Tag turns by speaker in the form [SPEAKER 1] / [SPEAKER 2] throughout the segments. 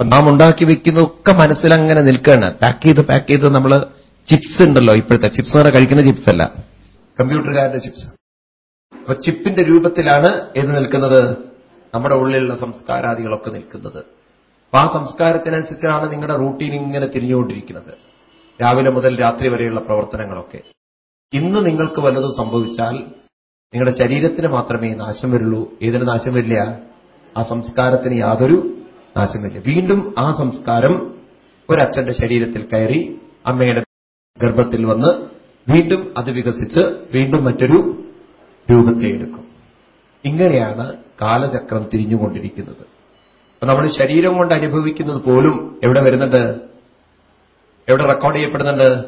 [SPEAKER 1] നാം ഉണ്ടാക്കി വെക്കുന്നതൊക്കെ മനസ്സിലങ്ങനെ നിൽക്കുകയാണ്. പാക്ക് ചെയ്ത് പാക്ക് ചെയ്ത് നമ്മൾ ചിപ്സ് ഉണ്ടല്ലോ ഇപ്പോഴത്തെ. ചിപ്സ് എന്ന് കഴിക്കുന്ന ചിപ്സ് അല്ല. കമ്പ്യൂട്ടറുകാരുടെ ചിപ്സ് അപ്പൊ ചിപ്പിന്റെ രൂപത്തിലാണ് ഏത് നിൽക്കുന്നത്? നമ്മുടെ ഉള്ളിലുള്ള സംസ്കാരാദികളൊക്കെ നിൽക്കുന്നത്. അപ്പൊ ആ സംസ്കാരത്തിനനുസരിച്ചാണ് നിങ്ങളുടെ റൂട്ടീൻ ഇങ്ങനെ തിരിഞ്ഞുകൊണ്ടിരിക്കുന്നത്. രാവിലെ മുതൽ രാത്രി വരെയുള്ള പ്രവർത്തനങ്ങളൊക്കെ. ഇന്ന് നിങ്ങൾക്ക് വല്ലതും സംഭവിച്ചാൽ നിങ്ങളുടെ ശരീരത്തിന് മാത്രമേ നാശം വരുള്ളൂ. ഏതിന് നാശം വരില്ല? ആ സംസ്കാരത്തിന് യാതൊരു നാശം വരില്ല വീണ്ടും ആ സംസ്കാരം ഒരച്ഛന്റെ ശരീരത്തിൽ കയറി അമ്മയുടെ ഗർഭത്തിൽ വന്ന് വീണ്ടും അത് വികസിച്ച് വീണ്ടും മറ്റൊരു രൂപത്തെ എടുക്കും. ഇങ്ങനെയാണ് കാലചക്രം തിരിഞ്ഞുകൊണ്ടിരിക്കുന്നത്. അപ്പൊ നമ്മൾ ശരീരം കൊണ്ട് അനുഭവിക്കുന്നത് പോലും എവിടെ വരുന്നുണ്ട്? എവിടെ റെക്കോർഡ് ചെയ്യപ്പെടുന്നുണ്ട്?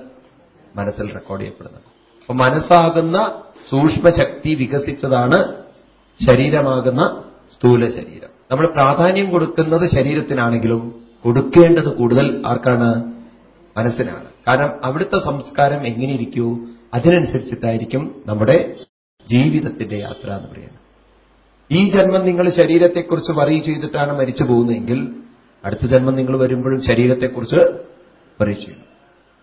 [SPEAKER 1] മനസ്സിൽ റെക്കോർഡ് ചെയ്യപ്പെടുന്നുണ്ട്. അപ്പൊ മനസ്സാകുന്ന സൂക്ഷ്മശക്തി വികസിച്ചതാണ് ശരീരമാകുന്ന സ്ഥൂല ശരീരം. നമ്മൾ പ്രാധാന്യം കൊടുക്കുന്നത് ശരീരത്തിനാണെങ്കിലും കൊടുക്കേണ്ടത് കൂടുതൽ ആർക്കാണ്? മനസ്സിനാണ്. കാരണം അവിടുത്തെ സംസ്കാരം എങ്ങനെയിരിക്കൂ? അതിനനുസരിച്ചിട്ടായിരിക്കും നമ്മുടെ ജീവിതത്തിന്റെ യാത്ര എന്ന് പറയുന്നത്. ഈ ജന്മം നിങ്ങൾ ശരീരത്തെക്കുറിച്ച് വറി ചെയ്തിട്ടാണ് മരിച്ചു പോകുന്നതെങ്കിൽ അടുത്ത ജന്മം നിങ്ങൾ വരുമ്പോഴും ശരീരത്തെക്കുറിച്ച് വറി ചെയ്യും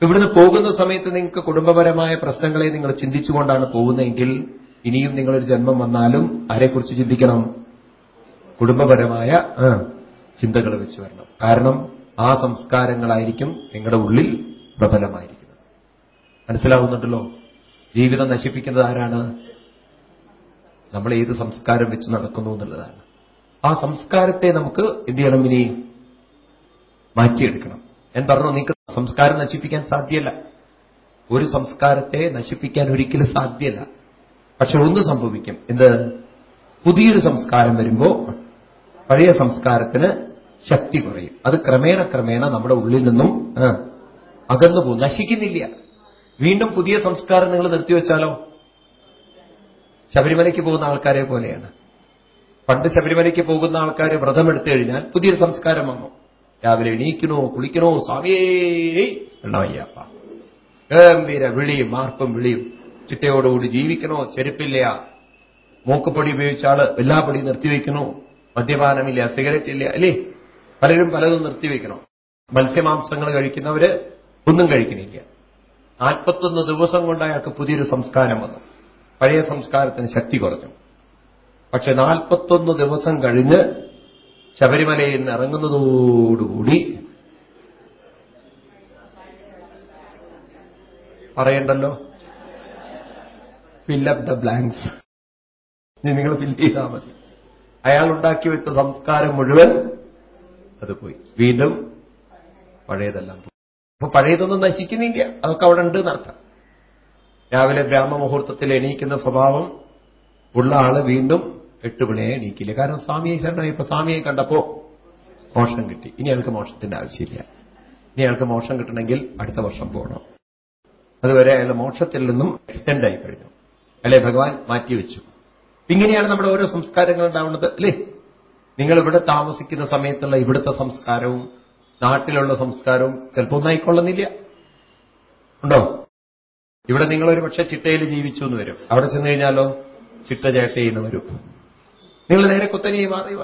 [SPEAKER 1] ഇവിടുന്ന് പോകുന്ന സമയത്ത് നിങ്ങൾക്ക് കുടുംബപരമായ പ്രശ്നങ്ങളെ നിങ്ങൾ ചിന്തിച്ചുകൊണ്ടാണ് പോകുന്നതെങ്കിൽ ഇനിയും നിങ്ങളൊരു ജന്മം വന്നാലും ആരെക്കുറിച്ച് ചിന്തിക്കണം? കുടുംബപരമായ ചിന്തകൾ വെച്ച് വരണം. കാരണം ആ സംസ്കാരങ്ങളായിരിക്കും നിങ്ങളുടെ ഉള്ളിൽ പ്രബലമായിരിക്കുന്നത്. മനസ്സിലാവുന്നുണ്ടല്ലോ? ജീവിതം നശിപ്പിക്കുന്നത് ആരാണ്? നമ്മൾ ഏത് സംസ്കാരം വെച്ച് നടക്കുന്നു എന്നുള്ളതാണ്. ആ സംസ്കാരത്തെ നമുക്ക് എന്ത് ചെയ്യണം ഇനി? മാറ്റിയെടുക്കണം. ഞാൻ പറഞ്ഞു നിങ്ങൾക്ക് സംസ്കാരം നശിപ്പിക്കാൻ സാധ്യല്ല. ഒരു സംസ്കാരത്തെ നശിപ്പിക്കാൻ ഒരിക്കലും സാധ്യല്ല. പക്ഷെ ഒന്ന് സംഭവിക്കും. എന്ത്? പുതിയൊരു സംസ്കാരം വരുമ്പോ പഴയ സംസ്കാരത്തിന് ശക്തി കുറയും. അത് ക്രമേണ ക്രമേണ നമ്മുടെ ഉള്ളിൽ നിന്നും അകന്നു പോകും. നശിക്കുന്നില്ല. വീണ്ടും പുതിയ സംസ്കാരം നിങ്ങൾ നിർത്തിവെച്ചാലോ ശബരിമലയ്ക്ക് പോകുന്ന ആൾക്കാരെ പോലെയാണ്. പണ്ട് ശബരിമലയ്ക്ക് പോകുന്ന ആൾക്കാർ വ്രതം എടുത്തു കഴിഞ്ഞാൽ പുതിയൊരു സംസ്കാരം വന്നു. രാവിലെ എണീക്കണോ കുളിക്കണോ സ്വാമിയേ എണ്ണമയ്യപ്പ ഗംഭീര വിളിയും മാർപ്പും വിളിയും. ചിട്ടയോടുകൂടി ജീവിക്കണോ ചെരുപ്പില്ല. മൂക്കുപൊടി ഉപയോഗിച്ചാൾ എല്ലാ പൊടിയും നിർത്തിവെക്കണോ മദ്യപാനമില്ല സിഗരറ്റ് ഇല്ല അല്ലേ? പലരും പലതും നിർത്തിവെക്കണം. മത്സ്യമാംസങ്ങൾ കഴിക്കുന്നവര് ഒന്നും കഴിക്കണില്ല നാൽപ്പത്തൊന്ന് ദിവസം കൊണ്ട് അയാൾക്ക് പുതിയൊരു സംസ്കാരം വന്നു. പഴയ സംസ്കാരത്തിന് ശക്തി കുറഞ്ഞു. പക്ഷെ നാൽപ്പത്തൊന്ന് ദിവസം കഴിഞ്ഞ് ശബരിമലയിൽ നിന്ന് ഇറങ്ങുന്നതോടുകൂടി പറയണ്ടല്ലോ? ഫില്ലപ്പ് ദ ബ്ലാങ്ക്സ് നിങ്ങൾ ഫില്ല് ചെയ്താൽ മതി. അയാൾ ഉണ്ടാക്കി വെച്ച സംസ്കാരം മുഴുവൻ അത് പോയി. വീണ്ടും പഴയതെല്ലാം പോയി. അപ്പൊ പഴയതൊന്നും നശിക്കുന്നില്ല. അതൊക്കെ അവിടെ ഉണ്ട് നടത്താം രാവിലെ ബ്രാഹ്മമുഹൂർത്തത്തിൽ എണീക്കുന്ന സ്വഭാവം ഉള്ള ആൾ വീണ്ടും എട്ട് എണീക്കില്ല. കാരണം സ്വാമിയെ ശരണമായി ഇപ്പൊ സ്വാമിയെ കണ്ടപ്പോ മോഷം കിട്ടി. ഇനി അയാൾക്ക് മോഷത്തിന്റെ ആവശ്യമില്ല. ഇനി അയാൾക്ക് മോഷം കിട്ടണമെങ്കിൽ അടുത്ത വർഷം പോകണം അതുവരെ അയാൾ മോക്ഷത്തിൽ നിന്നും എക്സ്റ്റെൻഡ് ആയി കഴിഞ്ഞു. അല്ലെ ഭഗവാൻ മാറ്റിവെച്ചു. ഇങ്ങനെയാണ് നമ്മുടെ ഓരോ സംസ്കാരങ്ങൾ ഉണ്ടാവുന്നത് അല്ലേ? നിങ്ങൾ ഇവിടെ താമസിക്കുന്ന സമയത്തുള്ള ഇവിടുത്തെ സംസ്കാരവും നാട്ടിലുള്ള സംസ്കാരവും ചിലപ്പോൾ ഒന്നായിക്കൊള്ളുന്നില്ല. ഉണ്ടോ? ഇവിടെ നിങ്ങൾ ഒരു പക്ഷെ ചിട്ടയിൽ ജീവിച്ചു എന്ന് വരും. അവിടെ ചെന്ന് കഴിഞ്ഞാലോ ചിട്ട ചേട്ടയെന്ന് വരും. നിങ്ങൾ നേരെ കുത്തനെയായി മാറി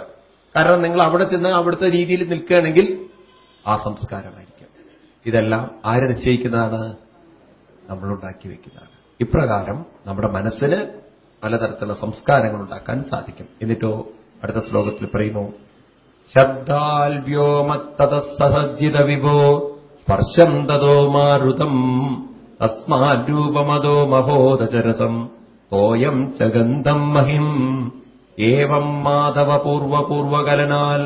[SPEAKER 1] കാരണം നിങ്ങൾ അവിടെ ചെന്ന് അവിടുത്തെ രീതിയിൽ നിൽക്കുകയാണെങ്കിൽ ആ സംസ്കാരമായിരിക്കും. ഇതെല്ലാം ആര് നിശ്ചയിക്കുന്നതാണ്? നമ്മളുണ്ടാക്കി വെക്കുന്നതാണ്. ഇപ്രകാരം നമ്മുടെ മനസ്സിന് പലതരത്തിലുള്ള സംസ്കാരങ്ങൾ ഉണ്ടാക്കാൻ സാധിക്കും. എന്നിട്ടോ അടുത്ത ശ്ലോകത്തിൽ പറയുന്നു ശബ്ദാൽ വ്യോമത്തതസജ്ജിത വിഭോ സ്പർശം തതോ മാരുതം തസ്മാരൂപമതോ മഹോദചരസം തോയം ചഗന്ധം ഗന്ധം മഹിം ഏവം മാധവ പൂർവപൂർവകലനാൽ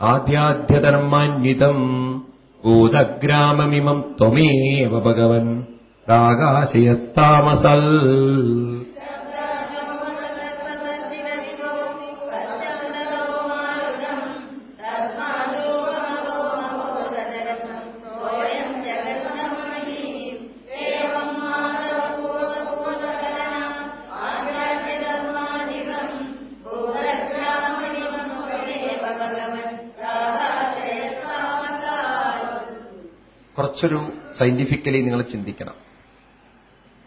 [SPEAKER 1] ആദ്യാധ്യധർമാന്വിതം ഭൂതഗ്രാമമിമം ത്വമേവ ഭഗവൻ പ്രാകാശയത്താമസൽ കുറച്ചൊരു സയന്റിഫിക്കലി നിങ്ങൾ ചിന്തിക്കണം.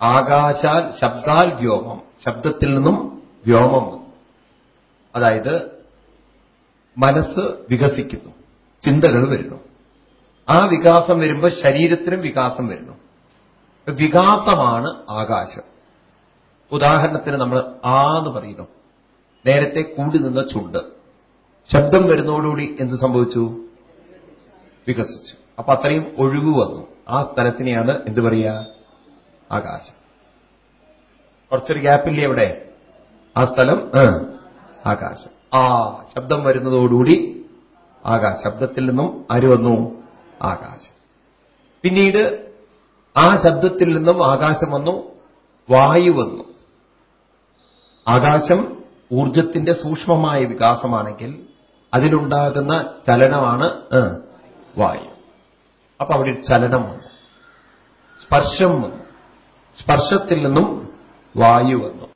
[SPEAKER 1] ആകാശാൽ ശബ്ദാൽ വ്യോമം ശബ്ദത്തിൽ നിന്നും വ്യോമം അതായത് മനസ്സ് വികസിക്കുന്നു ചിന്തകൾ വരുന്നു. ആ വികാസം വരുമ്പോൾ ശരീരത്തിനും വികാസം വരുന്നു. വികാസമാണ് ആകാശം. ഉദാഹരണത്തിന് നമ്മൾ ആ എന്ന് പറയുന്നു. നേരത്തെ കൂടി നിന്ന ചുണ്ട്. ശബ്ദം വരുന്നതോടുകൂടി എന്ത് സംഭവിച്ചു? വികസിച്ചു. അപ്പൊ അത്രയും ഒഴിവ് വന്നു. ആ സ്ഥലത്തിനെയാണ് എന്ത് പറയുക ആകാശം. കുറച്ചൊരു ഗ്യാപ്പില്ലേ അവിടെ? ആ സ്ഥലം ആകാശം. ആ ശബ്ദം വരുന്നതോടുകൂടി ആകാശ. ശബ്ദത്തിൽ നിന്നും ആര് വന്നു ആകാശം. പിന്നീട് ആ ശബ്ദത്തിൽ നിന്നും ആകാശം വന്നു വായു വന്നു. ആകാശം ഊർജത്തിന്റെ സൂക്ഷ്മമായ വികാസമാണെങ്കിൽ അതിലുണ്ടാകുന്ന ചലനമാണ് വായു. അപ്പൊ അവിടെ ചലനം വന്നു. സ്പർശം വന്നു. സ്പർശത്തിൽ നിന്നും വായു വന്നു.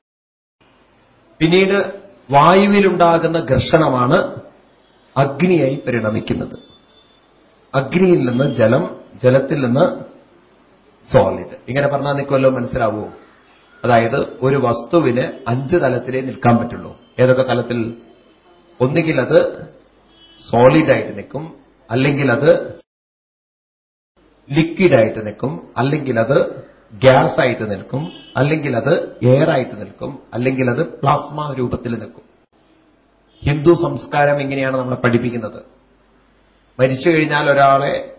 [SPEAKER 1] പിന്നീട് വായുവിലുണ്ടാകുന്ന ഘർഷണമാണ് അഗ്നിയായി പരിണമിക്കുന്നത്. അഗ്നിയിൽ നിന്ന് ജലം ജലത്തിൽ നിന്ന് സോളിഡ്. ഇങ്ങനെ പറഞ്ഞാൽ നിൽക്കുമല്ലോ മനസ്സിലാവുമോ അതായത് ഒരു വസ്തുവിന് അഞ്ച് തലത്തിലേ നിൽക്കാൻ പറ്റുള്ളൂ. ഏതൊക്കെ തലത്തിൽ? ഒന്നുകിൽ അത് സോളിഡായിട്ട് നിൽക്കും അല്ലെങ്കിൽ അത് ലിക്വിഡായിട്ട് നിൽക്കും അല്ലെങ്കിൽ അത് ഗ്യാസ് ആയിട്ട് നിൽക്കും അല്ലെങ്കിൽ അത് എയർ ആയിട്ട് നിൽക്കും അല്ലെങ്കിൽ അത് പ്ലാസ്മ രൂപത്തിൽ നിൽക്കും. ഹിന്ദു സംസ്കാരം എങ്ങനെയാണ് നമ്മളെ പഠിപ്പിക്കുന്നത്. മരിച്ചു കഴിഞ്ഞാൽ ഒരാളെ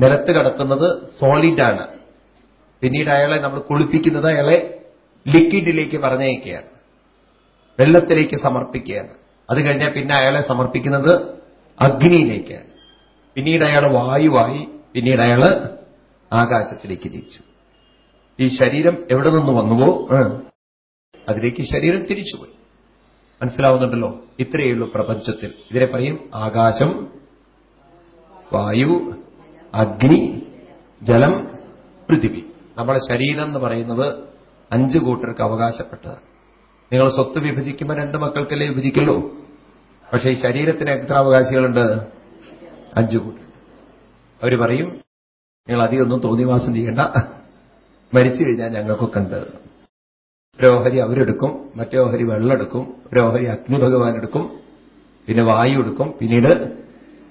[SPEAKER 1] നിലത്ത് കടത്തുന്നത് സോളിഡാണ് പിന്നീട് അയാളെ നമ്മൾ കുളിപ്പിക്കുന്നത് അയാളെ ലിക്വിഡിലേക്ക് പറഞ്ഞയക്കുകയാണ്. വെള്ളത്തിലേക്ക് സമർപ്പിക്കുകയാണ്. അത് കഴിഞ്ഞാൽ പിന്നെ അയാളെ സമർപ്പിക്കുന്നത് അഗ്നിയിലേക്കാണ്. പിന്നീട് അയാൾ വായുവായി പിന്നീട് അയാൾ ആകാശത്തിലേക്ക് തിരിച്ചു. ഈ ശരീരം എവിടെ നിന്ന് വന്നുവോ അതിലേക്ക് ശരീരം തിരിച്ചുപോയി. മനസ്സിലാവുന്നുണ്ടല്ലോ? ഇത്രയുള്ളൂ പ്രപഞ്ചത്തിൽ. ഇതിനെ പറയും ആകാശം വായു അഗ്നി ജലം പൃഥിവി. നമ്മളെ ശരീരം എന്ന് പറയുന്നത് അഞ്ച് കൂട്ടർക്ക് അവകാശപ്പെട്ടതാണ്. നിങ്ങൾ സ്വത്ത് വിഭജിക്കുമ്പോൾ രണ്ട് മക്കൾക്കല്ലേ വിഭജിക്കുള്ളൂ? പക്ഷേ ഈ ശരീരത്തിന് എത്ര അവകാശികളുണ്ട്? അഞ്ചു കൂട്ടർ. അവർ പറയും നിങ്ങൾ അധികമൊന്നും തോന്നിവാസം ചെയ്യേണ്ട. മരിച്ചു കഴിഞ്ഞാൽ ഞങ്ങൾക്കൊക്കെ ഉണ്ട് ഒരോഹരി അവരെടുക്കും മറ്റേ ഓഹരി വെള്ളമെടുക്കും എടുക്കും ഒരു അഗ്നി ഭഗവാൻ എടുക്കും പിന്നെ വായു എടുക്കും പിന്നീട്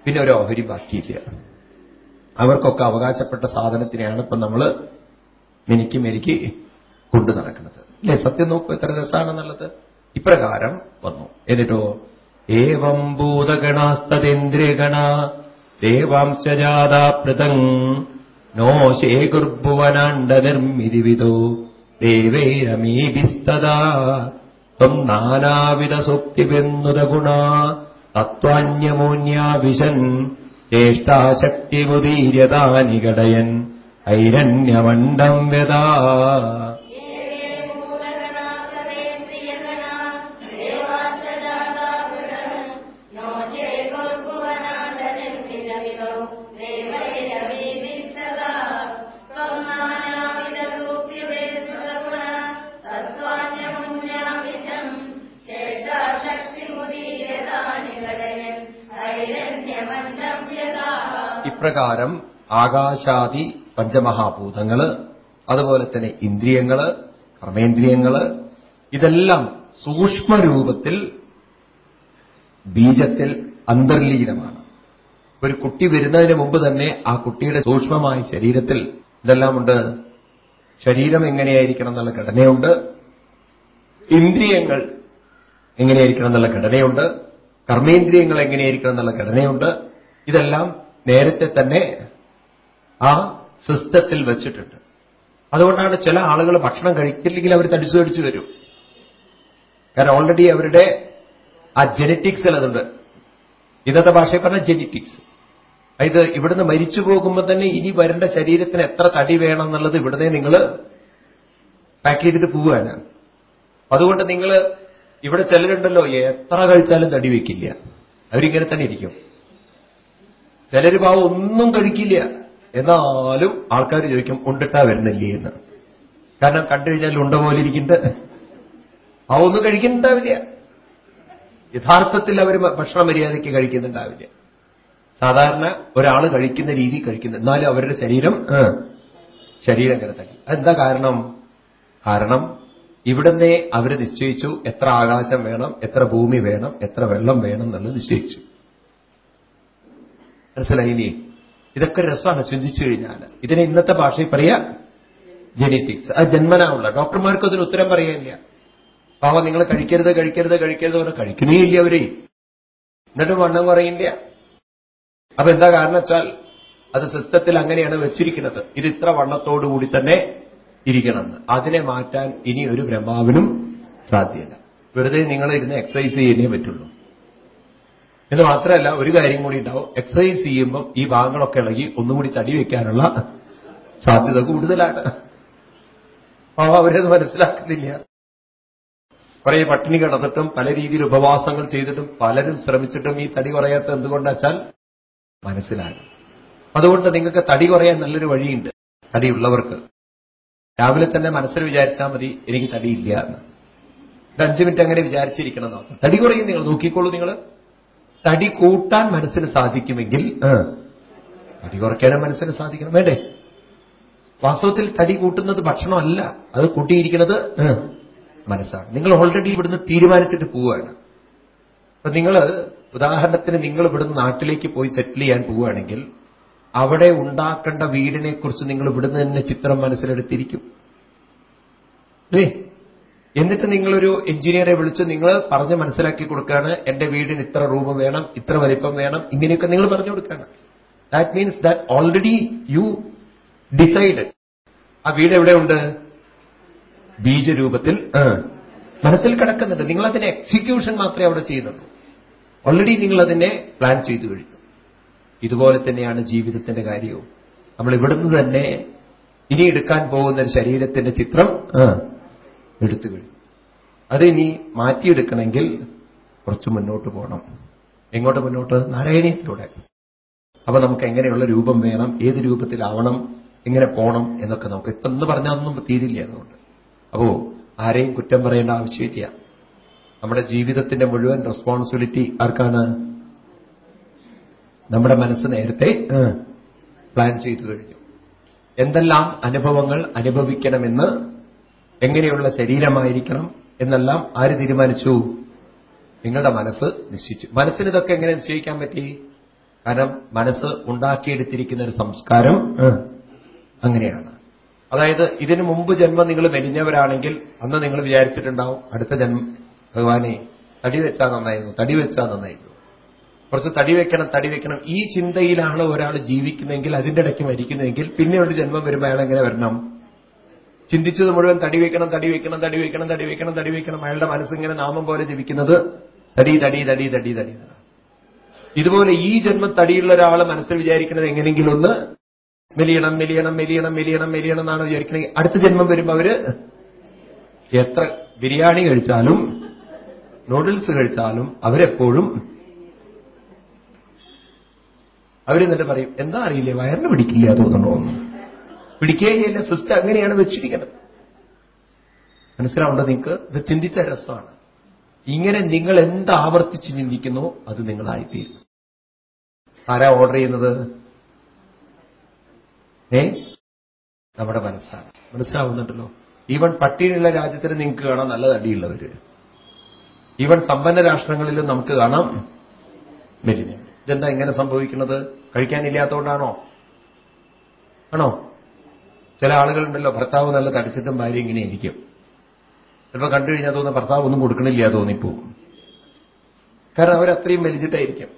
[SPEAKER 1] പിന്നെ ഒരു ഓഹരി ബാക്കിയില്ല. അവർക്കൊക്കെ അവകാശപ്പെട്ട സാധനത്തിനെയാണ് ഇപ്പം നമ്മൾ മിനിക്ക് മെനിക്ക് കൊണ്ടു നടക്കുന്നത്. അല്ലേ സത്യം നോക്കൂ എത്ര രസമാണെന്നുള്ളത് ഇപ്രകാരം വന്നു. എന്നിട്ടോ ഏവം ഭൂതഗണാസ്തേന്ദ്രിയഗണ ദേവാംശജാതാപൃതം നോ ശേകുർഭുവനാണ്ട നിർമ്മിതിവിതോ ദേവൈരമീഭിസ്തദാ. ത്വം നാനാവിധ സൂക്തിബിന്നുത ഗുണ തത്വാന്യമൂന്യാവിശൻ ചേഷ്ടാശക്തിമുദീര്യതാനികടയൻ ഐരണ്യമണ്ഡം വ്യതാ. ഇപ്രകാരം ആകാശാദി പഞ്ചമഹാഭൂതങ്ങൾ അതുപോലെ തന്നെ ഇന്ദ്രിയങ്ങൾ കർമ്മേന്ദ്രിയങ്ങൾ ഇതെല്ലാം സൂക്ഷ്മരൂപത്തിൽ ബീജത്തിൽ അന്തർലീനമാണ്. ഒരു കുട്ടി വരുന്നതിന് മുമ്പ് തന്നെ ആ കുട്ടിയുടെ സൂക്ഷ്മമായ ശരീരത്തിൽ ഇതെല്ലാമുണ്ട് ശരീരം എങ്ങനെയായിരിക്കണം എന്നുള്ള ഘടനയുണ്ട്. ഇന്ദ്രിയങ്ങൾ എങ്ങനെയായിരിക്കണം എന്നുള്ള ഘടനയുണ്ട്. കർമ്മേന്ദ്രിയങ്ങൾ എങ്ങനെയായിരിക്കണം എന്നുള്ള ഘടനയുണ്ട്. ഇതെല്ലാം നേരത്തെ തന്നെ ആ സിസ്റ്റത്തിൽ വെച്ചിട്ടുണ്ട്. അതുകൊണ്ടാണ് ചില ആളുകൾ ഭക്ഷണം കഴിച്ചില്ലെങ്കിൽ അവർ തടിച്ചു തടിച്ചു വരും. കാരണം ഓൾറെഡി അവരുടെ ആ ജനറ്റിക്സ് അതുണ്ട് ഇന്നത്തെ ഭാഷയിൽ പറഞ്ഞ ജെനറ്റിക്സ് അതായത് ഇവിടുന്ന് മരിച്ചു പോകുമ്പോൾ തന്നെ ഇനി വരേണ്ട ശരീരത്തിന് എത്ര തടി വേണം എന്നുള്ളത് ഇവിടുന്ന് നിങ്ങൾ പാക്ക് ചെയ്തിട്ട് പോവുകയാണ്. അതുകൊണ്ട് നിങ്ങൾ ഇവിടെ ചിലരുണ്ടല്ലോ എത്ര കഴിച്ചാലും തടി വെക്കില്ല. അവരിങ്ങനെ തന്നെ ഇരിക്കും. ചിലര് പാവം ഒന്നും കഴിക്കില്ല. എന്നാലും ആൾക്കാർ ചോദിക്കും ഉണ്ടിട്ടാ വരുന്നില്ലേ എന്ന്? കാരണം കണ്ടു കഴിഞ്ഞാൽ ഉണ്ട പോലെ ഇരിക്കണ്ടേ പാവം ഒന്നും കഴിക്കുന്നുണ്ടാവില്ല. യഥാർത്ഥത്തിൽ അവർ ഭക്ഷണ മര്യാദയ്ക്ക് കഴിക്കുന്നുണ്ടാവില്ല. സാധാരണ ഒരാൾ കഴിക്കുന്ന രീതി കഴിക്കുന്നു. എന്നാലും അവരുടെ ശരീരം ശരീരം ഇങ്ങനെ തട്ടി അതെന്താ കാരണം? കാരണം ഇവിടുന്ന് അവർ നിശ്ചയിച്ചു എത്ര ആകാശം വേണം എത്ര ഭൂമി വേണം എത്ര വെള്ളം വേണം എന്നുള്ളത് നിശ്ചയിച്ചു. മനസ്സിലായില്ലേ? ഇതൊക്കെ രസമാണ് ചിന്തിച്ചു കഴിഞ്ഞാൽ ഇതിനെ ഇന്നത്തെ ഭാഷയിൽ പറയാ ജെനറ്റിക്സ് അത് ജന്മനാവുള്ള. ഡോക്ടർമാർക്ക് അതിന് ഉത്തരം പറയാനില്ല. പാവം നിങ്ങൾ കഴിക്കരുത് കഴിക്കരുത് കഴിക്കരുത് പറഞ്ഞാൽ കഴിക്കുന്നേ ഇല്ല അവരെ. എന്നിട്ട് വണ്ണം കുറയില്ല. അപ്പൊ എന്താ കാരണം വെച്ചാൽ അത് സിസ്റ്റത്തിൽ അങ്ങനെയാണ് വെച്ചിരിക്കുന്നത്. ഇത് ഇത്ര വണ്ണത്തോടുകൂടി തന്നെ ഇരിക്കണമെന്ന്. അതിനെ മാറ്റാൻ ഇനി ഒരു ബ്രഹ്മാവിനും സാധ്യമല്ല വെറുതെ നിങ്ങൾ ഇരുന്ന് എക്സസൈസ് ചെയ്യുന്നേ പറ്റുള്ളൂ. എന്ന് മാത്രമല്ല ഒരു കാര്യം കൂടി ഉണ്ടാവും. എക്സസൈസ് ചെയ്യുമ്പം ഈ ഭാഗങ്ങളൊക്കെ ഇളകി ഒന്നുകൂടി തടി വയ്ക്കാനുള്ള സാധ്യത കൂടുതലാണ്. അപ്പോൾ അവരത് മനസ്സിലാക്കുന്നില്ല. കുറെ പട്ടിണി കിടന്നിട്ടും പല രീതിയിൽ ഉപവാസങ്ങൾ ചെയ്തിട്ടും പലരും ശ്രമിച്ചിട്ടും ഈ തടി കുറയാത്ത എന്തുകൊണ്ടാച്ചാൽ മനസ്സിലാകും അതുകൊണ്ട് നിങ്ങൾക്ക് തടി കുറയാൻ നല്ലൊരു വഴിയുണ്ട് തടിയുള്ളവർക്ക്. രാവിലെ തന്നെ മനസ്സിൽ വിചാരിച്ചാൽ മതി എനിക്ക് തടിയില്ല എന്ന്. ഒരു അഞ്ചു മിനിറ്റ് അങ്ങനെ വിചാരിച്ചിരിക്കണം നോക്കാം തടി കുറയും നിങ്ങൾ നോക്കിക്കോളൂ നിങ്ങൾ. തടി കൂട്ടാൻ മനസ്സിന് സാധിക്കുമെങ്കിൽ തടി കുറയ്ക്കാനും മനസ്സിന് സാധിക്കണം. വേണ്ടേ? വാസ്തവത്തിൽ തടി കൂട്ടുന്നത് ഭക്ഷണമല്ല. അത് കൂട്ടിയിരിക്കുന്നത് മനസ്സാണ്. നിങ്ങൾ ഓൾറെഡി ഇവിടുന്ന് തീരുമാനിച്ചിട്ട് പോവുകയാണ്. അപ്പൊ നിങ്ങൾ ഉദാഹരണത്തിന് നിങ്ങൾ ഇവിടുന്ന് നാട്ടിലേക്ക് പോയി സെറ്റിൽ ചെയ്യാൻ പോവുകയാണെങ്കിൽ അവിടെ ഉണ്ടാക്കേണ്ട വീടിനെക്കുറിച്ച് നിങ്ങൾ ഇവിടുന്ന് തന്നെ ചിത്രം മനസ്സിലെടുത്തിരിക്കും. അല്ലേ എന്നിട്ട് നിങ്ങളൊരു എഞ്ചിനീയറെ വിളിച്ച് നിങ്ങൾ പറഞ്ഞ് മനസ്സിലാക്കി കൊടുക്കുകയാണ് എന്റെ വീടിന് ഇത്ര റൂം വേണം ഇത്ര വലിപ്പം വേണം ഇങ്ങനെയൊക്കെ നിങ്ങൾ പറഞ്ഞു കൊടുക്കുകയാണ് that means that already you decide ആ വീട് എവിടെയുണ്ട്? ബീജരൂപത്തിൽ മനസ്സിൽ കിടക്കുന്നുണ്ട്. നിങ്ങൾ അതിന്റെ എക്സിക്യൂഷൻ മാത്രമേ അവിടെ ചെയ്യുന്നുള്ളൂ. ഓൾറെഡി നിങ്ങൾ അതിനെ പ്ലാൻ ചെയ്തു കഴിഞ്ഞു. ഇതുപോലെ തന്നെയാണ് ജീവിതത്തിന്റെ കാര്യവും. നമ്മൾ ഇവിടുന്ന് തന്നെ ഇനി എടുക്കാൻ പോകുന്ന ഒരു ശരീരത്തിന്റെ ചിത്രം എടുത്തു കഴിഞ്ഞു. അതിനി മാറ്റിയെടുക്കണമെങ്കിൽ കുറച്ച് മുന്നോട്ട് പോകണം. എങ്ങോട്ട് മുന്നോട്ട്? നാരായണീയത്തിലൂടെ. അപ്പൊ നമുക്ക് എങ്ങനെയുള്ള രൂപം വേണം ഏത് രൂപത്തിലാവണം എങ്ങനെ പോകണം എന്നൊക്കെ നമുക്ക് ഇപ്പൊ എന്ന് പറഞ്ഞാൽ തീരില്ല അതുകൊണ്ട്. അപ്പോ ആരെയും കുറ്റം പറയേണ്ട ആവശ്യമില്ല. നമ്മുടെ ജീവിതത്തിന്റെ മുഴുവൻ റെസ്പോൺസിബിലിറ്റി ആർക്കാണ്? നമ്മുടെ മനസ്സ് നേരത്തെ പ്ലാൻ ചെയ്തു കഴിഞ്ഞു. എന്തെല്ലാം അനുഭവങ്ങൾ അനുഭവിക്കണമെന്ന് എങ്ങനെയുള്ള ശരീരമായിരിക്കണം എന്നെല്ലാം ആര് തീരുമാനിച്ചു? നിങ്ങളുടെ മനസ്സ് നിശ്ചയിച്ചു. മനസ്സിന് ഇതൊക്കെ എങ്ങനെ നിശ്ചയിക്കാൻ പറ്റി? കാരണം മനസ്സ് ഉണ്ടാക്കിയെടുത്തിരിക്കുന്ന ഒരു സംസ്കാരം അങ്ങനെയാണ്. അതായത് ഇതിനു മുമ്പ് ജന്മം നിങ്ങൾ മെലിഞ്ഞവരാണെങ്കിൽ അന്ന് നിങ്ങൾ വിചാരിച്ചിട്ടുണ്ടാവും അടുത്ത ജന്മം ഭഗവാനെ തടി വെച്ചാൽ നന്നായിരുന്നു തടി വെച്ചാൽ നന്നായിരുന്നു. കുറച്ച് തടി വെക്കണം തടി വെക്കണം. ഈ ചിന്തയിലാണ് ഒരാൾ ജീവിക്കുന്നതെങ്കിൽ അതിന്റെ ഇടയ്ക്ക് മരിക്കുന്നതെങ്കിൽ പിന്നെ ഒരു ജന്മം വരുമ്പോൾ അയാൾ എങ്ങനെ വരണം? ചിന്തിച്ചത് മുഴുവൻ തടി വയ്ക്കണം തടി വയ്ക്കണം തടി വയ്ക്കണം തടി വയ്ക്കണം തടി വയ്ക്കണം. അയാളുടെ മനസ്സിങ്ങനെ നാമം പോലെ ജപിക്കുന്നത് തടി തടി തടി തടി തടി. ഇതുപോലെ ഈ ജന്മം തടിയുള്ള ഒരാൾ മനസ്സിൽ വിചാരിക്കുന്നത് എങ്ങനെയെങ്കിലും ഒന്ന് മെലിയണം മെലിയണം മെലിയണം മെലിയണം മെലിയണം എന്നാണ് വിചാരിക്കണമെങ്കിൽ അടുത്ത ജന്മം വരുമ്പോൾ അവർ എത്ര ബിരിയാണി കഴിച്ചാലും നൂഡിൽസ് കഴിച്ചാലും അവരെപ്പോഴും അവരെന്നിട്ട് പറയും എന്താ അറിയില്ലേ? വയറിന് പിടിക്കില്ല തോന്നണോ പിടിക്കുകയില്ല സിസ്റ്റം അങ്ങനെയാണ് വെച്ചിരിക്കുന്നത്. മനസ്സിലാവുണ്ടോ നിങ്ങൾക്ക്? ഇത് ചിന്തിച്ച രസമാണ്. ഇങ്ങനെ നിങ്ങൾ എന്ത് ആവർത്തിച്ച് ചിന്തിക്കുന്നു അത് നിങ്ങളായിത്തീരും. ആരാ ഓർഡർ ചെയ്യുന്നത്? ഏ? നമ്മുടെ മനസ്സാണ്. മനസ്സിലാവുന്നുണ്ടല്ലോ? ഈവൻ പട്ടിണിയുള്ള രാജ്യത്തിന് നിങ്ങൾക്ക് കാണാം നല്ല തടിയുള്ളവര്. ഈവൻ സമ്പന്ന രാഷ്ട്രങ്ങളിലും നമുക്ക് കാണാം മെലിഞ്ഞ. ഇതെന്താ ഇങ്ങനെ സംഭവിക്കുന്നത്? കഴിക്കാനില്ലാത്തതുകൊണ്ടാണോ? ആണോ? ചില ആളുകളുണ്ടല്ലോ ഭർത്താവ് നല്ല തടിച്ചിട്ടും ഭാര്യ ഇങ്ങനെ ഇരിക്കും. ചിലപ്പോൾ കണ്ടു കഴിഞ്ഞാൽ തോന്നുന്ന ഭർത്താവ് ഒന്നും കൊടുക്കണില്ല തോന്നിപ്പോ കാരണം അവരത്രയും വലിച്ചിട്ടായിരിക്കും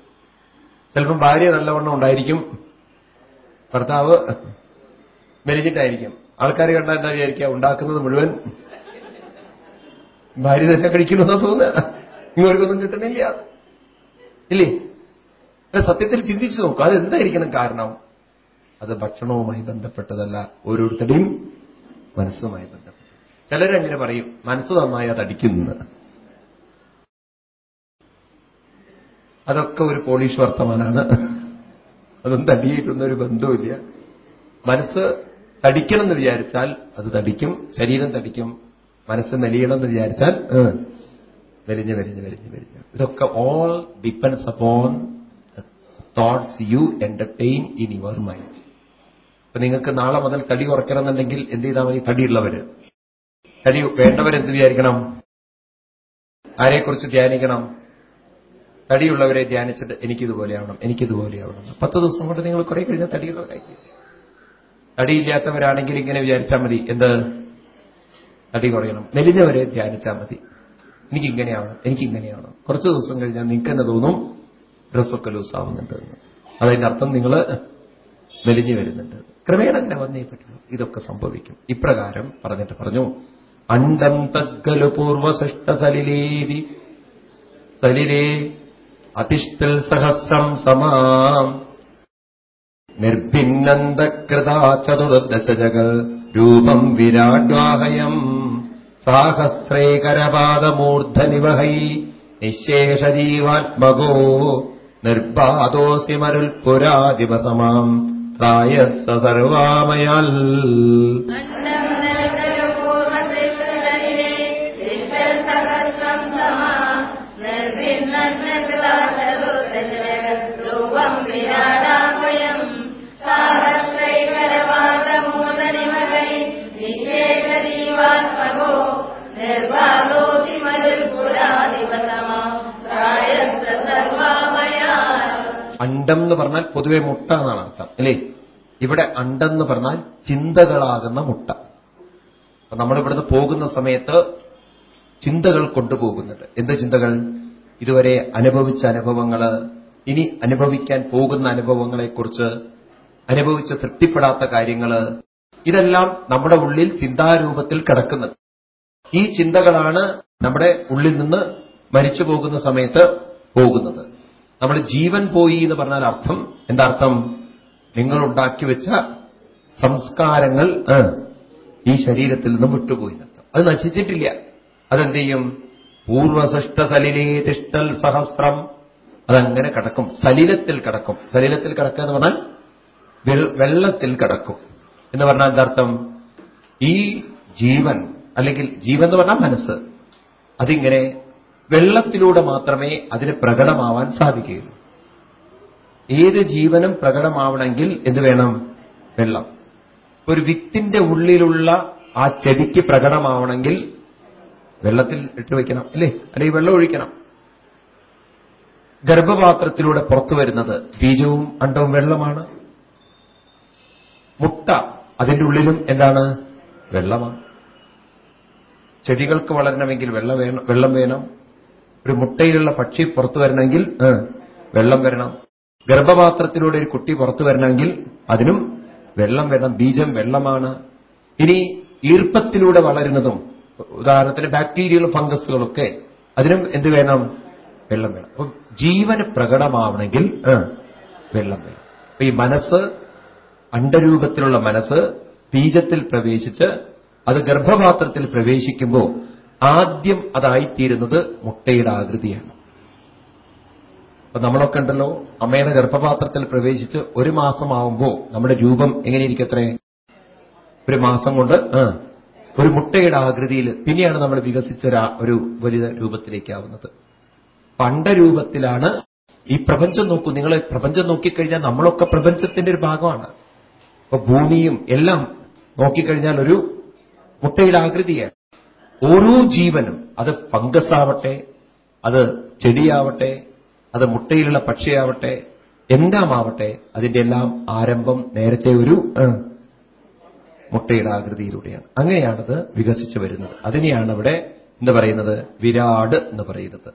[SPEAKER 1] ചിലപ്പം ഭാര്യ നല്ലവണ്ണം ഉണ്ടായിരിക്കും ഭർത്താവ് മെലിഞ്ഞിട്ടായിരിക്കും. ആൾക്കാർ കണ്ടാൽ എന്താ വിചാരിക്കുക ഉണ്ടാക്കുന്നത് മുഴുവൻ ഭാര്യ തന്നെ കഴിക്കണമെന്നാ തോന്നുക. ഇങ്ങോട്ടൊന്നും കിട്ടണില്ല. ഇല്ലേ? സത്യത്തിൽ ചിന്തിച്ചു നോക്കും അതെന്തായിരിക്കണം കാരണം? അത് ഭക്ഷണവുമായി ബന്ധപ്പെട്ടതല്ല ഓരോരുത്തരുടെയും മനസ്സുമായി ബന്ധപ്പെട്ടു ചിലരങ്ങനെ പറയും മനസ്സ് നന്നായി അത് അടിക്കുന്നത് അതൊക്കെ ഒരു പോളിഷ് വർത്തമാനാണ്. അതും തടിയിട്ടുന്ന ഒരു ബന്ധവുമില്ല. മനസ്സ് തടിക്കണം എന്ന് വിചാരിച്ചാൽ അത് തടിക്കും ശരീരം തടിക്കും മനസ്സ് മെലിയണം എന്ന് വിചാരിച്ചാൽ മെലിഞ്ഞ് മെലിഞ്ഞ് മെലിഞ്ഞ് മെലിഞ്ഞ്. ഇതൊക്കെ all depends upon thoughts you entertain in your mind അപ്പൊ നിങ്ങൾക്ക് നാളെ മുതൽ തടി കുറയ്ക്കണം എന്നുണ്ടെങ്കിൽ എന്ത് ചെയ്താൽ മതി? തടിയുള്ളവര്. തടി വേണ്ടവരെന്ത് വിചാരിക്കണം? ആരെക്കുറിച്ച് ധ്യാനിക്കണം? തടിയുള്ളവരെ ധ്യാനിച്ചിട്ട് എനിക്കിതുപോലെയാവണം എനിക്കിതുപോലെയാവണം. പത്ത് ദിവസം കൊണ്ട് നിങ്ങൾ കുറെ കഴിഞ്ഞ തടിയുള്ളവരായി തടിയില്ലാത്തവരാണെങ്കിൽ ഇങ്ങനെ വിചാരിച്ചാൽ മതി. എന്ത്? തടി കുറയണം. മെലിഞ്ഞവരെ ധ്യാനിച്ചാൽ മതി. എനിക്കിങ്ങനെയാവണം എനിക്കിങ്ങനെയാവണം. കുറച്ച് ദിവസം കഴിഞ്ഞാൽ നിങ്ങൾക്ക് തന്നെ തോന്നും ഡ്രസ്സൊക്കെ ലൂസാവുന്നുണ്ട് എന്ന് അതിന്റെ അർത്ഥം നിങ്ങൾ മെലിഞ്ഞു വരുന്നുണ്ട്. ക്രമേണ അങ്ങനെ വന്നേ പറ്റുള്ളൂ ഇതൊക്കെ സംഭവിക്കും. ഇപ്രകാരം പറഞ്ഞിട്ട് പറഞ്ഞു. അണ്ടം തഗ്ഗലു പൂർവസൃഷ്ട സലിലേതി സലിലേ അതിഷ്ഠൽ സഹസ്രം സമാം. നിർഭിന്നന്തകൃതാ ചതുർദശ ജഗ രൂപം വിരാഡ്വാഹയം സാഹസ്രൈകരപാദമൂർധനിവഹൈ നിശേഷജീവാത്മകോ നിർബാധോസിമരുൽപുരാ മരുൽപുരാദിവസമാം రాయస్స సర్వామయాల్. അണ്ടം എന്ന് പറഞ്ഞാൽ പൊതുവെ മുട്ട എന്നാണ് അർത്ഥം അല്ലേ? ഇവിടെ അണ്ടം എന്ന് പറഞ്ഞാൽ ചിന്തകളാകുന്ന മുട്ട. അപ്പൊ നമ്മളിവിടുന്ന് പോകുന്ന സമയത്ത് ചിന്തകൾ കൊണ്ടുപോകുന്നുണ്ട് എന്ത് ചിന്തകൾ? ഇതുവരെ അനുഭവിച്ച അനുഭവങ്ങൾ ഇനി അനുഭവിക്കാൻ പോകുന്ന അനുഭവങ്ങളെക്കുറിച്ച് അനുഭവിച്ച് തൃപ്തിപ്പെടാത്ത കാര്യങ്ങൾ ഇതെല്ലാം നമ്മുടെ ഉള്ളിൽ ചിന്താരൂപത്തിൽ കിടക്കുന്നത്. ഈ ചിന്തകളാണ് നമ്മുടെ ഉള്ളിൽ നിന്ന് മരിച്ചു പോകുന്ന സമയത്ത് പോകുന്നത്. നമ്മൾ ജീവൻ പോയി എന്ന് പറഞ്ഞാൽ അർത്ഥം എന്താ അർത്ഥം നിങ്ങൾ ഉണ്ടാക്കി വെച്ച സംസ്കാരങ്ങൾ ഈ ശരീരത്തിൽ നിന്നും വിട്ടുപോയി നർത്ഥം അത് നശിച്ചിട്ടില്ല. അതെന്ത് ചെയ്യും? പൂർവസൃഷ്ട സലിലേ തിഷ്ടൽ സഹസ്രം. അതങ്ങനെ കിടക്കും. സലിലത്തിൽ കിടക്കും. സലിലത്തിൽ കിടക്കുക എന്ന് പറഞ്ഞാൽ വെള്ളത്തിൽ കിടക്കും. എന്ന് പറഞ്ഞാൽ എന്താർത്ഥം ഈ ജീവൻ അല്ലെങ്കിൽ ജീവൻ എന്ന് പറഞ്ഞാൽ മനസ്സ്. അതിങ്ങനെ വെള്ളത്തിലൂടെ മാത്രമേ അതിന് പ്രകടമാവാൻ സാധിക്കുകയുള്ളൂ. ഏത് ജീവനും പ്രകടമാവണമെങ്കിൽ എന്ത് വേണം? വെള്ളം. ഒരു വിത്തിന്റെ ഉള്ളിലുള്ള ആ ചെടിക്ക് പ്രകടമാവണമെങ്കിൽ വെള്ളത്തിൽ ഇട്ട് വയ്ക്കണം അല്ലേ? അല്ലെങ്കിൽ വെള്ളം ഒഴിക്കണം. ഗർഭപാത്രത്തിലൂടെ പുറത്തു വരുന്നത് ബീജവും അണ്ടവും വെള്ളമാണ്. മുട്ട അതിന്റെ ഉള്ളിലും എന്താണ്? വെള്ളമാണ്. ചെടികൾക്ക് വളരണമെങ്കിൽ വെള്ളം വേണം വെള്ളം വേണം. ഒരു മുട്ടയിലുള്ള പക്ഷി പുറത്തു വരണമെങ്കിൽ വെള്ളം വരണം. ഗർഭപാത്രത്തിലൂടെ ഒരു കുട്ടി പുറത്തു വരണമെങ്കിൽ അതിനും വെള്ളം വരണം ബീജം വെള്ളമാണ്. ഇനി ഈർപ്പത്തിലൂടെ വളരുന്നതും ഉദാഹരണത്തിന് ബാക്ടീരിയകളും ഫംഗസുകളൊക്കെ അതിനും എന്ത് വേണം? വെള്ളം വേണം. അപ്പൊ ജീവന് പ്രകടമാവണമെങ്കിൽ വെള്ളം വേണം. അപ്പൊ ഈ മനസ്സ് അണ്ടരൂപത്തിലുള്ള മനസ്സ് ബീജത്തിൽ പ്രവേശിച്ച് അത് ഗർഭപാത്രത്തിൽ പ്രവേശിക്കുമ്പോൾ ആദ്യം അതായിത്തീരുന്നത് മുട്ടയുടെ ആകൃതിയാണ്. അപ്പൊ നമ്മളൊക്കെ ഉണ്ടല്ലോ അമ്മയുടെ ഗർഭപാത്രത്തിൽ പ്രവേശിച്ച് ഒരു മാസമാവുമ്പോ നമ്മുടെ രൂപം എങ്ങനെയിരിക്കത്രേ? ഒരു മാസം കൊണ്ട് ഒരു മുട്ടയുടെ ആകൃതിയിൽ പിന്നെയാണ് നമ്മൾ വികസിച്ച ഒരു വലിയ രൂപത്തിലേക്കാവുന്നത്. പണ്ട രൂപത്തിലാണ് ഈ പ്രപഞ്ചം നോക്കൂ. നിങ്ങൾ പ്രപഞ്ചം നോക്കിക്കഴിഞ്ഞാൽ നമ്മളൊക്കെ പ്രപഞ്ചത്തിന്റെ ഒരു ഭാഗമാണ്. അപ്പൊ ഭൂമിയും എല്ലാം നോക്കിക്കഴിഞ്ഞാൽ ഒരു മുട്ടയുടെ ആകൃതിയാണ്. ഓരോ ജീവനും അത് ഫംഗസ് ആവട്ടെ അത് ചെടിയാവട്ടെ അത് മുട്ടയിലുള്ള പക്ഷിയാവട്ടെ എന്താമാവട്ടെ അതിന്റെ എല്ലാം ആരംഭം നേരത്തെ ഒരു മുട്ടയുടെ ആകൃതിയിലൂടെയാണ് അങ്ങനെയാണത് വികസിച്ചു വരുന്നത്. അതിനെയാണ് ഇവിടെ എന്ന് പറയുന്നത് വിരാട് എന്ന് പറയുന്നത്.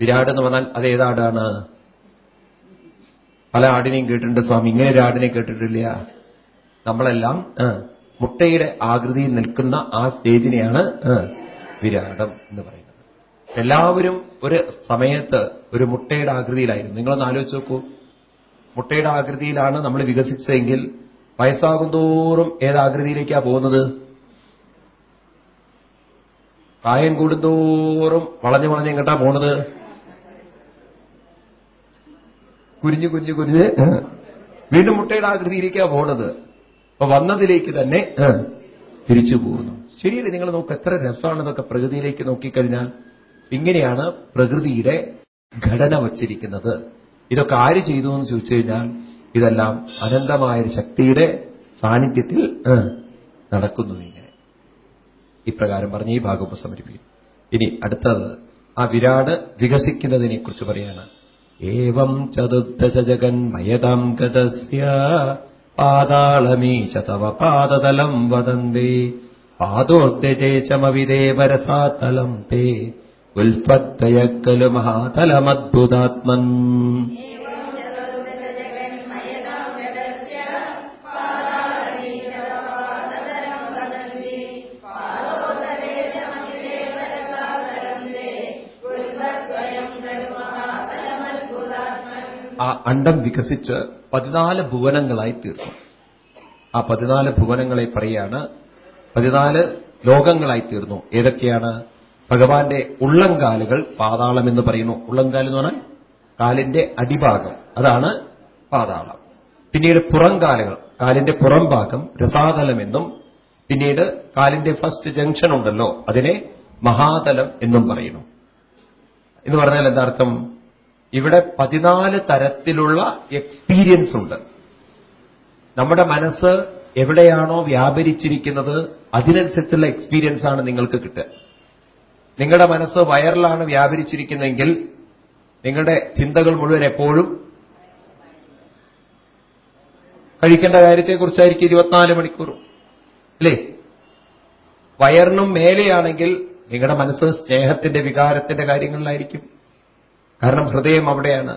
[SPEAKER 1] വിരാട് എന്ന് പറഞ്ഞാൽ അത് ഏതാടാണ്? പല ആടിനെയും കേട്ടിട്ടുണ്ട് സ്വാമി. ഇങ്ങനെ ഒരു ആടിനെ കേട്ടിട്ടില്ല. നമ്മളെല്ലാം മുട്ടയുടെ ആകൃതിയിൽ നിൽക്കുന്ന ആ സ്റ്റേജിനെയാണ് വിരാടം എന്ന് പറയുന്നത്. എല്ലാവരും ഒരു സമയത്ത് ഒരു മുട്ടയുടെ ആകൃതിയിലായിരുന്നു. നിങ്ങളൊന്ന് ആലോചിച്ച് നോക്കൂ. മുട്ടയുടെ ആകൃതിയിലാണ് നമ്മൾ വികസിച്ചതെങ്കിൽ വയസ്സാകും തോറും ഏതാകൃതിയിലേക്കാ പോകുന്നത്? പ്രായം കൂടുന്തോറും വളഞ്ഞു വളഞ്ഞ് എങ്ങട്ടാ പോണത്? കുരിഞ്ഞു കുരിഞ്ഞു കുരിഞ്ഞ് വീണ്ടും മുട്ടയുടെ ആകൃതിയിലേക്കാ പോണത്. അപ്പൊ വന്നതിലേക്ക് തന്നെ തിരിച്ചു പോകുന്നു. ശരിയല്ലേ? നിങ്ങൾ നോക്ക് എത്ര രസമാണ് ഇതൊക്കെ പ്രകൃതിയിലേക്ക് നോക്കിക്കഴിഞ്ഞാൽ. ഇങ്ങനെയാണ് പ്രകൃതിയുടെ ഘടന വച്ചിരിക്കുന്നത്. ഇതൊക്കെ ആര് ചെയ്തു എന്ന് ചോദിച്ചു കഴിഞ്ഞാൽ ഇതെല്ലാം അനന്തമായ ശക്തിയുടെ സാന്നിധ്യത്തിൽ നടക്കുന്നു ഇങ്ങനെ. ഇപ്രകാരം പറഞ്ഞ് ഈ ഭാഗം ഉപസമരിപ്പിക്കും. ഇനി അടുത്തത് ആ വിരാട് വികസിക്കുന്നതിനെ കുറിച്ച് പറയാണ്. ഏവം ചതുർദശ ജഗന്മയതാം ഗതസ്യ പാതാളമീശ തവ പാദതലം വദന്തി. പാദോദ്ദേശമവിദേവരസാതലം തേ. ഉൽപ്പത്തയ ഖലു മഹാതലമദ്ഭുതാത്മൻ. ആ അണ്ടം വികസിച്ച് പതിനാല് ഭുവനങ്ങളായി തീർന്നു ആ പതിനാല് ഭുവനങ്ങളെ പറയാണ് പതിനാല് ലോകങ്ങളായി തീർന്നു. ഏതൊക്കെയാണ്? ഭഗവാന്റെ ഉള്ളംകാലുകൾ പാതാളം എന്ന് പറയുന്നു. ഉള്ളംകാൽ എന്ന് പറഞ്ഞാൽ കാലിന്റെ അടിഭാഗം. അതാണ് പാതാളം. പിന്നീട് പുറംകാലുകൾ. കാലിന്റെ പുറം ഭാഗം രസാതലമെന്നും പിന്നീട് കാലിന്റെ ഫസ്റ്റ് ജംഗ്ഷൻ ഉണ്ടല്ലോ അതിനെ മഹാതലം എന്നും പറയുന്നു. എന്ന് പറഞ്ഞാൽ എന്താർത്ഥം? ഇവിടെ പതിനാല് തരത്തിലുള്ള എക്സ്പീരിയൻസ് ഉണ്ട്. നമ്മുടെ മനസ്സ് എവിടെയാണോ വ്യാപരിച്ചിരിക്കുന്നത് അതിനനുസരിച്ചുള്ള എക്സ്പീരിയൻസ് ആണ് നിങ്ങൾക്ക് കിട്ടുക. നിങ്ങളുടെ മനസ്സ് വയറിലാണ് വ്യാപരിച്ചിരിക്കുന്നതെങ്കിൽ നിങ്ങളുടെ ചിന്തകൾ മുഴുവൻ എപ്പോഴും കഴിക്കേണ്ട കാര്യത്തെക്കുറിച്ചായിരിക്കും ഇരുപത്തിനാല് മണിക്കൂറും അല്ലേ? വയറിനും മേലെയാണെങ്കിൽ നിങ്ങളുടെ മനസ്സ് സ്നേഹത്തിന്റെ വികാരത്തിന്റെ കാര്യങ്ങളിലായിരിക്കും. കാരണം ഹൃദയം അവിടെയാണ്.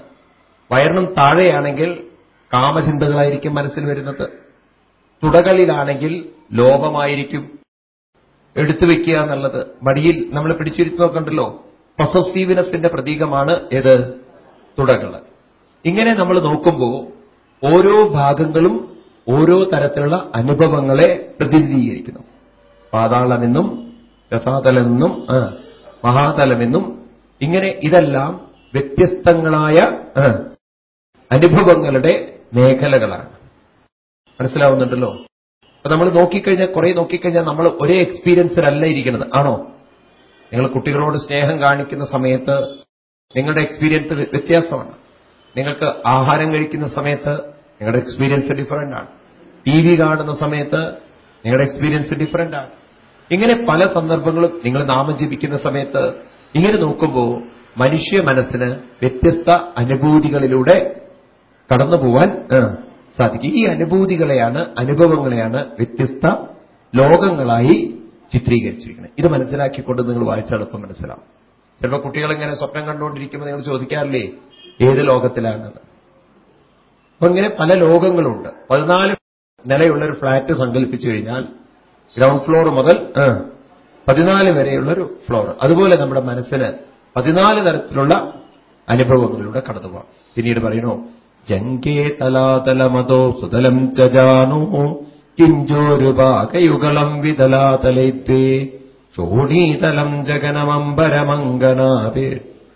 [SPEAKER 1] വയറിനും താഴെയാണെങ്കിൽ കാമചിന്തകളായിരിക്കും മനസ്സിൽ വരുന്നത്. തുടകളിലാണെങ്കിൽ ലോപമായിരിക്കും. എടുത്തു വെക്കുക എന്നുള്ളത്. മടിയിൽ നമ്മൾ പിടിച്ചിരുത്തി നോക്കണ്ടല്ലോ പ്രസസീവിനസിന്റെ പ്രതീകമാണ് ഏത്? തുടകൾ ഇങ്ങനെ നമ്മൾ നോക്കുമ്പോൾ ഓരോ ഭാഗങ്ങളും ഓരോ തരത്തിലുള്ള അനുഭവങ്ങളെ പ്രതിനിധീകരിക്കുന്നു. പാതാളമെന്നും രസാതലമെന്നും മഹാതലമെന്നും ഇങ്ങനെ ഇതെല്ലാം വ്യത്യസ്തങ്ങളായ അനുഭവങ്ങളുടെ മേഖലകളാണ്. മനസ്സിലാവുന്നുണ്ടല്ലോ? അപ്പൊ നമ്മൾ നോക്കിക്കഴിഞ്ഞാൽ കുറെ നോക്കിക്കഴിഞ്ഞാൽ നമ്മൾ ഒരേ എക്സ്പീരിയൻസിലല്ല ഇരിക്കുന്നത്. ആണോ? നിങ്ങൾ കുട്ടികളോട് സ്നേഹം കാണിക്കുന്ന സമയത്ത് നിങ്ങളുടെ എക്സ്പീരിയൻസ് വ്യത്യാസമാണ്. നിങ്ങൾക്ക് ആഹാരം കഴിക്കുന്ന സമയത്ത് നിങ്ങളുടെ എക്സ്പീരിയൻസ് ഡിഫറന്റ് ആണ്. ടി വി കാണുന്ന സമയത്ത് നിങ്ങളുടെ എക്സ്പീരിയൻസ് ഡിഫറന്റ് ആണ്. ഇങ്ങനെ പല സന്ദർഭങ്ങളും നിങ്ങൾ നാമം ജപിക്കുന്ന സമയത്ത് ഇങ്ങനെ നോക്കുമ്പോൾ മനുഷ്യ മനസ്സിന് വ്യത്യസ്ത അനുഭൂതികളിലൂടെ കടന്നു പോവാൻ സാധിക്കും. ഈ അനുഭൂതികളെയാണ് അനുഭവങ്ങളെയാണ് വ്യത്യസ്ത ലോകങ്ങളായി ചിത്രീകരിച്ചിരിക്കുന്നത്. ഇത് മനസ്സിലാക്കിക്കൊണ്ട് നിങ്ങൾ വായിച്ചെളുപ്പം മനസ്സിലാവും. ചിലപ്പോൾ കുട്ടികളിങ്ങനെ സ്വപ്നം കണ്ടുകൊണ്ടിരിക്കുമ്പോൾ നിങ്ങൾ ചോദിക്കാറില്ലേ ഏത് ലോകത്തിലാണെന്ന് അപ്പൊ ഇങ്ങനെ പല ലോകങ്ങളുണ്ട്. പതിനാല് നിലയുള്ള ഒരു ഫ്ളാറ്റ് സങ്കല്പിച്ചു കഴിഞ്ഞാൽ ഗ്രൗണ്ട് ഫ്ലോർ മുതൽ പതിനാല് വരെയുള്ളൊരു ഫ്ലോർ. അതുപോലെ നമ്മുടെ മനസ്സിന് പതിനാല് തരത്തിലുള്ള അനുഭവങ്ങളിലൂടെ കടന്നുപോകാം. പിന്നീട് പറയണോ ജങ്കേ തലാതലമതോ സുതലം ചജാനോ കിഞ്ചോരുപാകയുഗളം വിതലാതലൈത്വേ ചോണീതലം ജഗനമംബരമംഗനാഭേ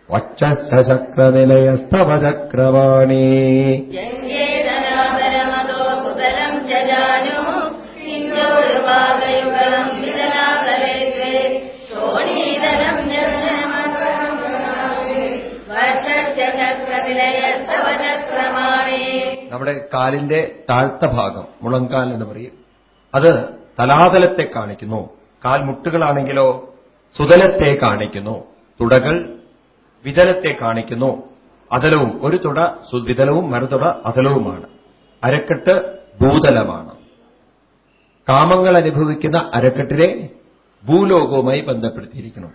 [SPEAKER 1] വക്ഷശക്രനിലയസ്തവചക്രവാണി ജങ്കേ തലാതലമതോ സുതലം ചജാനോ കിഞ്ചോരു ചക്രവാണി നമ്മുടെ കാലിന്റെ താഴ്ത്ത ഭാഗം മുളങ്കാൽ എന്ന് പറയും. അത് തലാതലത്തെ കാണിക്കുന്നു. കാൽമുട്ടുകളാണെങ്കിലോ സുതലത്തെ കാണിക്കുന്നു. തുടകൾ വിതലത്തെ കാണിക്കുന്നു. അതലവും ഒരു തുട വിതലവും മറുതുട അതലവുമാണ്. അരക്കെട്ട് ഭൂതലമാണ്. കാമങ്ങൾ അനുഭവിക്കുന്ന അരക്കെട്ടിനെ ഭൂലോകവുമായി ബന്ധപ്പെടുത്തിയിരിക്കണം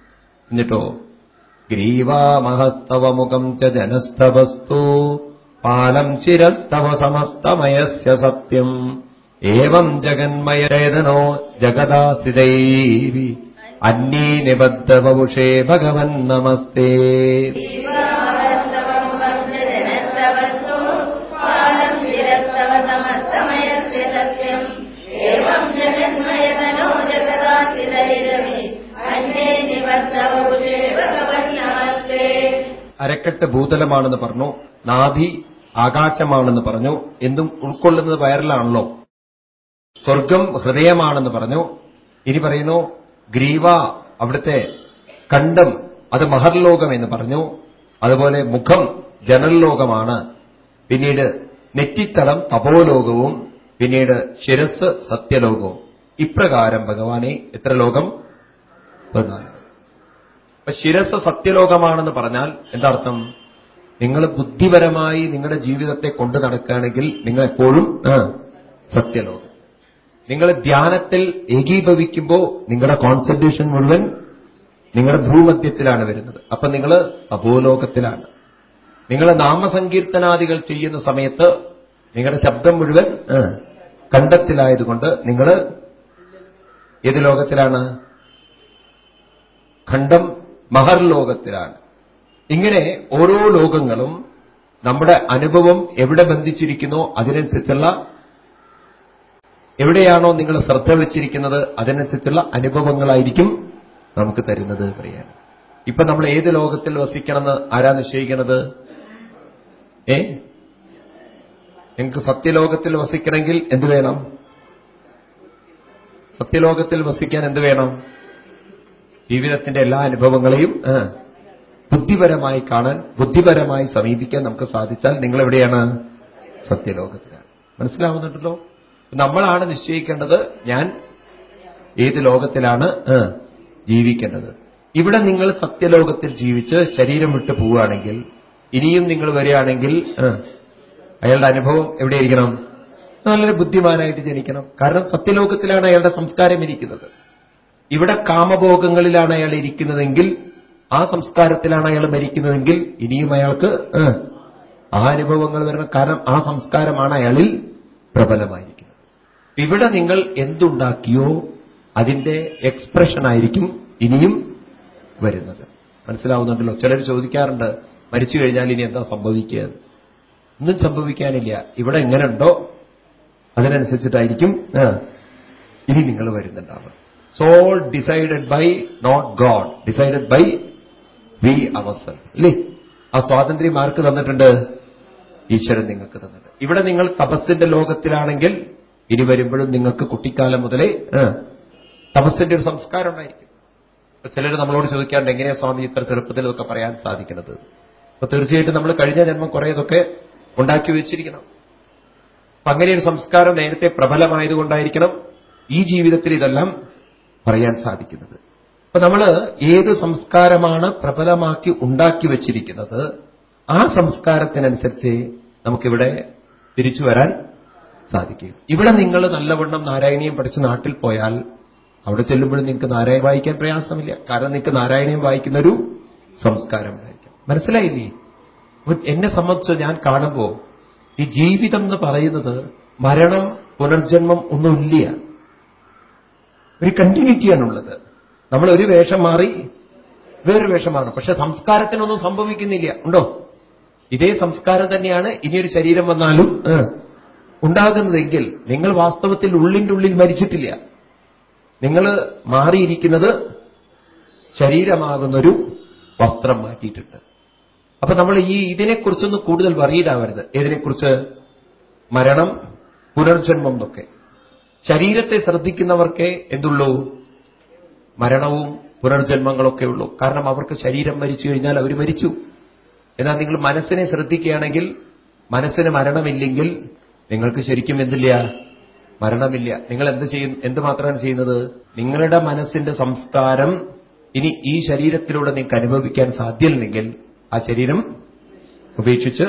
[SPEAKER 1] എന്നിട്ടോ ഗ്രീവാമഹസ്തവമുഖം च जनस्तवस्तु പാലം ശിരസ്തവ സമസ്തമയസ്യ സത്യം. ഏവം जगन्मयेदनो ജഗദാസ്ഥിതൈവി അന്യേ നിബദ്ധവപുഷേ ഭഗവൻ നമസ്തേ അരക്കെട്ട് ഭൂതലമാണെന്ന് പറഞ്ഞു നാഭി ആകാശമാണെന്ന് പറഞ്ഞു എന്തും ഉൾക്കൊള്ളുന്നത് വയറിലാണല്ലോ. സ്വർഗം ഹൃദയമാണെന്ന് പറഞ്ഞു. ഇനി പറയുന്നു ഗ്രീവ അവിടുത്തെ കണ്ടം അത് മഹർലോകം എന്ന് പറഞ്ഞു. അതുപോലെ മുഖം ജനൽ ലോകമാണ്. പിന്നീട് നെറ്റിത്തടം തപോലോകവും പിന്നീട് ശിരസ് സത്യലോകവും. ഇപ്രകാരം ഭഗവാനെ എത്ര ലോകം? പതിനാല്. അപ്പൊ ശിരസ് സത്യലോകമാണെന്ന് പറഞ്ഞാൽ എന്താർത്ഥം? നിങ്ങൾ ബുദ്ധിപരമായി നിങ്ങളുടെ ജീവിതത്തെ കൊണ്ടു നടക്കുകയാണെങ്കിൽ നിങ്ങൾ എപ്പോഴും സത്യലോകം. നിങ്ങൾ ധ്യാനത്തിൽ ഏകീഭവിക്കുമ്പോൾ നിങ്ങളുടെ കോൺസെൻട്രേഷൻ മുഴുവൻ നിങ്ങളുടെ ഭൂമധ്യത്തിലാണ് വരുന്നത്. അപ്പൊ നിങ്ങൾ അപോലോകത്തിലാണ് നിങ്ങൾ നാമസങ്കീർത്തനാദികൾ ചെയ്യുന്ന സമയത്ത് നിങ്ങളുടെ ശബ്ദം മുഴുവൻ കണ്ടത്തിലായതുകൊണ്ട് നിങ്ങൾ ഏത് ലോകത്തിലാണ്? ഖണ്ഡം മഹർലോകത്തിലാണ് ഇങ്ങനെ ഓരോ ലോകങ്ങളും നമ്മുടെ അനുഭവം എവിടെ ബന്ധിച്ചിരിക്കുന്നോ അതിനനുസരിച്ചുള്ള എവിടെയാണോ നിങ്ങൾ ശ്രദ്ധ വെച്ചിരിക്കുന്നത് അതിനനുസരിച്ചുള്ള അനുഭവങ്ങളായിരിക്കും നമുക്ക് തരുന്നത് പറയാൻ ഇപ്പൊ നമ്മൾ ഏത് ലോകത്തിൽ വസിക്കണമെന്ന് ആരാ നിശ്ചയിക്കണത്? ഏ? നിങ്ങൾക്ക് സത്യലോകത്തിൽ വസിക്കണമെങ്കിൽ എന്ത് വേണം? സത്യലോകത്തിൽ വസിക്കാൻ എന്ത് വേണം? ജീവിതത്തിന്റെ എല്ലാ അനുഭവങ്ങളെയും ബുദ്ധിപരമായി കാണാൻ ബുദ്ധിപരമായി സമീപിക്കാൻ നമുക്ക് സാധിച്ചാൽ നിങ്ങൾ എവിടെയാണ് സത്യലോകത്തിലാണ്. മനസ്സിലാവുന്നുണ്ടല്ലോ? നമ്മളാണ് നിശ്ചയിക്കേണ്ടത് ഞാൻ ഏത് ലോകത്തിലാണ് ജീവിക്കേണ്ടത്. ഇവിടെ നിങ്ങൾ സത്യലോകത്തിൽ ജീവിച്ച് ശരീരം വിട്ടു പോവുകയാണെങ്കിൽ ഇനിയും നിങ്ങൾ വരികയാണെങ്കിൽ അയാളുടെ അനുഭവം എവിടെയിരിക്കണം? നല്ലൊരു ബുദ്ധിമാനായിട്ട് ജനിക്കണം. കാരണം സത്യലോകത്തിലാണ് അയാളുടെ സംസ്കാരം ഇരിക്കുന്നത്. ഇവിടെ കാമഭോഗങ്ങളിലാണ് അയാൾ ഇരിക്കുന്നതെങ്കിൽ ആ സംസ്കാരത്തിലാണ് അയാൾ മരിക്കുന്നതെങ്കിൽ ഇനിയും അയാൾക്ക് ആ, അനുഭവങ്ങൾ വരണം കാരണം ആ സംസ്കാരമാണ് അയാളിൽ പ്രബലമായിരിക്കുന്നത്. ഇവിടെ നിങ്ങൾ എന്തുണ്ടാക്കിയോ അതിന്റെ എക്സ്പ്രഷൻ ആയിരിക്കും ഇനിയും വരുന്നത്. മനസ്സിലാവുന്നുണ്ടല്ലോ? ചിലർ ചോദിക്കാറുണ്ട് മരിച്ചു കഴിഞ്ഞാൽ ഇനി എന്താ സംഭവിക്കുക ഒന്നും സംഭവിക്കാനില്ല. ഇവിടെ എങ്ങനെയുണ്ടോ അതിനനുസരിച്ചിട്ടായിരിക്കും ഇനി നിങ്ങൾ വരുന്നുണ്ടാവുക. Soul decided by not God decided by we ourselves അല്ലേ ആ സ്വാതന്ത്ര്യം ആർക്ക് തന്നിട്ടുണ്ട്. ഈശ്വരൻ നിങ്ങൾക്ക് തന്നിട്ടുണ്ട്. ഇവിടെ നിങ്ങൾ തപസ്സിന്റെ ലോകത്തിലാണെങ്കിൽ ഇനി വരുമ്പോഴും നിങ്ങൾക്ക് കുട്ടിക്കാലം മുതലേ തപസ്സിന്റെ ഒരു സംസ്കാരം ഉണ്ടായിരിക്കും. ചിലർ നമ്മളോട് ചോദിക്കാറുണ്ട് എങ്ങനെയാ സ്വാമി ഇത്ര ചെറുപ്പത്തിൽ ഇതൊക്കെ പറയാൻ സാധിക്കുന്നത്? അപ്പൊ തീർച്ചയായിട്ടും നമ്മൾ കഴിഞ്ഞ ജന്മം കുറെ ഇതൊക്കെ ഉണ്ടാക്കി വെച്ചിരിക്കണം. അപ്പൊ അങ്ങനെ ഒരു സംസ്കാരം നേരത്തെ പ്രബലമായതുകൊണ്ടായിരിക്കണം ഈ ജീവിതത്തിൽ ഇതെല്ലാം പറയാൻ സാധിക്കുന്നത്. അപ്പൊ നമ്മൾ ഏത് സംസ്കാരമാണ് പ്രബലമാക്കി ഉണ്ടാക്കി വച്ചിരിക്കുന്നത് ആ സംസ്കാരത്തിനനുസരിച്ച് നമുക്കിവിടെ തിരിച്ചു വരാൻ സാധിക്കും. ഇവിടെ നിങ്ങൾ നല്ലവണ്ണം നാരായണീയം പഠിച്ച് നാട്ടിൽ പോയാൽ അവിടെ ചെല്ലുമ്പോഴും നിങ്ങൾക്ക് നാരായണ വായിക്കാൻ പ്രയാസമില്ല. കാരണം നിങ്ങൾക്ക് നാരായണീയം വായിക്കുന്ന ഒരു സംസ്കാരം ഉണ്ടായിരിക്കും. മനസ്സിലായില്ലേ? എന്നെ സംബന്ധിച്ച് ഞാൻ കാണുമ്പോൾ ഈ ജീവിതം എന്ന് പറയുന്നത് മരണം പുനർജന്മം ഒന്നുമില്ല. ഒരു കണ്ടിന്യൂറ്റിയാണുള്ളത് നമ്മൾ ഒരു വേഷം മാറി വേറൊരു വേഷം മാറണം. പക്ഷെ സംസ്കാരത്തിനൊന്നും സംഭവിക്കുന്നില്ല. ഉണ്ടോ? ഇതേ സംസ്കാരം തന്നെയാണ് ഇനിയൊരു ശരീരം വന്നാലും ഉണ്ടാകുന്നതെങ്കിൽ നിങ്ങൾ വാസ്തവത്തിൽ ഉള്ളിന്റെ ഉള്ളിൽ മരിച്ചിട്ടില്ല. നിങ്ങൾ മാറിയിരിക്കുന്നത് ശരീരമാകുന്നൊരു വസ്ത്രം മാറ്റിയിട്ടുണ്ട്. അപ്പൊ നമ്മൾ ഈ ഇതിനെക്കുറിച്ചൊന്ന് കൂടുതൽ വറീഡാവരുത് ഏതിനെക്കുറിച്ച്? മരണം പുനർജന്മം എന്നൊക്കെ. ശരീരത്തെ ശ്രദ്ധിക്കുന്നവർക്കേ എന്തുള്ളൂ? മരണവും പുനർജന്മങ്ങളൊക്കെ ഉള്ളൂ കാരണം അവർക്ക് ശരീരം മരിച്ചു കഴിഞ്ഞാൽ അവർ മരിച്ചു. എന്നാൽ നിങ്ങൾ മനസ്സിനെ ശ്രദ്ധിക്കുകയാണെങ്കിൽ മനസ്സിന് മരണമില്ലെങ്കിൽ നിങ്ങൾക്ക് ശരിക്കും എന്തില്ല? മരണമില്ല. നിങ്ങൾ എന്ത് ചെയ്യും? എന്ത് മാത്രമാണ് ചെയ്യുന്നത്? നിങ്ങളുടെ മനസ്സിന്റെ സംസ്കാരം ഇനി ഈ ശരീരത്തിലൂടെ നിങ്ങൾക്ക് അനുഭവിക്കാൻ സാധ്യമല്ലെങ്കിൽ ആ ശരീരം ഉപേക്ഷിച്ച്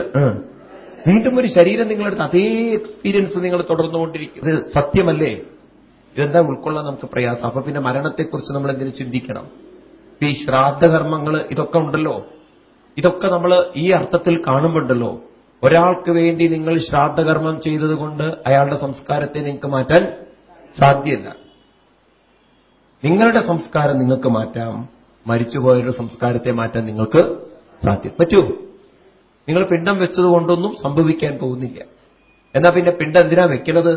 [SPEAKER 1] വീണ്ടും ഒരു ശരീരം നിങ്ങളെടുത്ത് അതേ എക്സ്പീരിയൻസ് നിങ്ങൾ തുടർന്നുകൊണ്ടിരിക്കും. ഇത് സത്യമല്ലേ? ഇതെന്താ ഉൾക്കൊള്ളാൻ നമുക്ക് പ്രയാസം? അപ്പൊ പിന്നെ മരണത്തെക്കുറിച്ച് നമ്മൾ എന്തിനു ചിന്തിക്കണം? ഈ ശ്രാദ്ധകർമ്മങ്ങൾ ഇതൊക്കെ ഉണ്ടല്ലോ. ഇതൊക്കെ നമ്മൾ ഈ അർത്ഥത്തിൽ കാണുമ്പോണ്ടല്ലോ. ഒരാൾക്ക് വേണ്ടി നിങ്ങൾ ശ്രാദ്ധകർമ്മം ചെയ്തതുകൊണ്ട് അയാളുടെ സംസ്കാരത്തെ നിങ്ങൾക്ക് മാറ്റാൻ സാധ്യമല്ല നിങ്ങളുടെ സംസ്കാരം നിങ്ങൾക്ക് മാറ്റാം. മരിച്ചുപോയവരുടെ സംസ്കാരത്തെ മാറ്റാൻ നിങ്ങൾക്ക് സാധ്യം പറ്റൂ? നിങ്ങൾ പിണ്ടം വെച്ചതുകൊണ്ടൊന്നും സംഭവിക്കാൻ പോകുന്നില്ല. എന്നാ പിന്നെ പിണ്ടം എന്തിനാ വെക്കണത്?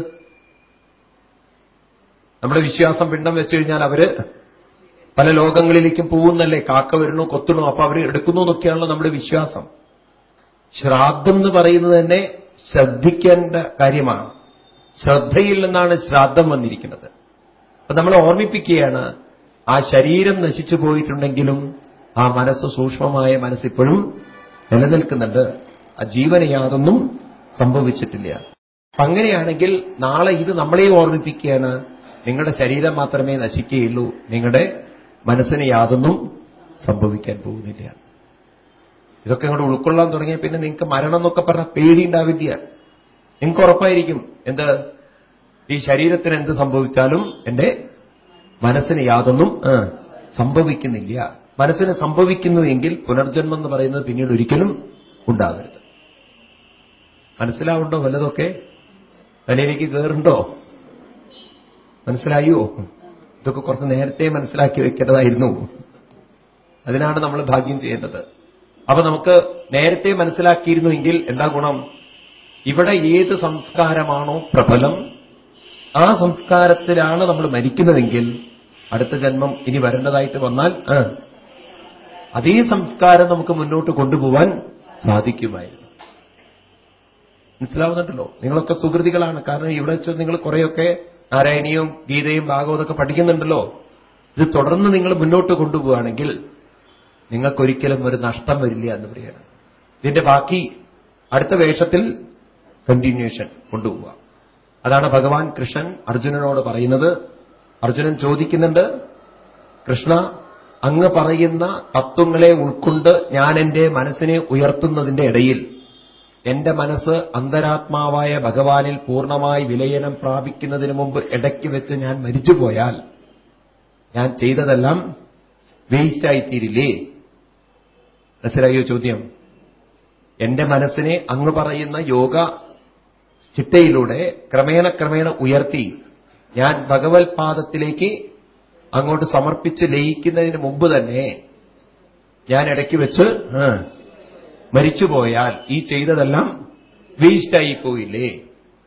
[SPEAKER 1] നമ്മുടെ വിശ്വാസം പിണ്ടം വെച്ചു കഴിഞ്ഞാൽ അവർ പല ലോകങ്ങളിലേക്കും പോകുന്നല്ലേ? കാക്ക വരണു കൊത്തണു അപ്പൊ അവർ എടുക്കുന്നു എന്നൊക്കെയാണല്ലോ നമ്മുടെ വിശ്വാസം. ശ്രാദ്ധം എന്ന് പറയുന്നത് തന്നെ ശ്രദ്ധിക്കേണ്ട കാര്യമാണ്. ശ്രദ്ധയിൽ നിന്നാണ് ശ്രാദ്ധം വന്നിരിക്കുന്നത്. അപ്പൊ നമ്മൾ ഓർമ്മിപ്പിക്കുകയാണ് ആ ശരീരം നശിച്ചു പോയിട്ടുണ്ടെങ്കിലും ആ മനസ്സ് സൂക്ഷ്മമായ മനസ്സിപ്പോഴും നിലനിൽക്കുന്നുണ്ട്. ആ ജീവന് യാതൊന്നും സംഭവിച്ചിട്ടില്ല. അങ്ങനെയാണെങ്കിൽ നാളെ ഇത് നമ്മളെയും ഓർമ്മിപ്പിക്കുകയാണ്. നിങ്ങളുടെ ശരീരം മാത്രമേ നശിക്കുകയുള്ളൂ. നിങ്ങളുടെ മനസ്സിന് യാതൊന്നും സംഭവിക്കാൻ പോകുന്നില്ല. ഇതൊക്കെ ഇങ്ങോട്ട് ഉൾക്കൊള്ളാൻ തുടങ്ങിയ പിന്നെ നിങ്ങൾക്ക് മരണം എന്നൊക്കെ പറഞ്ഞ പേടിയുണ്ടാവില്ല നിങ്ങൾക്ക് ഉറപ്പായിരിക്കും. എന്ത്? ഈ ശരീരത്തിന് എന്ത് സംഭവിച്ചാലും എന്റെ മനസ്സിന് യാതൊന്നും സംഭവിക്കുന്നില്ല. മനസ്സിന് സംഭവിക്കുന്നു എങ്കിൽ പുനർജന്മം എന്ന് പറയുന്നത് പിന്നീട് ഒരിക്കലും ഉണ്ടാകരുത്. മനസ്സിലാവുണ്ടോ വല്ലതൊക്കെ? തലയിലേക്ക് കയറുണ്ടോ മനസ്സിലായോ? ഇതൊക്കെ കുറച്ച് നേരത്തെ മനസ്സിലാക്കി വെക്കേണ്ടതായിരുന്നു. അതിനാണ് നമ്മൾ ഭാഗ്യം ചെയ്യേണ്ടത്. അപ്പൊ നമുക്ക് നേരത്തെ മനസ്സിലാക്കിയിരുന്നുവെങ്കിൽ എന്താ ഗുണം? ഇവിടെ ഏത് സംസ്കാരമാണോ പ്രബലം ആ സംസ്കാരത്തിലാണ് നമ്മൾ മരിക്കുന്നതെങ്കിൽ അടുത്ത ജന്മം ഇനി വരേണ്ടതായിട്ട് വന്നാൽ അതേ സംസ്കാരം നമുക്ക് മുന്നോട്ട് കൊണ്ടുപോവാൻ സാധിക്കുമായിരുന്നു. മനസ്സിലാവുന്നുണ്ടല്ലോ? നിങ്ങളൊക്കെ സുഹൃതികളാണ്. കാരണം ഇവിടെ വെച്ച് നിങ്ങൾ കുറെയൊക്കെ നാരായണീയവും ഗീതയും ഭാഗവതമൊക്കെ പഠിക്കുന്നുണ്ടല്ലോ. ഇത് തുടർന്ന് നിങ്ങൾ മുന്നോട്ട് കൊണ്ടുപോവുകയാണെങ്കിൽ നിങ്ങൾക്കൊരിക്കലും ഒരു നഷ്ടം വരില്ല എന്ന് പറയുകയാണ് ഇതിന്റെ ബാക്കി അടുത്ത വേഷത്തിൽ കണ്ടിന്യൂഷൻ കൊണ്ടുപോവുക. അതാണ് ഭഗവാൻ കൃഷ്ണൻ അർജുനനോട് പറയുന്നത്. അർജുനൻ ചോദിക്കുന്നുണ്ട് കൃഷ്ണ അങ്ങ് പറയുന്ന തത്വങ്ങളെ ഉൾക്കൊണ്ട് ഞാൻ എന്റെ മനസ്സിനെ ഉയർത്തുന്നതിന്റെ ഇടയിൽ എന്റെ മനസ്സ് അന്തരാത്മാവായ ഭഗവാനിൽ പൂർണമായി വിലയനം പ്രാപിക്കുന്നതിന് മുമ്പ് ഇടയ്ക്ക് വെച്ച് ഞാൻ മരിച്ചുപോയാൽ ഞാൻ ചെയ്തതെല്ലാം വേസ്റ്റായിത്തീരില്ലേ? മനസ്സിലായോ ചോദ്യം? എന്റെ മനസ്സിനെ അങ്ങ് പറയുന്ന യോഗ ചിട്ടയിലൂടെ ക്രമേണ ക്രമേണ ഉയർത്തി ഞാൻ ഭഗവത് പാദത്തിലേക്ക് അങ്ങോട്ട് സമർപ്പിച്ച് ലയിക്കുന്നതിന് മുമ്പ് തന്നെ ഞാൻ ഇടയ്ക്ക് വെച്ച് മരിച്ചുപോയാൽ ഈ ചെയ്തതെല്ലാം വേസ്റ്റായി പോയില്ലേ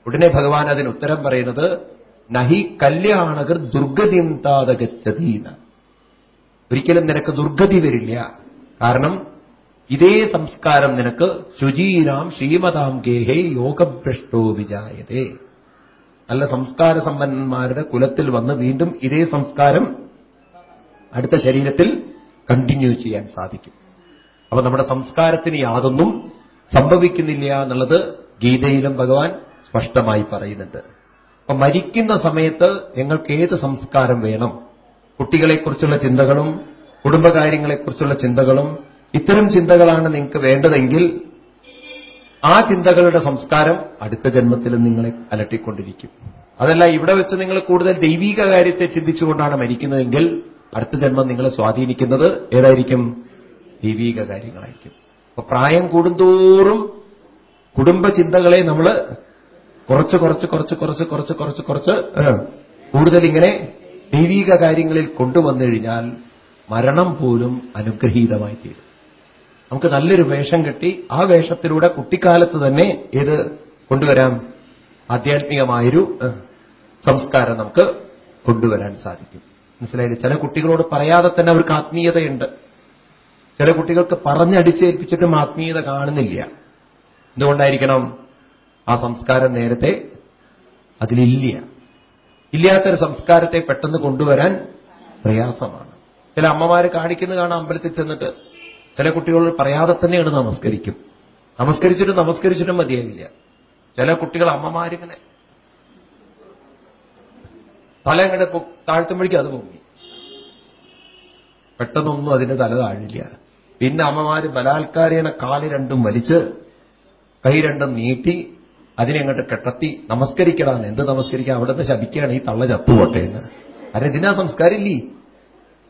[SPEAKER 1] ഉടനെ ഭഗവാൻ അതിന് ഉത്തരം പറയുന്നത് നഹി കല്യാണകർ ദുർഗതിം താതകച്ചതീന ഒരിക്കലും നിനക്ക് ദുർഗതി വരില്ല. കാരണം ഇതേ സംസ്കാരം നിനക്ക് ശുചീരാം ശ്രീമതാം ഗേഹേ യോഗഭ്രഷ്ടോ വിജായതേ. നല്ല സംസ്കാര സമ്പന്നന്മാരുടെ കുലത്തിൽ വന്ന് വീണ്ടും ഇതേ സംസ്കാരം അടുത്ത ശരീരത്തിൽ കണ്ടിന്യൂ ചെയ്യാൻ സാധിക്കും. അപ്പൊ നമ്മുടെ സംസ്കാരത്തിന് യാതൊന്നും സംഭവിക്കുന്നില്ല എന്നുള്ളത് ഗീതയിലും ഭഗവാൻ സ്പഷ്ടമായി പറയുന്നുണ്ട്. അപ്പൊ മരിക്കുന്ന സമയത്ത് ഞങ്ങൾക്ക് ഏത് സംസ്കാരം വേണം? കുട്ടികളെക്കുറിച്ചുള്ള ചിന്തകളും കുടുംബകാര്യങ്ങളെക്കുറിച്ചുള്ള ചിന്തകളും ഇത്തരം ചിന്തകളാണ് നിങ്ങൾക്ക് വേണ്ടതെങ്കിൽ ആ ചിന്തകളുടെ സംസ്കാരം അടുത്ത ജന്മത്തിൽ നിങ്ങളെ അലട്ടിക്കൊണ്ടിരിക്കും. അതല്ല ഇവിടെ വെച്ച് നിങ്ങൾ കൂടുതൽ ദൈവീക കാര്യത്തെ ചിന്തിച്ചുകൊണ്ടാണ് മരിക്കുന്നതെങ്കിൽ അടുത്ത ജന്മം നിങ്ങളെ സ്വാധീനിക്കുന്നത് ഏതായിരിക്കും? ദൈവീക കാര്യങ്ങളായിരിക്കും. അപ്പൊ പ്രായം കൂടുന്തോറും കുടുംബചിന്തകളെ നമ്മൾ കുറച്ച് കുറച്ച് കുറച്ച് കുറച്ച് കുറച്ച് കുറച്ച് കുറച്ച് കൂടുതൽ ഇങ്ങനെ ദൈവീക കാര്യങ്ങളിൽ കൊണ്ടുവന്നു കഴിഞ്ഞാൽ മരണം പോലും അനുഗ്രഹീതമായി തീരും നമുക്ക് നല്ലൊരു വേഷം കെട്ടി ആ വേഷത്തിലൂടെ കുട്ടിക്കാലത്ത് തന്നെ ഏത് കൊണ്ടുവരാം. ആധ്യാത്മികമായൊരു സംസ്കാരം നമുക്ക് കൊണ്ടുവരാൻ സാധിക്കും. മനസ്സിലായില്ലേ? ചില കുട്ടികളോട് പറയാതെ തന്നെ അവർക്ക് ആത്മീയതയുണ്ട്. ചില കുട്ടികൾക്ക് പറഞ്ഞടിച്ചേൽപ്പിച്ചിട്ടും ആത്മീയത കാണുന്നില്ല. എന്തുകൊണ്ടായിരിക്കണം? ആ സംസ്കാരം നേരത്തെ അതിലില്ല. ഇല്ലാത്തൊരു സംസ്കാരത്തെ പെട്ടെന്ന് കൊണ്ടുവരാൻ പ്രയാസമാണ്. ചില അമ്മമാര് കാണിക്കുന്നു കാണാം അമ്പലത്തിൽ ചെന്നിട്ട്. ചില കുട്ടികൾ പറയാതെ തന്നെയാണ് നമസ്കരിക്കും. നമസ്കരിച്ചിട്ടും നമസ്കരിച്ചിട്ടും മതിയാവില്ല ചില കുട്ടികൾ അമ്മമാരിങ്ങനെ തല ഇങ്ങനെ താഴ്ത്തുമ്പോഴേക്കും അത് പൊങ്ങി. പെട്ടെന്നൊന്നും അതിന്റെ തല താഴില്ല. പിന്നെ അമ്മമാര് ബലാത്കാരേണ കാൽ രണ്ടും വലിച്ച് കൈ രണ്ടും നീട്ടി അതിനെ അങ്ങോട്ട് കെട്ടത്തി നമസ്കരിക്കണമെന്ന് എന്ത് നമസ്കരിക്കാൻ അവിടുന്ന് ശപിക്കുകയാണ് ഈ തള്ള ചത്തുപോട്ടെ എന്ന്. അരെ ഇതിനാ സംസ്കാരമില്ലേ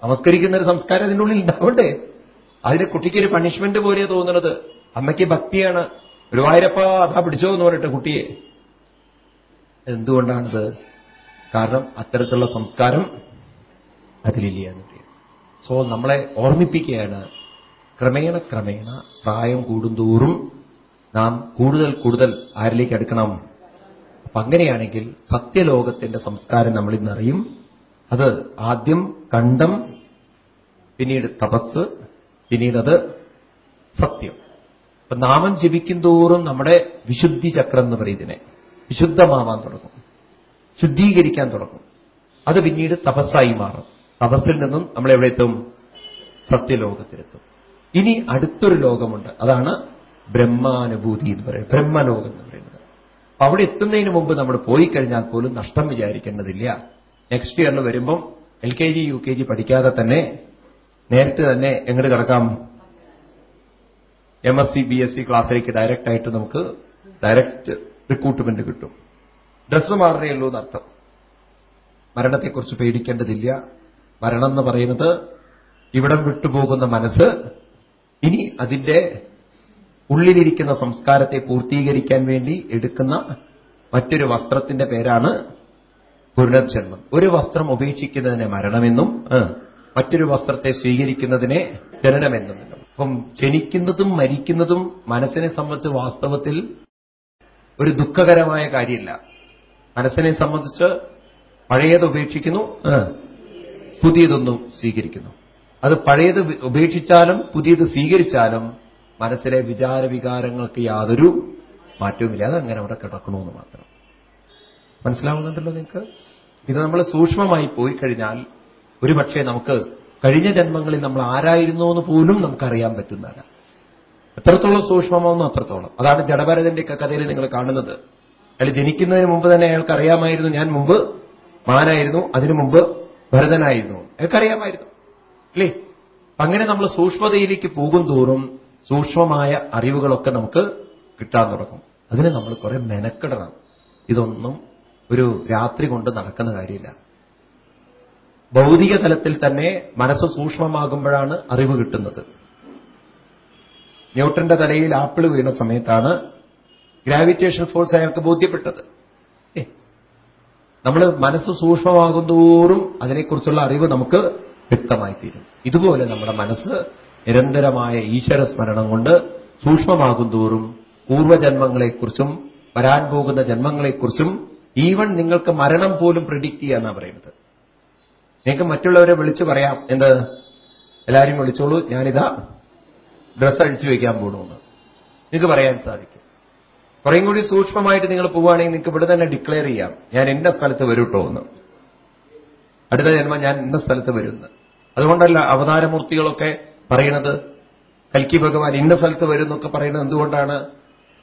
[SPEAKER 1] നമസ്കരിക്കുന്ന ഒരു സംസ്കാരം അതിന്റെ ഉള്ളിൽ ഉണ്ടാവണ്ടേ? അതിന് കുട്ടിക്കൊരു പണിഷ്മെന്റ് പോലെ തോന്നുന്നത് അമ്മയ്ക്ക് ഭക്തിയാണ്. ഗുരുവായൂരപ്പ അതാ പിടിച്ചോ എന്ന് പറഞ്ഞിട്ട് കുട്ടിയെ. എന്തുകൊണ്ടാണിത്? കാരണം അത്തരത്തിലുള്ള സംസ്കാരം അതിലില്ല സോ നമ്മളെ ഓർമ്മിപ്പിക്കുകയാണ് ക്രമേണ ക്രമേണ പ്രായം കൂടുന്തോറും നാം കൂടുതൽ കൂടുതൽ ആരിലേക്ക് അടുക്കണം. അപ്പൊ അങ്ങനെയാണെങ്കിൽ സത്യലോകത്തിന്റെ സംസ്കാരം നമ്മൾ ഇന്നറിയും. അത് ആദ്യം കണ്ടം പിന്നീട് തപസ് പിന്നീടത് സത്യം. അപ്പൊ നാമം ജപിക്കും തോറും നമ്മുടെ വിശുദ്ധി ചക്രം എന്ന് പറയും ഇതിനെ. വിശുദ്ധമാവാൻ തുടങ്ങും. ശുദ്ധീകരിക്കാൻ തുടങ്ങും. അത് പിന്നീട് തപസ്സായി മാറും. തപസ്സിൽ നിന്നും നമ്മൾ എവിടെ എത്തും? സത്യലോകത്തിലെത്തും. ഇനി അടുത്തൊരു ലോകമുണ്ട്. അതാണ് ബ്രഹ്മാനുഭൂതി എന്ന് പറയുന്നത്. ബ്രഹ്മലോകം എന്ന് പറയുന്നത്. അവിടെ എത്തുന്നതിന് മുമ്പ് നമ്മൾ പോയി കഴിഞ്ഞാൽ പോലും നഷ്ടം വിചാരിക്കേണ്ടതില്ല. നെക്സ്റ്റ് ഇയറിൽ വരുമ്പം L K G U K G പഠിക്കാതെ തന്നെ നേരത്തെ തന്നെ എങ്ങോട്ട് കിടക്കാം? M S C B S C ക്ലാസ്സിലേക്ക് ഡയറക്റ്റ് ആയിട്ട് നമുക്ക് ഡയറക്റ്റ് റിക്രൂട്ട്മെന്റ് കിട്ടും. ഡ്രസ്സ് മാറണേ ഉള്ളൂ എന്നർത്ഥം. മരണത്തെക്കുറിച്ച് പേടിക്കേണ്ടതില്ല. മരണം എന്ന് പറയുന്നത് ഇവിടം വിട്ടുപോകുന്ന മനസ്സ് ഇനി അതിന്റെ ഉള്ളിലിരിക്കുന്ന സംസ്കാരത്തെ പൂർത്തീകരിക്കാൻ വേണ്ടി എടുക്കുന്ന മറ്റൊരു വസ്ത്രത്തിന്റെ പേരാണ് പുനർജന്മം. ഒരു വസ്ത്രം ഉപേക്ഷിക്കുന്നതിനെ മരണമെന്നും മറ്റൊരു വസ്ത്രത്തെ സ്വീകരിക്കുന്നതിനെ ജനനമെന്നും അപ്പം ജനിക്കുന്നതും മരിക്കുന്നതും മനസ്സിനെ സംബന്ധിച്ച് വാസ്തവത്തിൽ ഒരു ദുഃഖകരമായ കാര്യമില്ല. മനസ്സിനെ സംബന്ധിച്ച് പഴയത് ഉപേക്ഷിക്കുന്നു പുതിയതൊന്നും സ്വീകരിക്കുന്നു. അത് പഴയത് ഉപേക്ഷിച്ചാലും പുതിയത് സ്വീകരിച്ചാലും മനസ്സിലെ വിചാരവികാരങ്ങൾക്ക് യാതൊരു മാറ്റവുമില്ല. അതങ്ങനെ അവിടെ കിടക്കണമെന്ന് മാത്രം. മനസ്സിലാവുന്നുണ്ടല്ലോ നിങ്ങൾക്ക് ഇത് നമ്മൾ സൂക്ഷ്മമായി പോയി കഴിഞ്ഞാൽ ഒരുപക്ഷെ നമുക്ക് കഴിഞ്ഞ ജന്മങ്ങളിൽ നമ്മൾ ആരായിരുന്നു എന്ന് പോലും നമുക്കറിയാൻ പറ്റുന്നതല്ല. എത്രത്തോളം സൂക്ഷ്മമാവുന്നു അത്രത്തോളം. അതാണ് ജഡഭരതന്റെയൊക്കെ കഥയിൽ നിങ്ങൾ കാണുന്നത്. അയാൾ ജനിക്കുന്നതിന് മുമ്പ് തന്നെ അയാൾക്ക് അറിയാമായിരുന്നു ഞാൻ മുമ്പ് മാനായിരുന്നു അതിനു മുമ്പ് ഭരതനായിരുന്നു. അയാൾക്കറിയാമായിരുന്നു. അല്ലേ? അങ്ങനെ നമ്മൾ സൂക്ഷ്മതയിലേക്ക് പോകും തോറും സൂക്ഷ്മമായ അറിവുകളൊക്കെ നമുക്ക് കിട്ടാൻ തുടങ്ങും. അതിന് നമ്മൾ കുറെ മെനക്കെടണം. ഇതൊന്നും ഒരു രാത്രി കൊണ്ട് നടക്കുന്ന കാര്യമില്ല. ഭൗതിക തലത്തിൽ തന്നെ മനസ്സ് സൂക്ഷ്മമാകുമ്പോഴാണ് അറിവ് കിട്ടുന്നത്. ന്യൂട്ടന്റെ തലയിൽ ആപ്പിൾ വീണ സമയത്താണ് ഗ്രാവിറ്റേഷൻ ഫോഴ്സ് അയാൾക്ക് ബോധ്യപ്പെട്ടത്. നമ്മൾ മനസ്സ് സൂക്ഷ്മമാകുന്തോറും അതിനെക്കുറിച്ചുള്ള അറിവ് നമുക്ക് വ്യക്തമായി തീരും ഇതുപോലെ നമ്മുടെ മനസ്സ് നിരന്തരമായ ഈശ്വര സ്മരണം കൊണ്ട് സൂക്ഷ്മമാകും തോറും പൂർവജന്മങ്ങളെക്കുറിച്ചും വരാൻ പോകുന്ന ജന്മങ്ങളെക്കുറിച്ചും ഈവൻ നിങ്ങൾക്ക് മരണം പോലും പ്രിഡിക്റ്റ് ചെയ്യാന്നാ പറയുന്നത്. നിങ്ങൾക്ക് മറ്റുള്ളവരെ വിളിച്ചു പറയാം. എന്ത്? എല്ലാവരും വിളിച്ചോളൂ. ഞാനിതാ ഡ്രസ്സ് അഴിച്ചു വയ്ക്കാൻ പോകണമെന്ന് നിങ്ങൾക്ക് പറയാൻ സാധിക്കും. കുറേയും കൂടി സൂക്ഷ്മമായിട്ട് നിങ്ങൾ പോവുകയാണെങ്കിൽ നിങ്ങൾക്ക് ഇവിടെ തന്നെ ഡിക്ലെയർ ചെയ്യാം. ഞാൻ എന്റെ സ്ഥലത്ത് വരൂട്ടോ എന്ന് അടുത്ത ജന്മം ഞാൻ എന്റെ സ്ഥലത്ത് വരുന്ന്. അതുകൊണ്ടല്ല അവതാരമൂർത്തികളൊക്കെ പറയുന്നത് കൽക്കി ഭഗവാൻ ഇന്ന സ്ഥലത്ത് വരും എന്നൊക്കെ പറയുന്നത് എന്തുകൊണ്ടാണ്?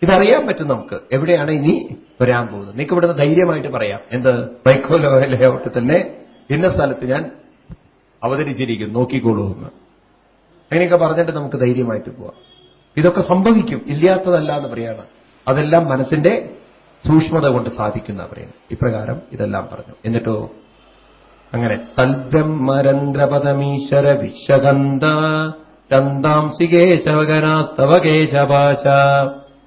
[SPEAKER 1] ഇതറിയാൻ പറ്റും നമുക്ക്. എവിടെയാണ് ഇനി വരാൻ പോകുന്നത്? നിങ്ങൾക്ക് ഇവിടുന്ന് ധൈര്യമായിട്ട് പറയാം. എന്ത്? മൈക്കോലോ ലേഔട്ട് തന്നെ ഇന്ന സ്ഥലത്ത് ഞാൻ അവതരിച്ചിരിക്കും. നോക്കിക്കോളൂ എന്ന് അങ്ങനെയൊക്കെ പറഞ്ഞിട്ട് നമുക്ക് ധൈര്യമായിട്ട് പോവാം. ഇതൊക്കെ സംഭവിക്കും. ഇല്ലാത്തതല്ല എന്ന് പറയാണ്. അതെല്ലാം മനസ്സിന്റെ സൂക്ഷ്മത കൊണ്ട് സാധിക്കുന്ന പറയുന്നു ഇപ്രകാരം ഇതെല്ലാം പറഞ്ഞു. എന്നിട്ടോ? അങ്ങനെ. തൽബ്രഹ്മരന്ധ്രപദമീശ്വര വിശ്വഗന്ധ ചന്താംസി കേശവഗനാസ്തവ കേശപാശ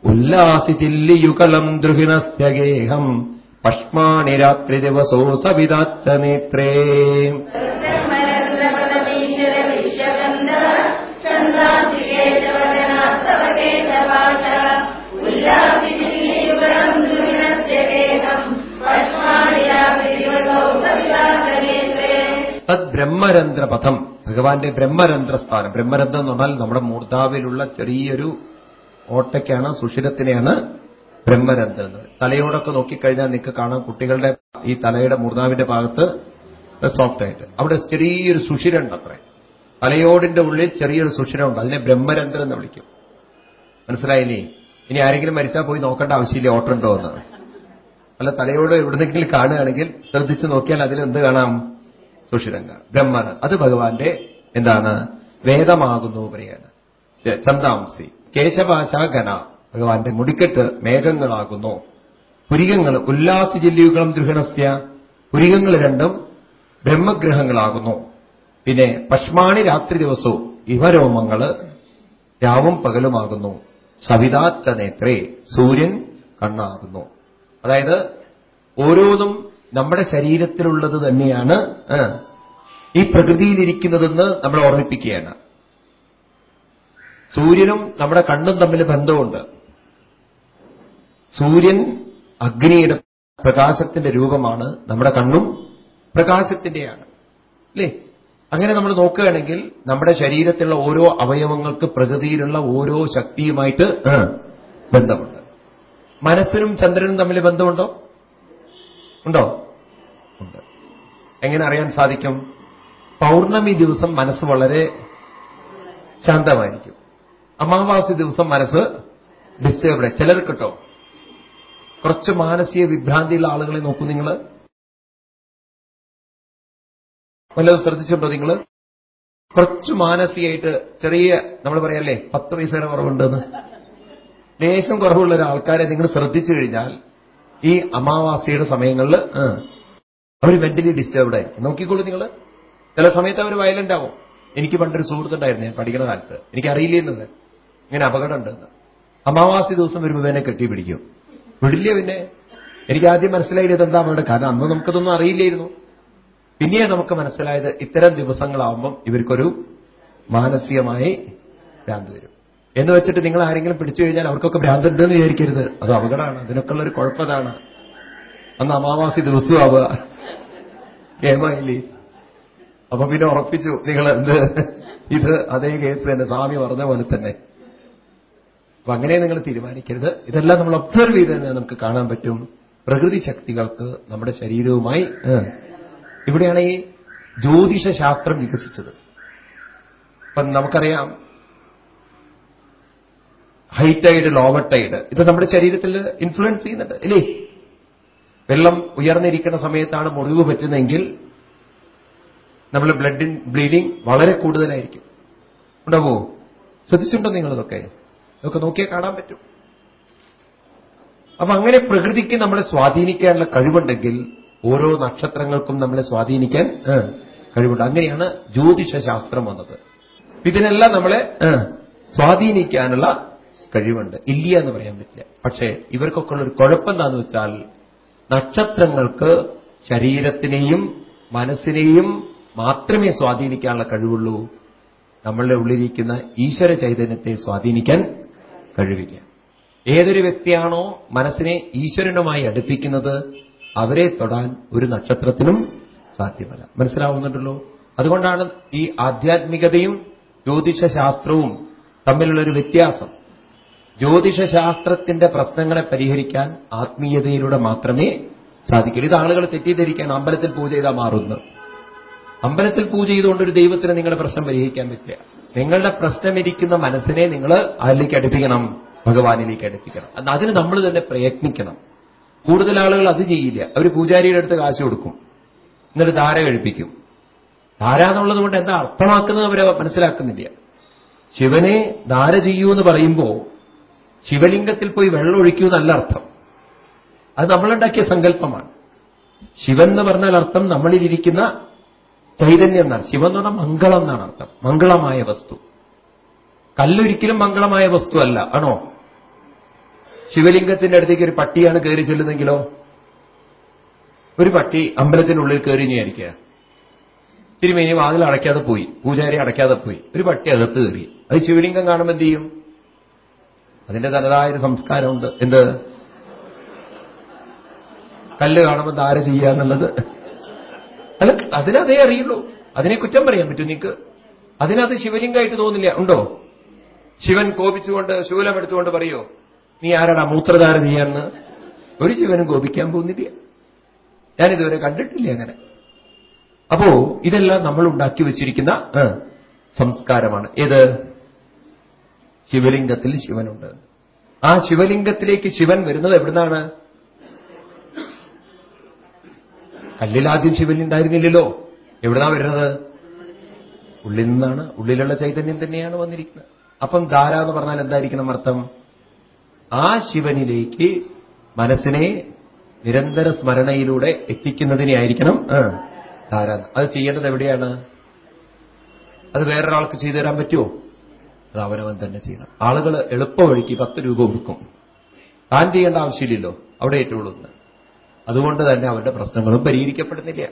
[SPEAKER 1] ഉല്ലാസി ചില്ലിയുകലം ദ്രുഹിണസ്യഗേഹം പഷ്മാണി രാത്രി ദിവസോ സവിതാച്ച നേത്രേ തത് ബ്രഹ്മരന്ധ്രപഥം ഭഗവാന്റെ ബ്രഹ്മരന്ധ്രസ്ഥാനം. ബ്രഹ്മരന്ധ്രം എന്ന് പറഞ്ഞാൽ നമ്മുടെ മൂർധാവിലുള്ള ചെറിയൊരു ഓട്ടയ്ക്കാണ് സുഷിരത്തിനെയാണ് ബ്രഹ്മരന്ധ്രം എന്ന് തലയോടൊക്കെ നോക്കിക്കഴിഞ്ഞാൽ നിങ്ങൾക്ക് കാണാം കുട്ടികളുടെ ഈ തലയുടെ മുർനാവിന്റെ ഭാഗത്ത് സോഫ്റ്റ് ആയിട്ട്. അവിടെ ചെറിയൊരു സുഷിരുണ്ട് അത്രേ. തലയോടിന്റെ ഉള്ളിൽ ചെറിയൊരു സുഷിരമുണ്ട്. അതിനെ ബ്രഹ്മരന്ധ്രം എന്ന് വിളിക്കും. മനസ്സിലായില്ലേ? ഇനി ആരെങ്കിലും മരിച്ചാൽ പോയി നോക്കേണ്ട ആവശ്യമില്ല ഓട്ടുണ്ടോ എന്ന്. അല്ല തലയോട് എവിടുന്നെങ്കിലും കാണുകയാണെങ്കിൽ ശ്രദ്ധിച്ച് നോക്കിയാൽ അതിൽ എന്ത് കാണാം? സുഷിരംഗ ബ്രഹ്മന് അത് ഭഗവാന്റെ എന്താണ്? വേദമാകുന്നു പറയാണ് ചന്താംസി കേശഭാഷ ഘന. ഭഗവാന്റെ മുടിക്കെട്ട് മേഘങ്ങളാകുന്നു. പുരികങ്ങൾ ഉല്ലാസി ജില്ലിയുകളും ദൃഹണസ്യ. പുരികങ്ങൾ രണ്ടും ബ്രഹ്മഗ്രഹങ്ങളാകുന്നു. പിന്നെ പഷ്മാണി രാത്രി ദിവസവും ഇവരോമങ്ങൾ രാവും പകലുമാകുന്നു. സവിതാത്ത നേത്രേ സൂര്യൻ കണ്ണാകുന്നു. അതായത് ഓരോന്നും നമ്മുടെ ശരീരത്തിലുള്ളത് തന്നെയാണ് ഈ പ്രകൃതിയിലിരിക്കുന്നതെന്ന് നമ്മൾ ഓർമ്മിപ്പിക്കുകയാണ്. സൂര്യനും നമ്മുടെ കണ്ണും തമ്മിൽ ബന്ധമുണ്ട്. സൂര്യൻ അഗ്നിയുടെ പ്രകാശത്തിന്റെ രൂപമാണ് നമ്മുടെ കണ്ണും പ്രകാശത്തിന്റെയാണ്. അല്ലേ? അങ്ങനെ നമ്മൾ നോക്കുകയാണെങ്കിൽ നമ്മുടെ ശരീരത്തിലുള്ള ഓരോ അവയവങ്ങൾക്ക് പ്രകൃതിയിലുള്ള ഓരോ ശക്തിയുമായിട്ട് ബന്ധമുണ്ട്. മനസ്സിനും ചന്ദ്രനും തമ്മിൽ ബന്ധമുണ്ടോ? ഉണ്ടോ? ഉണ്ട്. എങ്ങനെ അറിയാൻ സാധിക്കും? പൗർണമി ദിവസം മനസ്സ് വളരെ ശാന്തമായിരിക്കും. അമാവാസി ദിവസം മനസ്സ് ഡിസ്റ്റേബ്ഡ് ചിലർക്ക് കേട്ടോ കുറച്ച് മാനസിക വിഭ്രാന്തിയുള്ള ആളുകളെ നോക്കൂ നിങ്ങൾ വല്ലതും ശ്രദ്ധിച്ചിട്ടുണ്ടോ നിങ്ങൾ കുറച്ച് മാനസികമായിട്ട് ചെറിയ നമ്മൾ പറയല്ലേ പത്ത് പൈസയുടെ കുറവുണ്ടെന്ന്. ലേശം കുറവുള്ള ഒരാൾക്കാരെ നിങ്ങൾ ശ്രദ്ധിച്ചു കഴിഞ്ഞാൽ ഈ അമാവാസിയുടെ സമയങ്ങളിൽ അവർ മെന്റലി ഡിസ്റ്റർബ്ഡ് ആയിരിക്കും. നോക്കിക്കോളൂ നിങ്ങൾ ചില സമയത്ത് അവർ വയലന്റ് ആവും. എനിക്ക് പണ്ടൊരു സുഹൃത്തുണ്ടായിരുന്നു ഞാൻ പഠിക്കുന്ന കാലത്ത്. എനിക്ക് അറിയില്ലെന്നത് ഇങ്ങനെ അപകടം ഉണ്ടെന്ന് അമാവാസി ദിവസം വരുമ്പോൾ എന്നെ കെട്ടിപ്പിടിക്കും. വിടില്ല പിന്നെ. എനിക്ക് ആദ്യം മനസ്സിലായത് ഇതെന്താ വേണ്ട കാരണം അന്ന് നമുക്കതൊന്നും അറിയില്ലായിരുന്നു. പിന്നീട് നമുക്ക് മനസ്സിലായത് ഇത്തരം ദിവസങ്ങളാവുമ്പം ഇവർക്കൊരു മാനസികമായി ഭ്രാന്ത് വരും. എന്ന് വെച്ചിട്ട് നിങ്ങൾ ആരെങ്കിലും പിടിച്ചു കഴിഞ്ഞാൽ അവർക്കൊക്കെ ഭ്രാന്തുണ്ടെന്ന് വിചാരിക്കരുത്. അത് അപകടമാണ്. അതിനൊക്കെ ഒരു കുഴപ്പതാണ്. അന്ന് അമാവാസി ദിവസമാവുക കേമായില്ലേ? അപ്പൊ പിന്നെ ഉറപ്പിച്ചു. നിങ്ങൾ എന്ത്? ഇത് അതേ കേസ് തന്നെ. സ്വാമി പറഞ്ഞ പോലെ തന്നെ. അപ്പൊ അങ്ങനെ നിങ്ങൾ തീരുമാനിക്കരുത്. ഇതെല്ലാം നമ്മൾ ഒബ്സർവ് ചെയ്ത് തന്നെ നമുക്ക് കാണാൻ പറ്റും. പ്രകൃതി ശക്തികൾക്ക് നമ്മുടെ ശരീരവുമായി ഇവിടെയാണ് ഈ ജ്യോതിഷ ശാസ്ത്രം വികസിച്ചത്. അപ്പൊ നമുക്കറിയാം ഹൈ ടൈഡ് ലോവർ ടൈഡ് ഇത് നമ്മുടെ ശരീരത്തിൽ ഇൻഫ്ലുവൻസ് ചെയ്യുന്നുണ്ട് ഇല്ലേ? വെള്ളം ഉയർന്നിരിക്കുന്ന സമയത്താണ് മുറിവ് പറ്റുന്നതെങ്കിൽ നമ്മൾ ബ്ലഡ് ബ്ലീഡിംഗ് വളരെ കൂടുതലായിരിക്കും. ഉണ്ടാവോ? ശ്രദ്ധിച്ചിട്ടുണ്ടോ നിങ്ങളിതൊക്കെ? ഇതൊക്കെ നോക്കിയാൽ കാണാൻ പറ്റും. അപ്പൊ അങ്ങനെ പ്രകൃതിക്ക് നമ്മളെ സ്വാധീനിക്കാനുള്ള കഴിവുണ്ടെങ്കിൽ ഓരോ നക്ഷത്രങ്ങൾക്കും നമ്മളെ സ്വാധീനിക്കാൻ കഴിവുണ്ട്. അങ്ങനെയാണ് ജ്യോതിഷ ശാസ്ത്രം വന്നത്. ഇതിനെല്ലാം നമ്മളെ സ്വാധീനിക്കാനുള്ള കഴിവുണ്ട്. ഇല്ല എന്ന് പറയാൻ പറ്റില്ല. പക്ഷേ ഇവർക്കൊക്കെ ഉള്ളൊരു കുഴപ്പം എന്താന്ന് വെച്ചാൽ നക്ഷത്രങ്ങൾക്ക് ശരീരത്തിനെയും മനസ്സിനെയും മാത്രമേ സ്വാധീനിക്കാനുള്ള കഴിവുള്ളൂ. നമ്മളുടെ ഉള്ളിലിരിക്കുന്ന ഈശ്വര ചൈതന്യത്തെ സ്വാധീനിക്കാൻ കഴിവില്ല. ഏതൊരു വ്യക്തിയാണോ മനസ്സിനെ ഈശ്വരനുമായി അടുപ്പിക്കുന്നത് അവരെ തൊടാൻ ഒരു നക്ഷത്രത്തിനും സാധ്യമല്ല. മനസ്സിലാവുന്നുണ്ടല്ലോ? അതുകൊണ്ടാണ് ഈ ആധ്യാത്മികതയും ജ്യോതിഷശാസ്ത്രവും തമ്മിലുള്ളൊരു വ്യത്യാസം. ജ്യോതിഷശാസ്ത്രത്തിന്റെ പ്രശ്നങ്ങളെ പരിഹരിക്കാൻ ആത്മീയതയിലൂടെ മാത്രമേ സാധിക്കൂ. ഇത് ആളുകൾ തെറ്റിദ്ധരിക്കാൻ അമ്പലത്തിൽ പൂജ ചെയ്താൽ മാറുന്നത് അമ്പലത്തിൽ പൂജ ചെയ്തുകൊണ്ട് ഒരു ദൈവത്തിന് നിങ്ങളുടെ പ്രശ്നം പരിഹരിക്കാൻ പറ്റില്ല. നിങ്ങളുടെ പ്രശ്നമിരിക്കുന്ന മനസ്സിനെ നിങ്ങൾ അതിലേക്ക് അടുപ്പിക്കണം ഭഗവാനിലേക്ക് അടുപ്പിക്കണം. അതിന് നമ്മൾ തന്നെ പ്രയത്നിക്കണം. കൂടുതൽ ആളുകൾ അത് ചെയ്യില്ല. അവർ പൂജാരിയുടെ അടുത്ത് കാശ് കൊടുക്കും. എന്നിട്ട് ധാര കഴിപ്പിക്കും. ധാര എന്നുള്ളത് കൊണ്ട് എന്താ അർത്ഥമാക്കുന്നത് അവരെ മനസ്സിലാക്കുന്നില്ല. ശിവനെ ധാര ചെയ്യൂ എന്ന് പറയുമ്പോൾ ശിവലിംഗത്തിൽ പോയി വെള്ളം ഒഴിക്കൂ എന്നല്ല അർത്ഥം. അത് നമ്മളുണ്ടാക്കിയ സങ്കല്പമാണ്. ശിവൻ എന്ന് പറഞ്ഞാൽ അർത്ഥം നമ്മളിലിരിക്കുന്ന ചൈതന്യം എന്നാണ്. ശിവൻ എന്ന് പറഞ്ഞാൽ മംഗളം എന്നാണ് അർത്ഥം. മംഗളമായ വസ്തു. കല്ലൊരിക്കലും മംഗളമായ വസ്തു അല്ല ആണോ? ശിവലിംഗത്തിന്റെ അടുത്തേക്ക് ഒരു പട്ടിയാണ് കയറി ചെല്ലുന്നെങ്കിലോ? ഒരു പട്ടി അമ്പലത്തിനുള്ളിൽ കയറി വിചാരിക്കുക തിരുമേനി വാതിൽ അടയ്ക്കാതെ പോയി. പൂജാരി അടയ്ക്കാതെ പോയി. ഒരു പട്ടി അകത്ത് കയറി. അത് ശിവലിംഗം കാണുമ്പോൾ എന്ത് ചെയ്യും? അതിന്റെ തനതായൊരു സംസ്കാരമുണ്ട്. എന്ത്? കല്ല് കാണുമ്പോൾ ധാര ചെയ്യുക എന്നുള്ളത്? അല്ല അതിനതേ അറിയുള്ളൂ. അതിനെ കുറ്റം പറയാൻ പറ്റും നിങ്ങൾക്ക് അതിനത് ശിവലിംഗമായിട്ട് തോന്നില്ല. ഉണ്ടോ? ശിവൻ കോപിച്ചുകൊണ്ട് ശൂലം എടുത്തുകൊണ്ട് പറയോ നീ ആരാടാ മൂത്രധാര ചെയ്യാന്ന്? ഒരു ശിവനും കോപിക്കാൻ പോകുന്നില്ല. ഞാനിതുവരെ കണ്ടിട്ടില്ല അങ്ങനെ. അപ്പോ ഇതെല്ലാം നമ്മൾ ഉണ്ടാക്കി വെച്ചിരിക്കുന്ന സംസ്കാരമാണ്. ഏത്? ശിവലിംഗത്തിൽ ശിവനുണ്ട്. ആ ശിവലിംഗത്തിലേക്ക് ശിവൻ വരുന്നത് എവിടുന്നാണ്? കല്ലിലാദ്യം ശിവൻ ഉണ്ടായിരുന്നില്ലല്ലോ എവിടെന്നാ വരുന്നത്? ഉള്ളിൽ നിന്നാണ്. ഉള്ളിലുള്ള ചൈതന്യം തന്നെയാണ് വന്നിരിക്കുന്നത്. അപ്പം ധാര എന്ന് പറഞ്ഞാൽ എന്തായിരിക്കണം അർത്ഥം? ആ ശിവനിലേക്ക് മനസ്സിനെ നിരന്തര സ്മരണയിലൂടെ എത്തിക്കുന്നതിനെ ആയിരിക്കണം ധാര. അത് ചെയ്യേണ്ടത് എവിടെയാണ്? അത് വേറൊരാൾക്ക് ചെയ്തു തരാൻ പറ്റുമോ? അത് അവനവൻ തന്നെ ചെയ്യണം. ആളുകൾ എളുപ്പ പത്ത് രൂപ കൊടുക്കും താൻ ചെയ്യേണ്ട ആവശ്യമില്ലല്ലോ. അവിടെ ഏറ്റുകൊള്ളുന്നത് അതുകൊണ്ട് തന്നെ അവന്റെ പ്രശ്നങ്ങളും പരിഹരിക്കപ്പെടുന്നില്ല.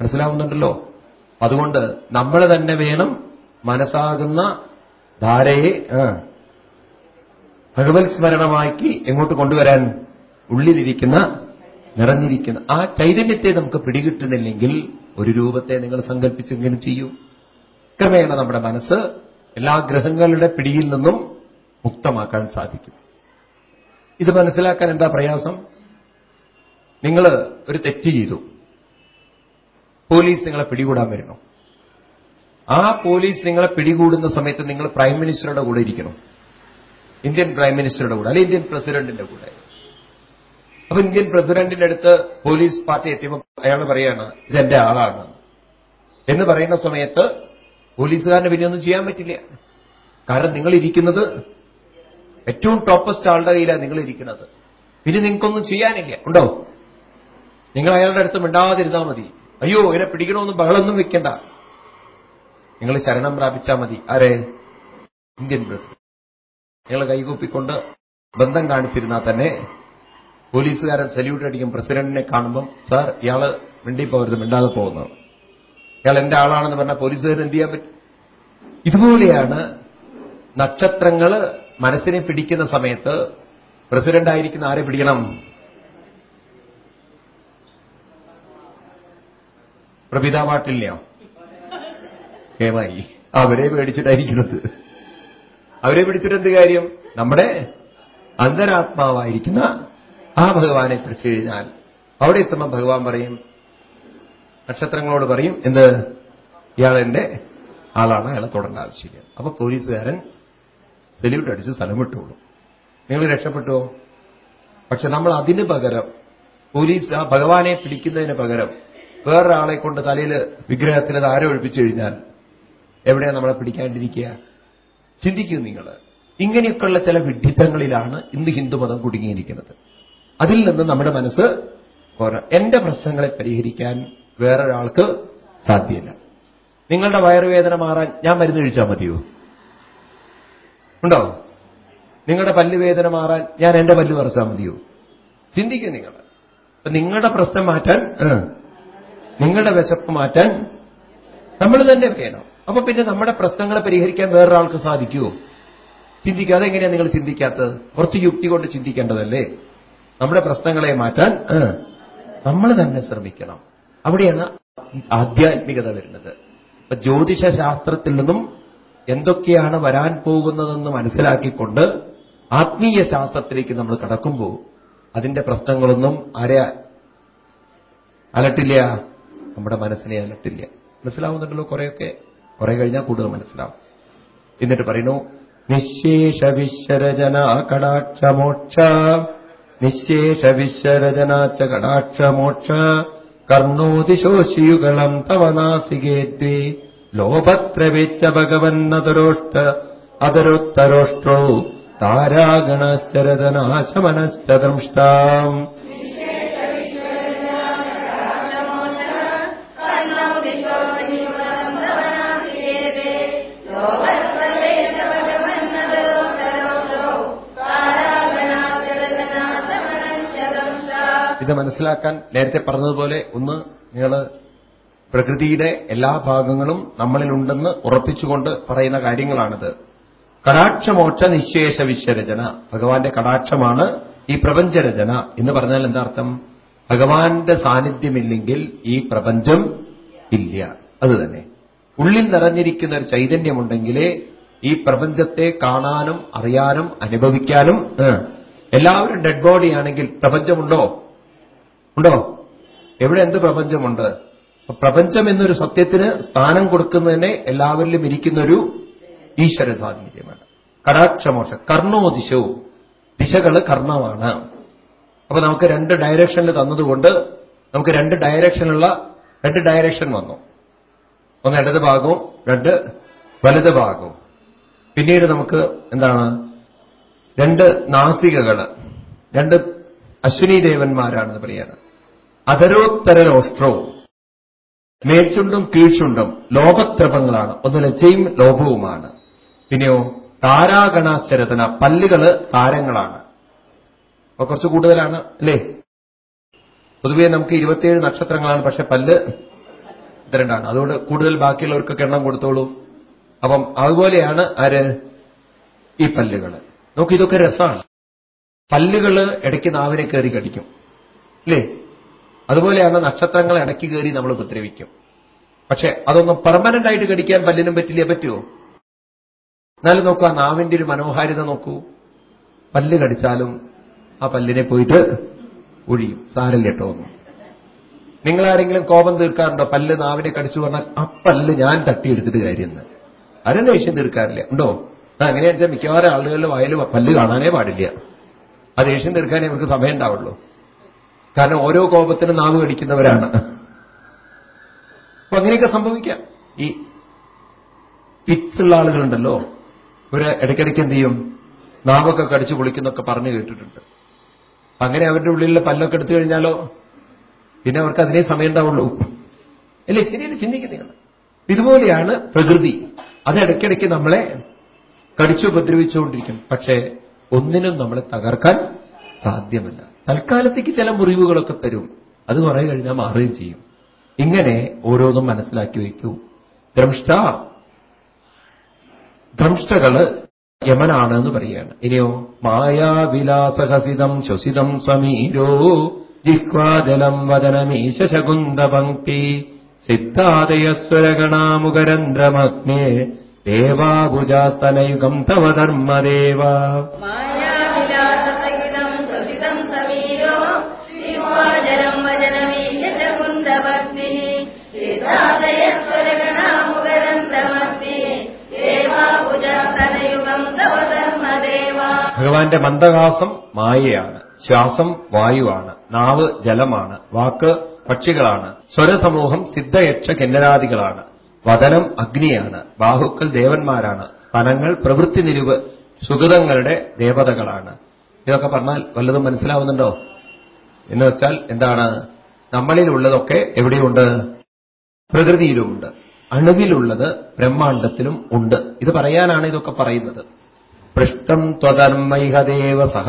[SPEAKER 1] മനസ്സിലാവുന്നുണ്ടല്ലോ? അതുകൊണ്ട് നമ്മൾ തന്നെ വേണം മനസ്സാകുന്ന ധാരയെ ഭഗവത് സ്മരണമാക്കി എങ്ങോട്ട് കൊണ്ടുവരാൻ ഉള്ളിലിരിക്കുന്ന നിറഞ്ഞിരിക്കുന്ന ആ ചൈതന്യത്തെ നമുക്ക് പിടികിട്ടുന്നില്ലെങ്കിൽ ഒരു രൂപത്തെ നിങ്ങൾ സങ്കല്പിച്ചെങ്കിലും ചെയ്യൂ. ക്രമേണ നമ്മുടെ മനസ്സ് എല്ലാ ഗ്രഹങ്ങളുടെ പിടിയിൽ നിന്നും മുക്തമാക്കാൻ സാധിക്കും. ഇത് മനസ്സിലാക്കാൻ എന്താ പ്രയാസം? നിങ്ങൾ ഒരു തെറ്റ് ചെയ്തു. പോലീസ് നിങ്ങളെ പിടികൂടാൻ വരുന്നു. ആ പോലീസ് നിങ്ങളെ പിടികൂടുന്ന സമയത്ത് നിങ്ങൾ പ്രൈം മിനിസ്റ്ററുടെ കൂടെ ഇരിക്കണം. ഇന്ത്യൻ പ്രൈം മിനിസ്റ്ററുടെ കൂടെ അല്ലെ ഇന്ത്യൻ പ്രസിഡന്റിന്റെ കൂടെ. അപ്പൊ ഇന്ത്യൻ പ്രസിഡന്റിന്റെ അടുത്ത് പോലീസ് പാർട്ടി എത്തിയപ്പോൾ അയാൾ പറയാണ് ഇതെന്റെ ആളാണ്. എന്ന് പറയുന്ന സമയത്ത് പോലീസുകാരന് പിന്നെ ഒന്നും ചെയ്യാൻ പറ്റില്ല. കാരണം നിങ്ങൾ ഇരിക്കുന്നത് ഏറ്റവും ടോപ്പസ്റ്റ് ആളുടെ കയ്യിലാണ് നിങ്ങൾ ഇരിക്കുന്നത്. പിന്നെ നിങ്ങൾക്കൊന്നും ചെയ്യാനില്ല. ഉണ്ടോ? നിങ്ങൾ അയാളുടെ അടുത്ത് മിണ്ടാതിരുന്നാൽ മതി. അയ്യോ ഇവരെ പിടിക്കണമെന്നും ബഹളൊന്നും വെക്കണ്ട. നിങ്ങൾ ശരണം പ്രാപിച്ചാൽ മതി. ആരെ? Indian president. നിങ്ങൾ കൈകൂപ്പിക്കൊണ്ട് ബന്ധം കാണിച്ചിരുന്നാൽ തന്നെ പോലീസുകാരൻ സല്യൂട്ട് അടിക്കും. പ്രസിഡന്റിനെ കാണുമ്പം സാർ ഇയാൾ മിണ്ടി പോകരുത് മിണ്ടാതെ പോകുന്നത് ഇയാൾ എന്റെ ആളാണെന്ന് പറഞ്ഞാൽ പോലീസുകാരൻ എന്ത് ചെയ്യാൻ പറ്റും? ഇതുപോലെയാണ് നക്ഷത്രങ്ങൾ മനസ്സിനെ പിടിക്കുന്ന സമയത്ത് പ്രസിഡന്റ് ആയിരിക്കുന്ന ആരെ പിടിക്കണം? പ്രഭിത പാട്ടില്ലയോ കേമായി. അവരെ പേടിച്ചിട്ടായിരിക്കുന്നത്. അവരെ പിടിച്ചിട്ട് എന്ത് കാര്യം? നമ്മുടെ അന്തരാത്മാവായിരിക്കുന്ന ആ ഭഗവാനെ പിടിച്ചു കഴിഞ്ഞാൽ അവിടെ എത്തുമ്പോൾ ഭഗവാൻ പറയും നക്ഷത്രങ്ങളോട് പറയും എന്ത്? ഇയാളെന്റെ ആളാണ് അയാളെ തുടരേണ്ട ആവശ്യമില്ല. അപ്പൊ പോലീസുകാരൻ സെല്യൂട്ട് അടിച്ച് സ്ഥലം വിട്ടുള്ളൂ നിങ്ങൾ രക്ഷപ്പെട്ടുവോ? പക്ഷെ നമ്മൾ അതിന് പകരം പോലീസ് ആ ഭഗവാനെ പിടിക്കുന്നതിന് പകരം വേറൊരാളെ കൊണ്ട് തലയിൽ വിഗ്രഹത്തിൽ അത് ആരോ ഒഴിപ്പിച്ചു കഴിഞ്ഞാൽ എവിടെയാ നമ്മളെ പിടിക്കാണ്ടിരിക്കുക ചിന്തിക്കൂ നിങ്ങൾ. ഇങ്ങനെയൊക്കെയുള്ള ചില വിഡ്ഢിത്തങ്ങളിലാണ് ഇന്ന് ഹിന്ദുമതം കുടുങ്ങിയിരിക്കുന്നത്. അതിൽ നിന്ന് നമ്മുടെ മനസ്സ് പോരാ. എന്റെ പ്രശ്നങ്ങളെ പരിഹരിക്കാൻ വേറൊരാൾക്ക് സാധ്യമല്ല നിങ്ങളുടെ വയറുവേദന മാറാൻ ഞാൻ മരുന്ന് കഴിച്ചാൽ മതിയോ? ഉണ്ടോ? നിങ്ങളുടെ പല്ലുവേദന മാറാൻ ഞാൻ എന്റെ പല്ല് പറിച്ചാൽ മതിയോ? ചിന്തിക്കും നിങ്ങൾ. നിങ്ങളുടെ പ്രശ്നം മാറ്റാൻ നിങ്ങളുടെ വിശപ്പ് മാറ്റാൻ നമ്മൾ തന്നെ വേണം. അപ്പൊ പിന്നെ നമ്മുടെ പ്രശ്നങ്ങളെ പരിഹരിക്കാൻ വേറൊരാൾക്ക് സാധിക്കുമോ ചിന്തിക്കാതെ അതെങ്ങനെയാ നിങ്ങൾ ചിന്തിക്കാത്തത്? കുറച്ച് യുക്തി കൊണ്ട് ചിന്തിക്കേണ്ടതല്ലേ? നമ്മുടെ പ്രശ്നങ്ങളെ മാറ്റാൻ നമ്മൾ തന്നെ ശ്രമിക്കണം. അവിടെയാണ് ആധ്യാത്മികത വരുന്നത്. അപ്പൊ ജ്യോതിഷ ശാസ്ത്രത്തിൽ നിന്നും എന്തൊക്കെയാണ് വരാൻ പോകുന്നതെന്ന് മനസ്സിലാക്കിക്കൊണ്ട് ആത്മീയ ശാസ്ത്രത്തിലേക്ക് നമ്മൾ കടക്കുമ്പോൾ അതിന്റെ പ്രശ്നങ്ങളൊന്നും ആരെ അലട്ടില്ല? നമ്മുടെ മനസ്സിനെ അലട്ടില്ല മനസ്സിലാവുന്നുണ്ടല്ലോ കുറെയൊക്കെ. കുറെ കഴിഞ്ഞാൽ കൂടുതൽ മനസ്സിലാവും. എന്നിട്ട് പറയുന്നു നിശേഷ വിശ്വരചന കടാക്ഷമോക്ഷ നിശേഷ വിശ്വരചനാച്ച കടാക്ഷമോക്ഷ കർണോദിശോശിയുഗളം തവ നാസികേ ദ്വേ ഭഗവൻ ഭഗവന്നതരോഷ്ട അതരോത്തരോഷ്ടോ താരാഗണശ്ചരതനാശമനശ്ച ഇത് മനസ്സിലാക്കാൻ നേരത്തെ പറഞ്ഞതുപോലെ ഒന്ന് നിങ്ങൾ പ്രകൃതിയുടെ എല്ലാ ഭാഗങ്ങളും നമ്മളിലുണ്ടെന്ന് ഉറപ്പിച്ചുകൊണ്ട് പറയുന്ന കാര്യങ്ങളാണിത്. കടാക്ഷമോക്ഷ നിശേഷ വിശ്വരചന. ഭഗവാന്റെ കടാക്ഷമാണ് ഈ പ്രപഞ്ചരചന എന്ന് പറഞ്ഞാൽ എന്താ അർത്ഥം? ഭഗവാന്റെ സാന്നിധ്യമില്ലെങ്കിൽ ഈ പ്രപഞ്ചം ഇല്ല. അത് തന്നെ. ഉള്ളിൽ നിറഞ്ഞിരിക്കുന്ന ഒരു ചൈതന്യമുണ്ടെങ്കിലേ ഈ പ്രപഞ്ചത്തെ കാണാനും അറിയാനും അനുഭവിക്കാനും എല്ലാവരും ഡെഡ് ബോഡി ആണെങ്കിൽ പ്രപഞ്ചമുണ്ടോ? ഉണ്ടോ? എവിടെ എന്ത് പ്രപഞ്ചമുണ്ട്? പ്രപഞ്ചം എന്നൊരു സത്യത്തിന് സ്ഥാനം കൊടുക്കുന്നതിനെ എല്ലാവരിലും ഇരിക്കുന്ന ഒരു ഈശ്വര സാന്നിധ്യമാണ്. കടാക്ഷമോഷ കർണോ ദിശവും ദിശകൾ കർണമാണ്. അപ്പൊ നമുക്ക് രണ്ട് ഡയറക്ഷനിൽ തന്നതുകൊണ്ട് നമുക്ക് രണ്ട് ഡയറക്ഷനുള്ള രണ്ട് ഡയറക്ഷൻ വന്നു. ഒന്ന് ഇടത് ഭാഗവും രണ്ട് വലത് ഭാഗവും. പിന്നീട് നമുക്ക് എന്താണ്? രണ്ട് നാസികകൾ രണ്ട് അശ്വിനി ദേവന്മാരാണെന്ന് പറയാണ് അധരോത്തരോഷ്ട്രവും മേൽച്ചുണ്ടും കീഴ്ചുണ്ടും ലോഭത്രപങ്ങളാണ് ഒന്ന് ലജ്ജയും ലോഭവുമാണ്. പിന്നെയോ താരാഗണാശ്ചരതന പല്ലുകൾ താരങ്ങളാണ്. അപ്പൊ കുറച്ച് കൂടുതലാണ് അല്ലേ? പൊതുവെ നമുക്ക് ഇരുപത്തിയേഴ് നക്ഷത്രങ്ങളാണ് പക്ഷെ പല്ല് രണ്ടാണ് അതുകൊണ്ട് കൂടുതൽ ബാക്കിയുള്ളവർക്കൊക്കെ എണ്ണം കൊടുത്തോളൂ. അപ്പം അതുപോലെയാണ് ആര്? ഈ പല്ലുകൾ നോക്ക് ഇതൊക്കെ രസമാണ് പല്ലുകൾ ഇടയ്ക്ക് നാവിനെ കയറി കടിക്കും. അല്ലേ അതുപോലെയാണ് നക്ഷത്രങ്ങൾ ഇടയ്ക്ക് കയറി നമ്മൾ ഉപദ്രവിക്കും. പക്ഷെ അതൊന്നും പെർമനന്റ് ആയിട്ട് കടിക്കാൻ പല്ലിനും പറ്റില്ല. പറ്റുമോ എന്നാലും നോക്കൂ ആ നാവിന്റെ ഒരു മനോഹാരിത നോക്കൂ. പല്ല് കടിച്ചാലും ആ പല്ലിനെ പോയിട്ട് ഒഴിയും. സാരല്ല കേട്ടോ ഒന്നും. നിങ്ങൾ ആരെങ്കിലും കോപം തീർക്കാറുണ്ടോ? പല്ല് നാവിനെ കടിച്ചു പറഞ്ഞാൽ ആ പല്ല് ഞാൻ തട്ടിയെടുത്തിട്ട് കാര്യമെന്ന്. ആരും ദേഷ്യം തീർക്കാറില്ല. ഉണ്ടോ? ആ അങ്ങനെയാണെന്ന് വെച്ചാൽ മിക്കവാറും ആളുകളുടെ വായിൽ പല്ല് കാണാനേ പാടില്ല. ആ ദേഷ്യം തീർക്കാനേ സമയം ഉണ്ടാവുള്ളൂ. കാരണം ഓരോ കോപത്തിനും നാവ് കടിക്കുന്നവരാണ്. അപ്പൊ അങ്ങനെയൊക്കെ സംഭവിക്കാം. ഈ പിറ്റുള്ള ആളുകളുണ്ടല്ലോ. ഇവർ ഇടയ്ക്കിടയ്ക്ക് എന്ത് ചെയ്യും? നാവൊക്കെ കടിച്ചു പൊളിക്കുന്നൊക്കെ പറഞ്ഞു കേട്ടിട്ടുണ്ട്. അങ്ങനെ അവരുടെ ഉള്ളിലുള്ള പല്ലൊക്കെ എടുത്തു കഴിഞ്ഞാലോ? പിന്നെ അവർക്ക് അതിനേ സമയം ഉണ്ടാവുള്ളൂ. അല്ലേ? ശരിയല്ലേ ചിന്തിക്കുന്നതാണ് ഇതുപോലെയാണ് പ്രകൃതി. അത് ഇടയ്ക്കിടയ്ക്ക് നമ്മളെ കടിച്ചുപദ്രവിച്ചുകൊണ്ടിരിക്കും. പക്ഷേ ഒന്നിനും നമ്മളെ തകർക്കാൻ സാധ്യമല്ല. തൽക്കാലത്തേക്ക് ചില മുറിവുകളൊക്കെ തരും. അത് കുറെ കഴിഞ്ഞാൽ മാറുകയും ചെയ്യും. ഇങ്ങനെ ഓരോന്നും മനസ്സിലാക്കി വയ്ക്കൂ. ദ്രംഷ്ട ദ്രംഷ്ടകൾ യമനാണ് എന്ന് പറയുകയാണ്. ഇനിയോ മായാവിലാസഹസിതം ശ്വസിതം സമീരോ ജിഹ്വാജലം വചനമീശ ശകുന്ത പങ്ക്തി സിദ്ധാദയസ്വരഗണാമുഖരന്ധ്രമഗ്നേ ദേവാഭുജാസ്തനയുഗം തവ ധർമ്മദേവ. ഭഗവാന്റെ മന്ദഹാസം മായയാണ്. ശ്വാസം വായുവാണ് നാവ് ജലമാണ് വാക്ക് പക്ഷികളാണ് സ്വരസമൂഹം സിദ്ധയക്ഷ കിന്നരാദികളാണ് വതനം അഗ്നിയാണ് ബാഹുക്കൾ ദേവന്മാരാണ് സ്ഥലങ്ങൾ പ്രവൃത്തി നിരുവ് സുഗതങ്ങളുടെ ദേവതകളാണ്. ഇതൊക്കെ പറഞ്ഞാൽ വല്ലതും മനസ്സിലാവുന്നുണ്ടോ? എന്ന് വെച്ചാൽ എന്താണ്? നമ്മളിലുള്ളതൊക്കെ എവിടെയുണ്ട്? പ്രകൃതിയിലുമുണ്ട്. അണുവിലുള്ളത് ബ്രഹ്മാണ്ടത്തിലും ഉണ്ട്. ഇത് പറയാനാണ് ഇതൊക്കെ പറയുന്നത്. പൃഷ്ടം ത്വധർമ്മൈഹദേവ സഹ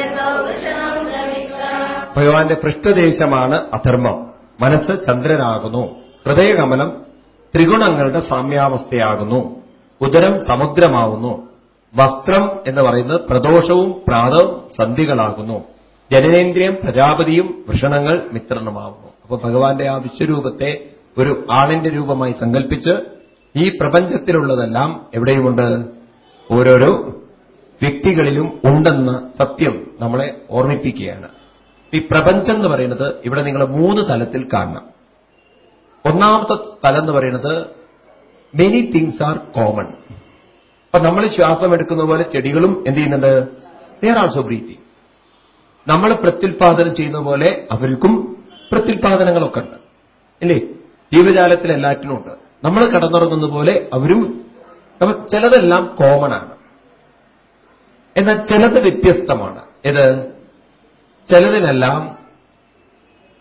[SPEAKER 1] ഭഗവാന്റെ പൃഷ്ഠദേശമാണ് അധർമ്മം. മനസ്സ് ചന്ദ്രനാകുന്നു. ഹൃദയകമലം ത്രിഗുണങ്ങളുടെ സാമ്യാവസ്ഥയാകുന്നു. ഉദരം സമുദ്രമാവുന്നു. വസ്ത്രം എന്ന് പറയുന്നത് പ്രദോഷവും പ്രാതവും സന്ധികളാകുന്നു. ജനനേന്ദ്രിയം പ്രജാപതിയും വൃഷണങ്ങൾ മിത്രനുമാവുന്നു അപ്പൊ ഭഗവാന്റെ ആ വിശ്വരൂപത്തെ ഒരു ആളിന്റെ രൂപമായി സങ്കല്പിച്ച് ഈ പ്രപഞ്ചത്തിലുള്ളതെല്ലാം എവിടെയുമുണ്ട്? ഓരോരോ വ്യക്തികളിലും ഉണ്ടെന്ന സത്യം നമ്മളെ ഓർമ്മിപ്പിക്കുകയാണ്. ഈ പ്രപഞ്ചം എന്ന് പറയുന്നത് ഇവിടെ നിങ്ങൾ മൂന്ന് തലത്തിൽ കാണണം. ഒന്നാമത്തെ തലം എന്ന് പറയുന്നത് മെനി തിങ്സ് ആർ കോമൺ അപ്പൊ നമ്മൾ ശ്വാസം എടുക്കുന്ന പോലെ ചെടികളും എന്ത് ചെയ്യുന്നുണ്ട്? ദർ ആൾസോ ബ്രീത്തിങ് നമ്മൾ പ്രത്യുൽപാദനം ചെയ്യുന്ന പോലെ അവർക്കും പ്രത്യുൽപാദനങ്ങളൊക്കെ ഉണ്ട്. ഇല്ലേ? ജീവജാലത്തിൽ എല്ലാറ്റിനും ഉണ്ട്. നമ്മൾ കടന്നുറങ്ങുന്ന പോലെ അവരും അപ്പൊ ചിലതെല്ലാം കോമൺ ആണ്. എന്നാൽ ചിലത് വ്യത്യസ്തമാണ്. ഇത് ചിലതിനെല്ലാം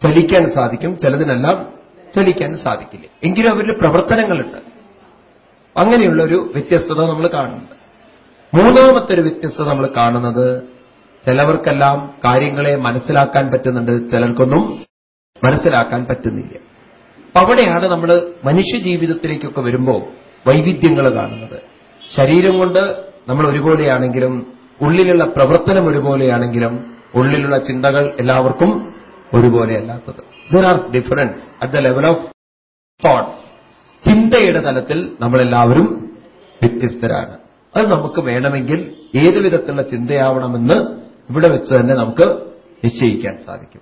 [SPEAKER 1] ചലിക്കാൻ സാധിക്കും ചിലതിനെല്ലാം ചലിക്കാൻ സാധിക്കില്ല. എങ്കിലും അവരുടെ പ്രവർത്തനങ്ങളുണ്ട്. അങ്ങനെയുള്ള ഒരു വ്യത്യസ്തത നമ്മൾ കാണുന്നുണ്ട്. മൂന്നാമത്തെ ഒരു വ്യത്യസ്തത നമ്മൾ കാണുന്നത് ചിലവർക്കെല്ലാം കാര്യങ്ങളെ മനസ്സിലാക്കാൻ പറ്റുന്നുണ്ട് ചിലർക്കൊന്നും മനസ്സിലാക്കാൻ പറ്റുന്നില്ല. അവിടെയാണ് നമ്മൾ മനുഷ്യ ജീവിതത്തിലേക്കൊക്കെ വരുമ്പോൾ വൈവിധ്യങ്ങൾ കാണുന്നത്. ശരീരം കൊണ്ട് നമ്മൾ ഒരുപോലെയാണെങ്കിലും ഉള്ളിലുള്ള പ്രവർത്തനം ഒരുപോലെയാണെങ്കിലും ഉള്ളിലുള്ള ചിന്തകൾ എല്ലാവർക്കും ഒരുപോലെയല്ലാത്തത്. There are difference at the level of thoughts ചിന്തയുടെ തലത്തിൽ നമ്മളെല്ലാവരും വ്യത്യസ്തരാണ്. അത് നമുക്ക് വേണമെങ്കിൽ ഏത് വിധത്തിലുള്ള ചിന്തയാവണമെന്ന് ഇവിടെ വെച്ച് തന്നെ നമുക്ക് നിശ്ചയിക്കാൻ സാധിക്കും.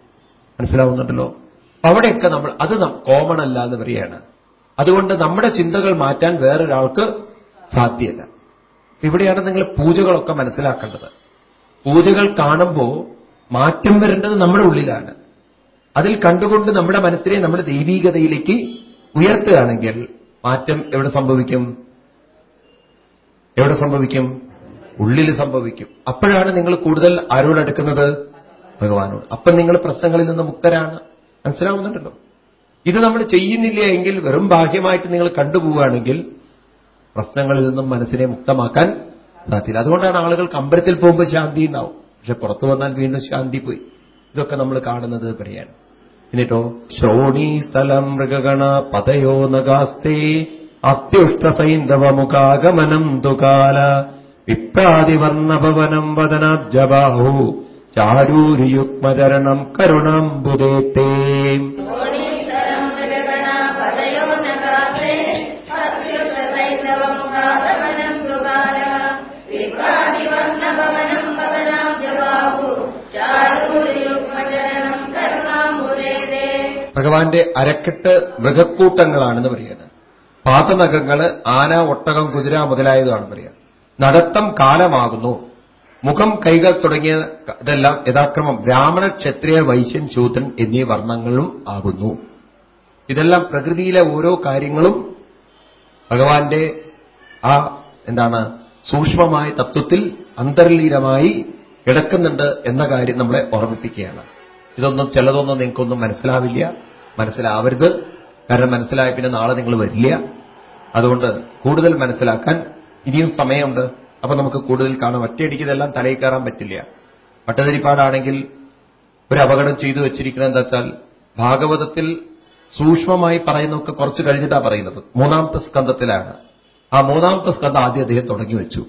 [SPEAKER 1] മനസ്സിലാവുന്നുണ്ടല്ലോ? അവിടെയൊക്കെ നമ്മൾ അത് കോമൺ അല്ല എന്ന് പറയാണ് അതുകൊണ്ട് നമ്മുടെ ചിന്തകൾ മാറ്റാൻ വേറൊരാൾക്ക് സാധ്യമല്ല ഇവിടെയാണ് നിങ്ങൾ പൂജകളൊക്കെ മനസ്സിലാക്കേണ്ടത്. പൂജകൾ കാണുമ്പോൾ മാറ്റം വരേണ്ടത് നമ്മുടെ ഉള്ളിലാണ്. അതിൽ കണ്ടുകൊണ്ട് നമ്മുടെ മനസ്സിനെ നമ്മുടെ ദൈവീകതയിലേക്ക് ഉയർത്തുകയാണെങ്കിൽ മാറ്റം എവിടെ സംഭവിക്കും? എവിടെ സംഭവിക്കും? ഉള്ളിൽ സംഭവിക്കും. അപ്പോഴാണ് നിങ്ങൾ കൂടുതൽ ആരോട് അടുക്കുന്നത്? ഭഗവാനോട്. അപ്പം നിങ്ങൾ പ്രശ്നങ്ങളിൽ നിന്ന് മുക്തരാണ്. മനസ്സിലാവുന്നുണ്ടല്ലോ? ഇത് നമ്മൾ ചെയ്യുന്നില്ല എങ്കിൽ വെറും ബാഹ്യമായിട്ട് നിങ്ങൾ കണ്ടുപോവുകയാണെങ്കിൽ പ്രശ്നങ്ങളിൽ നിന്നും മനസ്സിനെ മുക്തമാക്കാൻ സാധ്യത അതുകൊണ്ടാണ് ആളുകൾക്ക് അമ്പലത്തിൽ പോകുമ്പോൾ ശാന്തി ഉണ്ടാവും. പക്ഷെ പുറത്തു വന്നാൽ വീണ്ടും ശാന്തി പോയി. ഇതൊക്കെ നമ്മൾ കാണുന്നത് പറയാണ് എന്നിട്ടോ ശ്രോണി സ്ഥലം മൃഗഗണ പതയോ നഗാസ്തേ അത്യുഷ്ടസൈന്ധവമുഖാഗമനം തുകാല വിപ്രാതിവർണഭവനം വദനാബ്ജബാഹു കരുണം കരുണാംബുദേത്തേ. ഭഗവാന്റെ അരക്കെട്ട് മൃഗക്കൂട്ടങ്ങളാണെന്ന് പറയുന്നത്. പാതനഖങ്ങൾ ആന ഒട്ടകം കുതിര മുതലായതാണ് പറയുക. നടത്തം കാലമാകുന്നു. മുഖം കൈകൾ തുടങ്ങിയ ഇതെല്ലാം യഥാക്രമം ബ്രാഹ്മണ ക്ഷത്രിയ വൈശ്യൻ ശൂദ്രൻ എന്നീ വർണങ്ങളും ആകുന്നു. ഇതെല്ലാം പ്രകൃതിയിലെ ഓരോ കാര്യങ്ങളും ഭഗവാന്റെ ആ എന്താണ് സൂക്ഷ്മമായ തത്വത്തിൽ അന്തർലീനമായി കിടക്കുന്നുണ്ട് എന്ന കാര്യം നമ്മളെ ഓർമ്മിപ്പിക്കുകയാണ്. ഇതൊന്നും ചിലതൊന്നും നിങ്ങൾക്കൊന്നും മനസ്സിലാവില്ല. മനസ്സിലാവരുത്. കാരണം മനസ്സിലായ പിന്നെ നാളെ നിങ്ങൾ വരില്ല. അതുകൊണ്ട് കൂടുതൽ മനസ്സിലാക്കാൻ ഇനിയും സമയമുണ്ട്. അപ്പൊ നമുക്ക് കൂടുതൽ കാണാം. ഒറ്റയടിക്ക് ഇതെല്ലാം തലയിൽ കയറാൻ പറ്റില്ല. പട്ടതിരിപ്പാടാണെങ്കിൽ ഒരു അപകടം ചെയ്തു വെച്ചിരിക്കുന്നത് എന്താ വെച്ചാൽ ഭാഗവതത്തിൽ സൂക്ഷ്മമായി പറയുന്നതൊക്കെ കുറച്ച് കഴിഞ്ഞിട്ടാണ് പറയുന്നത്. മൂന്നാമത്തെ സ്കന്ധത്തിലാണ്. ആ മൂന്നാമത്തെ സ്കന്ധം ആദ്യം അദ്ദേഹം തുടങ്ങി വെച്ചു.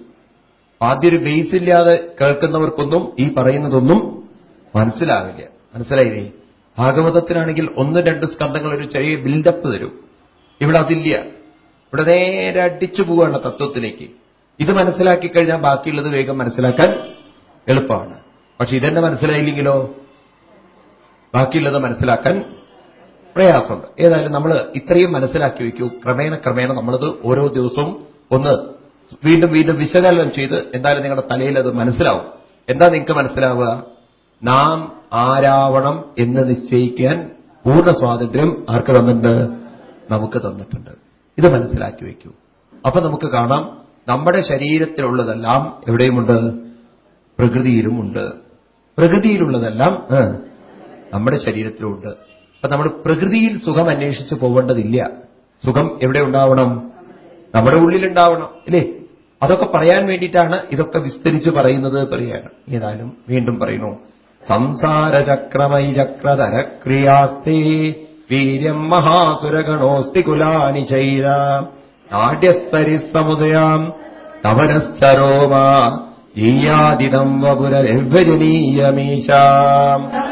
[SPEAKER 1] ആദ്യം ഒരു ബേസ് ഇല്ലാതെ കേൾക്കുന്നവർക്കൊന്നും ഈ പറയുന്നതൊന്നും മനസ്സിലാവില്ല. മനസ്സിലായില്ലേ? ഭാഗവതത്തിനാണെങ്കിൽ ഒന്ന് രണ്ട് സ്കന്ധങ്ങൾ ഒരു ചെറിയ ബിൽഡപ്പ് തരും. ഇവിടെ അതില്ല. ഇവിടെ നേരെ അടിച്ചു പോവാണ് തത്വത്തിലേക്ക്. ഇത് മനസ്സിലാക്കി കഴിഞ്ഞാൽ ബാക്കിയുള്ളത് വേഗം മനസ്സിലാക്കാൻ എളുപ്പമാണ്. പക്ഷെ ഇതെന്നെ മനസ്സിലായില്ലെങ്കിലോ? ബാക്കിയുള്ളത് മനസ്സിലാക്കാൻ പ്രയാസമുണ്ട്. ഏതായാലും നമ്മൾ ഇത്രയും മനസ്സിലാക്കി വയ്ക്കൂ. ക്രമേണ ക്രമേണ നമ്മളത് ഓരോ ദിവസവും ഒന്ന് വീണ്ടും വീണ്ടും വിശകലനം ചെയ്ത് എന്തായാലും നിങ്ങളുടെ തലയിൽ അത് മനസ്സിലാവും. എന്താ നിങ്ങൾക്ക് മനസ്സിലാവുക? നാം ആരാവണം എന്ന് നിശ്ചയിക്കാൻ പൂർണ സ്വാതന്ത്ര്യം ആർക്ക് തന്നിട്ടുണ്ട്? നമുക്ക് തന്നിട്ടുണ്ട്. ഇത് മനസ്സിലാക്കി വയ്ക്കൂ. അപ്പൊ നമുക്ക് കാണാം നമ്മുടെ ശരീരത്തിലുള്ളതെല്ലാം എവിടെയുമുണ്ട്? പ്രകൃതിയിലുമുണ്ട്. പ്രകൃതിയിലുള്ളതെല്ലാം നമ്മുടെ ശരീരത്തിലുമുണ്ട് അപ്പൊ നമ്മൾ പ്രകൃതിയിൽ സുഖം അന്വേഷിച്ച് പോവേണ്ടതില്ല. സുഖം എവിടെ ഉണ്ടാവണം? നമ്മുടെ ഉള്ളിലുണ്ടാവണം അല്ലേ അതൊക്കെ പറയാൻ വേണ്ടിയിട്ടാണ് ഇതൊക്കെ വിസ്തരിച്ച് പറയുന്നത് പറയാണ് ഏതായാലും വീണ്ടും പറയുന്നു. സംസാരചക്രമൈ ചക്രധര ക്രിയാസ്തേ വീര്യം മഹാസുരഗണോസ്തി കുലാനി ചെയ്ത. നാട്യസ്തരി സമുദയാം തവനശ്ചരോമാ. ജീയാതിദം വപുരനിർവചനീയമീശാം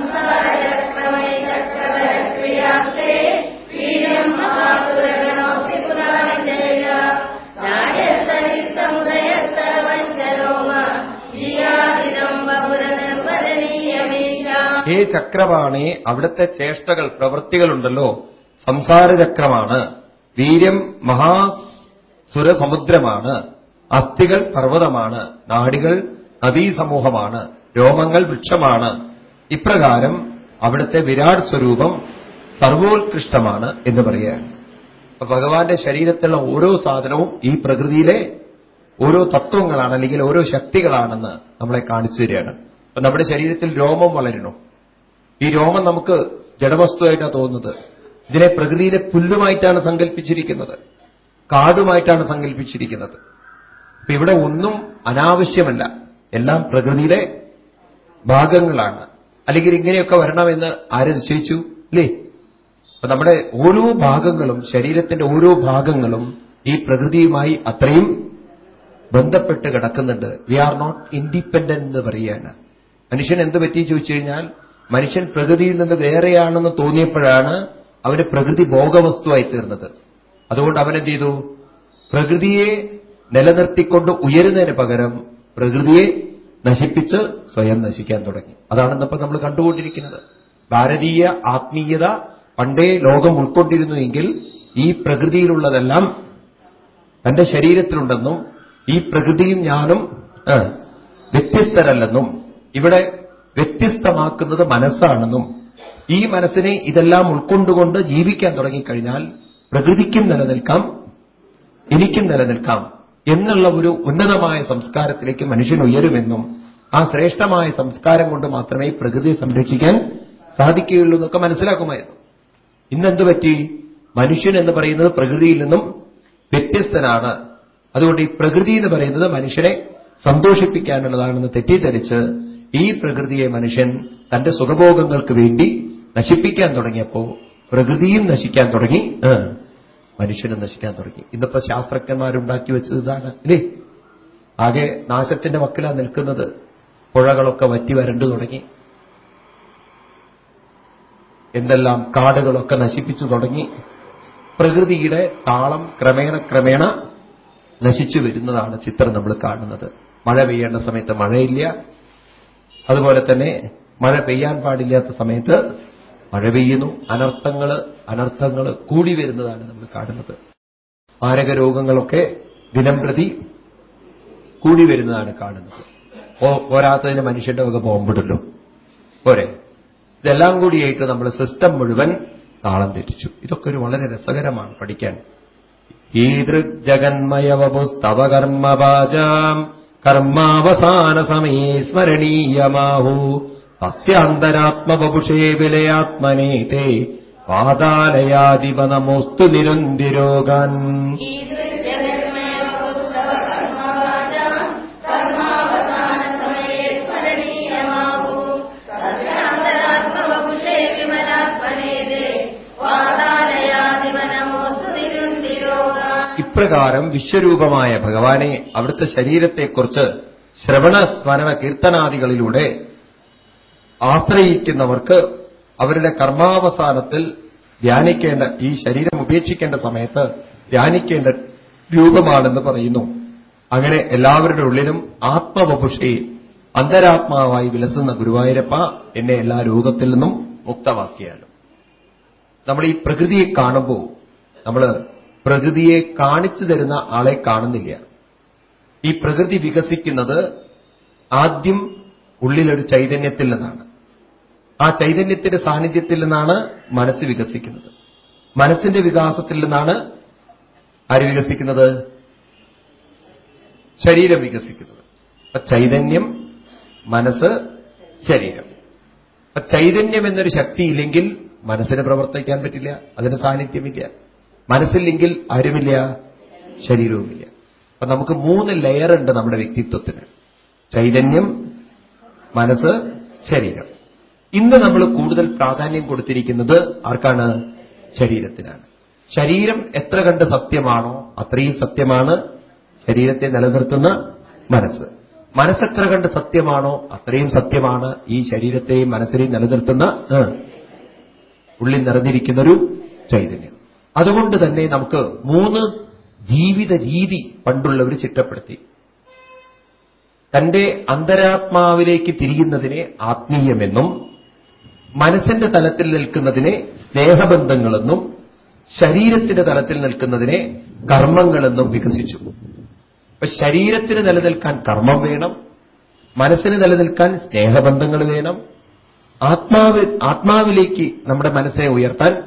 [SPEAKER 1] ഹേ ചക്രവാണി അവിടുത്തെ ചേഷ്ടകൾ പ്രവൃത്തികളുണ്ടല്ലോ. സംസാരചക്രമാണ്. വീര്യം മഹാസുരസമുദ്രമാണ്. അസ്ഥികൾ പർവതമാണ്. നാടികൾ നദീസമൂഹമാണ്. രോമങ്ങൾ വൃക്ഷമാണ്. ഇപ്രകാരം അവിടുത്തെ വിരാട് സ്വരൂപം സർവോത്കൃഷ്ടമാണ് എന്ന് പറയുകയാണ് അപ്പൊ ഭഗവാന്റെ ശരീരത്തിലുള്ള ഓരോ സാധനവും ഈ പ്രകൃതിയിലെ ഓരോ തത്വങ്ങളാണ് അല്ലെങ്കിൽ ഓരോ ശക്തികളാണെന്ന് നമ്മളെ കാണിച്ചു തരികയാണ്. അപ്പൊ നമ്മുടെ ശരീരത്തിൽ രോമം വളരണു ഈ രോമം നമുക്ക് ജഡവസ്തുവായിട്ടാണ് തോന്നുന്നത്. ഇതിനെ പ്രകൃതിയിലെ പുല്ലുമായിട്ടാണ് സങ്കല്പിച്ചിരിക്കുന്നത് കാടുമായിട്ടാണ് സങ്കല്പിച്ചിരിക്കുന്നത് അപ്പൊ ഇവിടെ ഒന്നും അനാവശ്യമല്ല. എല്ലാം പ്രകൃതിയിലെ ഭാഗങ്ങളാണ്. അല്ലെങ്കിൽ ഇങ്ങനെയൊക്കെ വരണമെന്ന് ആര് നിശ്ചയിച്ചു? അല്ലേ അപ്പൊ നമ്മുടെ ഓരോ ഭാഗങ്ങളും ശരീരത്തിന്റെ ഓരോ ഭാഗങ്ങളും ഈ പ്രകൃതിയുമായി അത്രയും ബന്ധപ്പെട്ട് കിടക്കുന്നുണ്ട്. വി ആർ നോട്ട് ഇൻഡിപെൻഡന്റ് എന്ന് പറയുകയാണ് മനുഷ്യൻ എന്ത് പറ്റി ചോദിച്ചു കഴിഞ്ഞാൽ മനുഷ്യൻ പ്രകൃതിയിൽ നിന്ന് വേറെയാണെന്ന് തോന്നിയപ്പോഴാണ് അവന് പ്രകൃതി ഭോഗവസ്തുവായി തീർന്നത്. അതുകൊണ്ട് അവൻ എന്ത് ചെയ്തു? പ്രകൃതിയെ നിലനിർത്തിക്കൊണ്ട് ഉയരുന്നതിന് പകരം പ്രകൃതിയെ നശിപ്പിച്ച് സ്വയം നശിക്കാൻ തുടങ്ങി. അതാണ് നമ്മൾ കണ്ടുകൊണ്ടിരിക്കുന്നത്. ഭാരതീയ ആത്മീയത പണ്ടേ ലോകം ഉൾക്കൊണ്ടിരുന്നുവെങ്കിൽ ഈ പ്രകൃതിയിലുള്ളതെല്ലാം തന്റെ ശരീരത്തിലുണ്ടെന്നും ഈ പ്രകൃതിയും ഞാനും വ്യത്യസ്തരല്ലെന്നും ഇവിടെ വ്യത്യസ്തമാക്കുന്നത് മനസ്സാണെന്നും ഈ മനസ്സിനെ ഇതെല്ലാം ഉൾക്കൊണ്ടുകൊണ്ട് ജീവിക്കാൻ തുടങ്ങിക്കഴിഞ്ഞാൽ പ്രകൃതിക്കും നിലനിൽക്കാം എനിക്കും നിലനിൽക്കാം എന്നുള്ള ഒരു ഉന്നതമായ സംസ്കാരത്തിലേക്ക് മനുഷ്യൻ ഉയരുമെന്നും ആ ശ്രേഷ്ഠമായ സംസ്കാരം കൊണ്ട് മാത്രമേ പ്രകൃതിയെ സംരക്ഷിക്കാൻ സാധിക്കുകയുള്ളൂ എന്നൊക്കെ മനസ്സിലാക്കുമായിരുന്നു. ഇന്നെന്തു പറ്റി? മനുഷ്യൻ എന്ന് പറയുന്നത് പ്രകൃതിയിൽ നിന്നും വ്യത്യസ്തനാണ്. അതുകൊണ്ട് ഈ പ്രകൃതി എന്ന് പറയുന്നത് മനുഷ്യനെ സന്തോഷിപ്പിക്കാനുള്ളതാണെന്ന് തെറ്റിദ്ധരിച്ച് ഈ പ്രകൃതിയെ മനുഷ്യൻ തന്റെ സുഖഭോഗങ്ങൾക്ക് വേണ്ടി നശിപ്പിക്കാൻ തുടങ്ങിയപ്പോ പ്രകൃതിയും നശിക്കാൻ തുടങ്ങി. മനുഷ്യനും നശിക്കാൻ തുടങ്ങി. ഇന്നിപ്പോ ശാസ്ത്രജ്ഞന്മാരുണ്ടാക്കി വെച്ചത് ഇതാണ് ഇല്ലേ? ആകെ നാശത്തിന്റെ മക്കളാ നിൽക്കുന്നത്. പുഴകളൊക്കെ വറ്റി വരണ്ടു തുടങ്ങി. എന്തെല്ലാം കാടുകളൊക്കെ നശിപ്പിച്ചു തുടങ്ങി. പ്രകൃതിയുടെ താളം ക്രമേണ ക്രമേണ നശിച്ചു വരുന്നതാണ് ചിത്രം നമ്മൾ കാണുന്നത്. മഴ പെയ്യേണ്ട സമയത്ത് മഴയില്ല. അതുപോലെ തന്നെ മഴ പെയ്യാൻ പാടില്ലാത്ത സമയത്ത് മഴ പെയ്യുന്നു. അനർത്ഥങ്ങൾ അനർത്ഥങ്ങൾ കൂടി വരുന്നതാണ് നമ്മൾ കാണുന്നത്. മാരക രോഗങ്ങളൊക്കെ ദിനം പ്രതി കൂടി വരുന്നതാണ് കാണുന്നത്. പോരാത്തതിന് മനുഷ്യന്റെ വക പോകുമ്പോഴല്ലോ പോരെ? ഇതെല്ലാം കൂടിയായിട്ട് നമ്മൾ സിസ്റ്റം മുഴുവൻ താളം തെറ്റിച്ചു. ഇതൊക്കെ ഒരു വളരെ രസകരമാണ് പഠിക്കാൻ. ഈദൃജഗന്മയവപുസ്തവ കർമ്മവാചാം കർമാവസാന സമയേ സ്മരണീയമാഹൂ തസ്യാന്തരാത്മവപുഷേ വിലയാത്മനേതേ പാതാലയാദിവ നമോസ്തു നിരുന്തിരോഗാൻ ഇപ്രകാരം വിശ്വരൂപമായ ഭഗവാനെ അവിടുത്തെ ശരീരത്തെക്കുറിച്ച് ശ്രവണ സ്മരണ കീർത്തനാദികളിലൂടെ ആശ്രയിക്കുന്നവർക്ക് അവരുടെ കർമാവസാനത്തിൽ ധ്യാനിക്കേണ്ട ഈ ശരീരം ഉപേക്ഷിക്കേണ്ട സമയത്ത് ധ്യാനിക്കേണ്ട രൂപമാണെന്ന് പറയുന്നു. അങ്ങനെ എല്ലാവരുടെ ഉള്ളിലും ആത്മവപുഷി അന്തരാത്മാവായി വിലസുന്ന ഗുരുവായൂരപ്പ എന്നെ എല്ലാ രോഗത്തിൽ നിന്നും മുക്തമാക്കിയാലും നമ്മൾ ഈ പ്രകൃതിയെ കാണുമ്പോൾ നമ്മൾ പ്രകൃതിയെ കാണിച്ചു തരുന്ന ആളെ കാണുന്നില്ല. ഈ പ്രകൃതി വികസിക്കുന്നത് ആദ്യം ഉള്ളിലൊരു ചൈതന്യത്തിൽ നിന്നാണ്. ആ ചൈതന്യത്തിന്റെ സാന്നിധ്യത്തിൽ നിന്നാണ് മനസ്സ് വികസിക്കുന്നത്. മനസ്സിന്റെ വികാസത്തിൽ നിന്നാണ് ആര് വികസിക്കുന്നത്? ശരീരം വികസിക്കുന്നത്. ചൈതന്യം മനസ്സ് ശരീരം. അപ്പൊ ചൈതന്യം എന്നൊരു ശക്തി ഇല്ലെങ്കിൽ മനസ്സിന് പ്രവർത്തിക്കാൻ പറ്റില്ല അതിന് സാന്നിധ്യമില്ല. മനസ്സില്ലെങ്കിൽ ആരുമില്ല ശരീരവുമില്ല. അപ്പൊ നമുക്ക് മൂന്ന് ലെയർ ഉണ്ട് നമ്മുടെ വ്യക്തിത്വത്തിന്. ചൈതന്യം മനസ്സ് ശരീരം. ഇന്ന് നമ്മൾ കൂടുതൽ പ്രാധാന്യം കൊടുത്തിരിക്കുന്നത് ആർക്കാണ്? ശരീരത്തിനാണ്. ശരീരം എത്ര കണ്ട് സത്യമാണോ അത്രയും സത്യമാണ് ശരീരത്തെ നിലനിർത്തുന്ന മനസ്സ്. മനസ്സെത്ര കണ്ട് സത്യമാണോ അത്രയും സത്യമാണ് ഈ ശരീരത്തെയും മനസ്സിനെയും നിലനിർത്തുന്ന ഉള്ളിൽ ഉള്ളിൽ നിറഞ്ഞിരിക്കുന്നൊരു ചൈതന്യം. അതുകൊണ്ട് തന്നെ നമുക്ക് മൂന്ന് ജീവിത രീതി പണ്ടുള്ളവർ ചിട്ടപ്പെടുത്തി. തന്റെ അന്തരാത്മാവിലേക്ക് തിരിയുന്നതിനെ ആത്മീയമെന്നും മനസ്സിന്റെ തലത്തിൽ നിൽക്കുന്നതിനെ സ്നേഹബന്ധങ്ങളെന്നും ശരീരത്തിന്റെ തലത്തിൽ നിൽക്കുന്നതിനെ കർമ്മങ്ങളെന്നും വികസിച്ചു. അപ്പൊ ശരീരത്തിന് നിലനിൽക്കാൻ കർമ്മം വേണം മനസ്സിന് നിലനിൽക്കാൻ സ്നേഹബന്ധങ്ങൾ വേണം. ആത്മാവ് ആത്മാവിലേക്ക് നമ്മുടെ മനസ്സിനെ ഉയർത്താൻ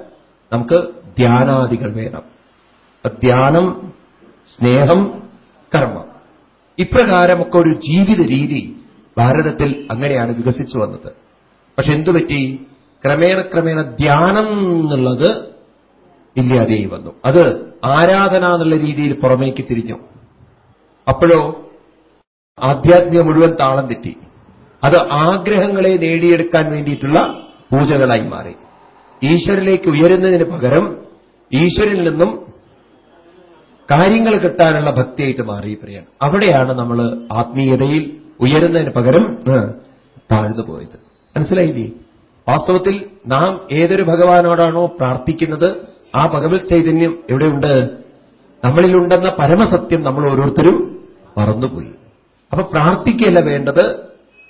[SPEAKER 1] നമുക്ക് ധ്യാനാദികൾ വേണം ധ്യാനം സ്നേഹം കർമ്മം. ഇപ്രകാരമൊക്കെ ഒരു ജീവിത രീതി ഭാരതത്തിൽ അങ്ങനെയാണ് വികസിച്ചു വന്നത്. പക്ഷെ എന്തുപറ്റി ക്രമേണ ക്രമേണ ധ്യാനം എന്നുള്ളത് ഇല്ലാതെയായി വന്നു. അത് ആരാധന എന്നുള്ള രീതിയിൽ പുറമേക്ക് തിരിഞ്ഞു. അപ്പോഴോ ആധ്യാത്മിക മുഴുവൻ താളം തെറ്റി. അത് ആഗ്രഹങ്ങളെ നേടിയെടുക്കാൻ വേണ്ടിയിട്ടുള്ള പൂജകളായി മാറി. ഈശ്വരനിലേക്ക് ഉയരുന്നതിന് പകരം ഈശ്വരിൽ നിന്നും കാര്യങ്ങൾ കിട്ടാനുള്ള ഭക്തിയായിട്ട് മാറി പറയാണ് അവിടെയാണ് നമ്മൾ ആത്മീയതയിൽ ഉയരുന്നതിന് പകരം താഴ്ന്നു പോയത്. മനസ്സിലായില്ലേ? വാസ്തവത്തിൽ നാം ഏതൊരു ഭഗവാനോടാണോ പ്രാർത്ഥിക്കുന്നത് ആ ഭഗവത് ചൈതന്യം എവിടെയുണ്ട്? നമ്മളിലുണ്ടെന്ന പരമസത്യം നമ്മൾ ഓരോരുത്തരും മറന്നുപോയി. അപ്പൊ പ്രാർത്ഥിക്കുകയല്ല വേണ്ടത്.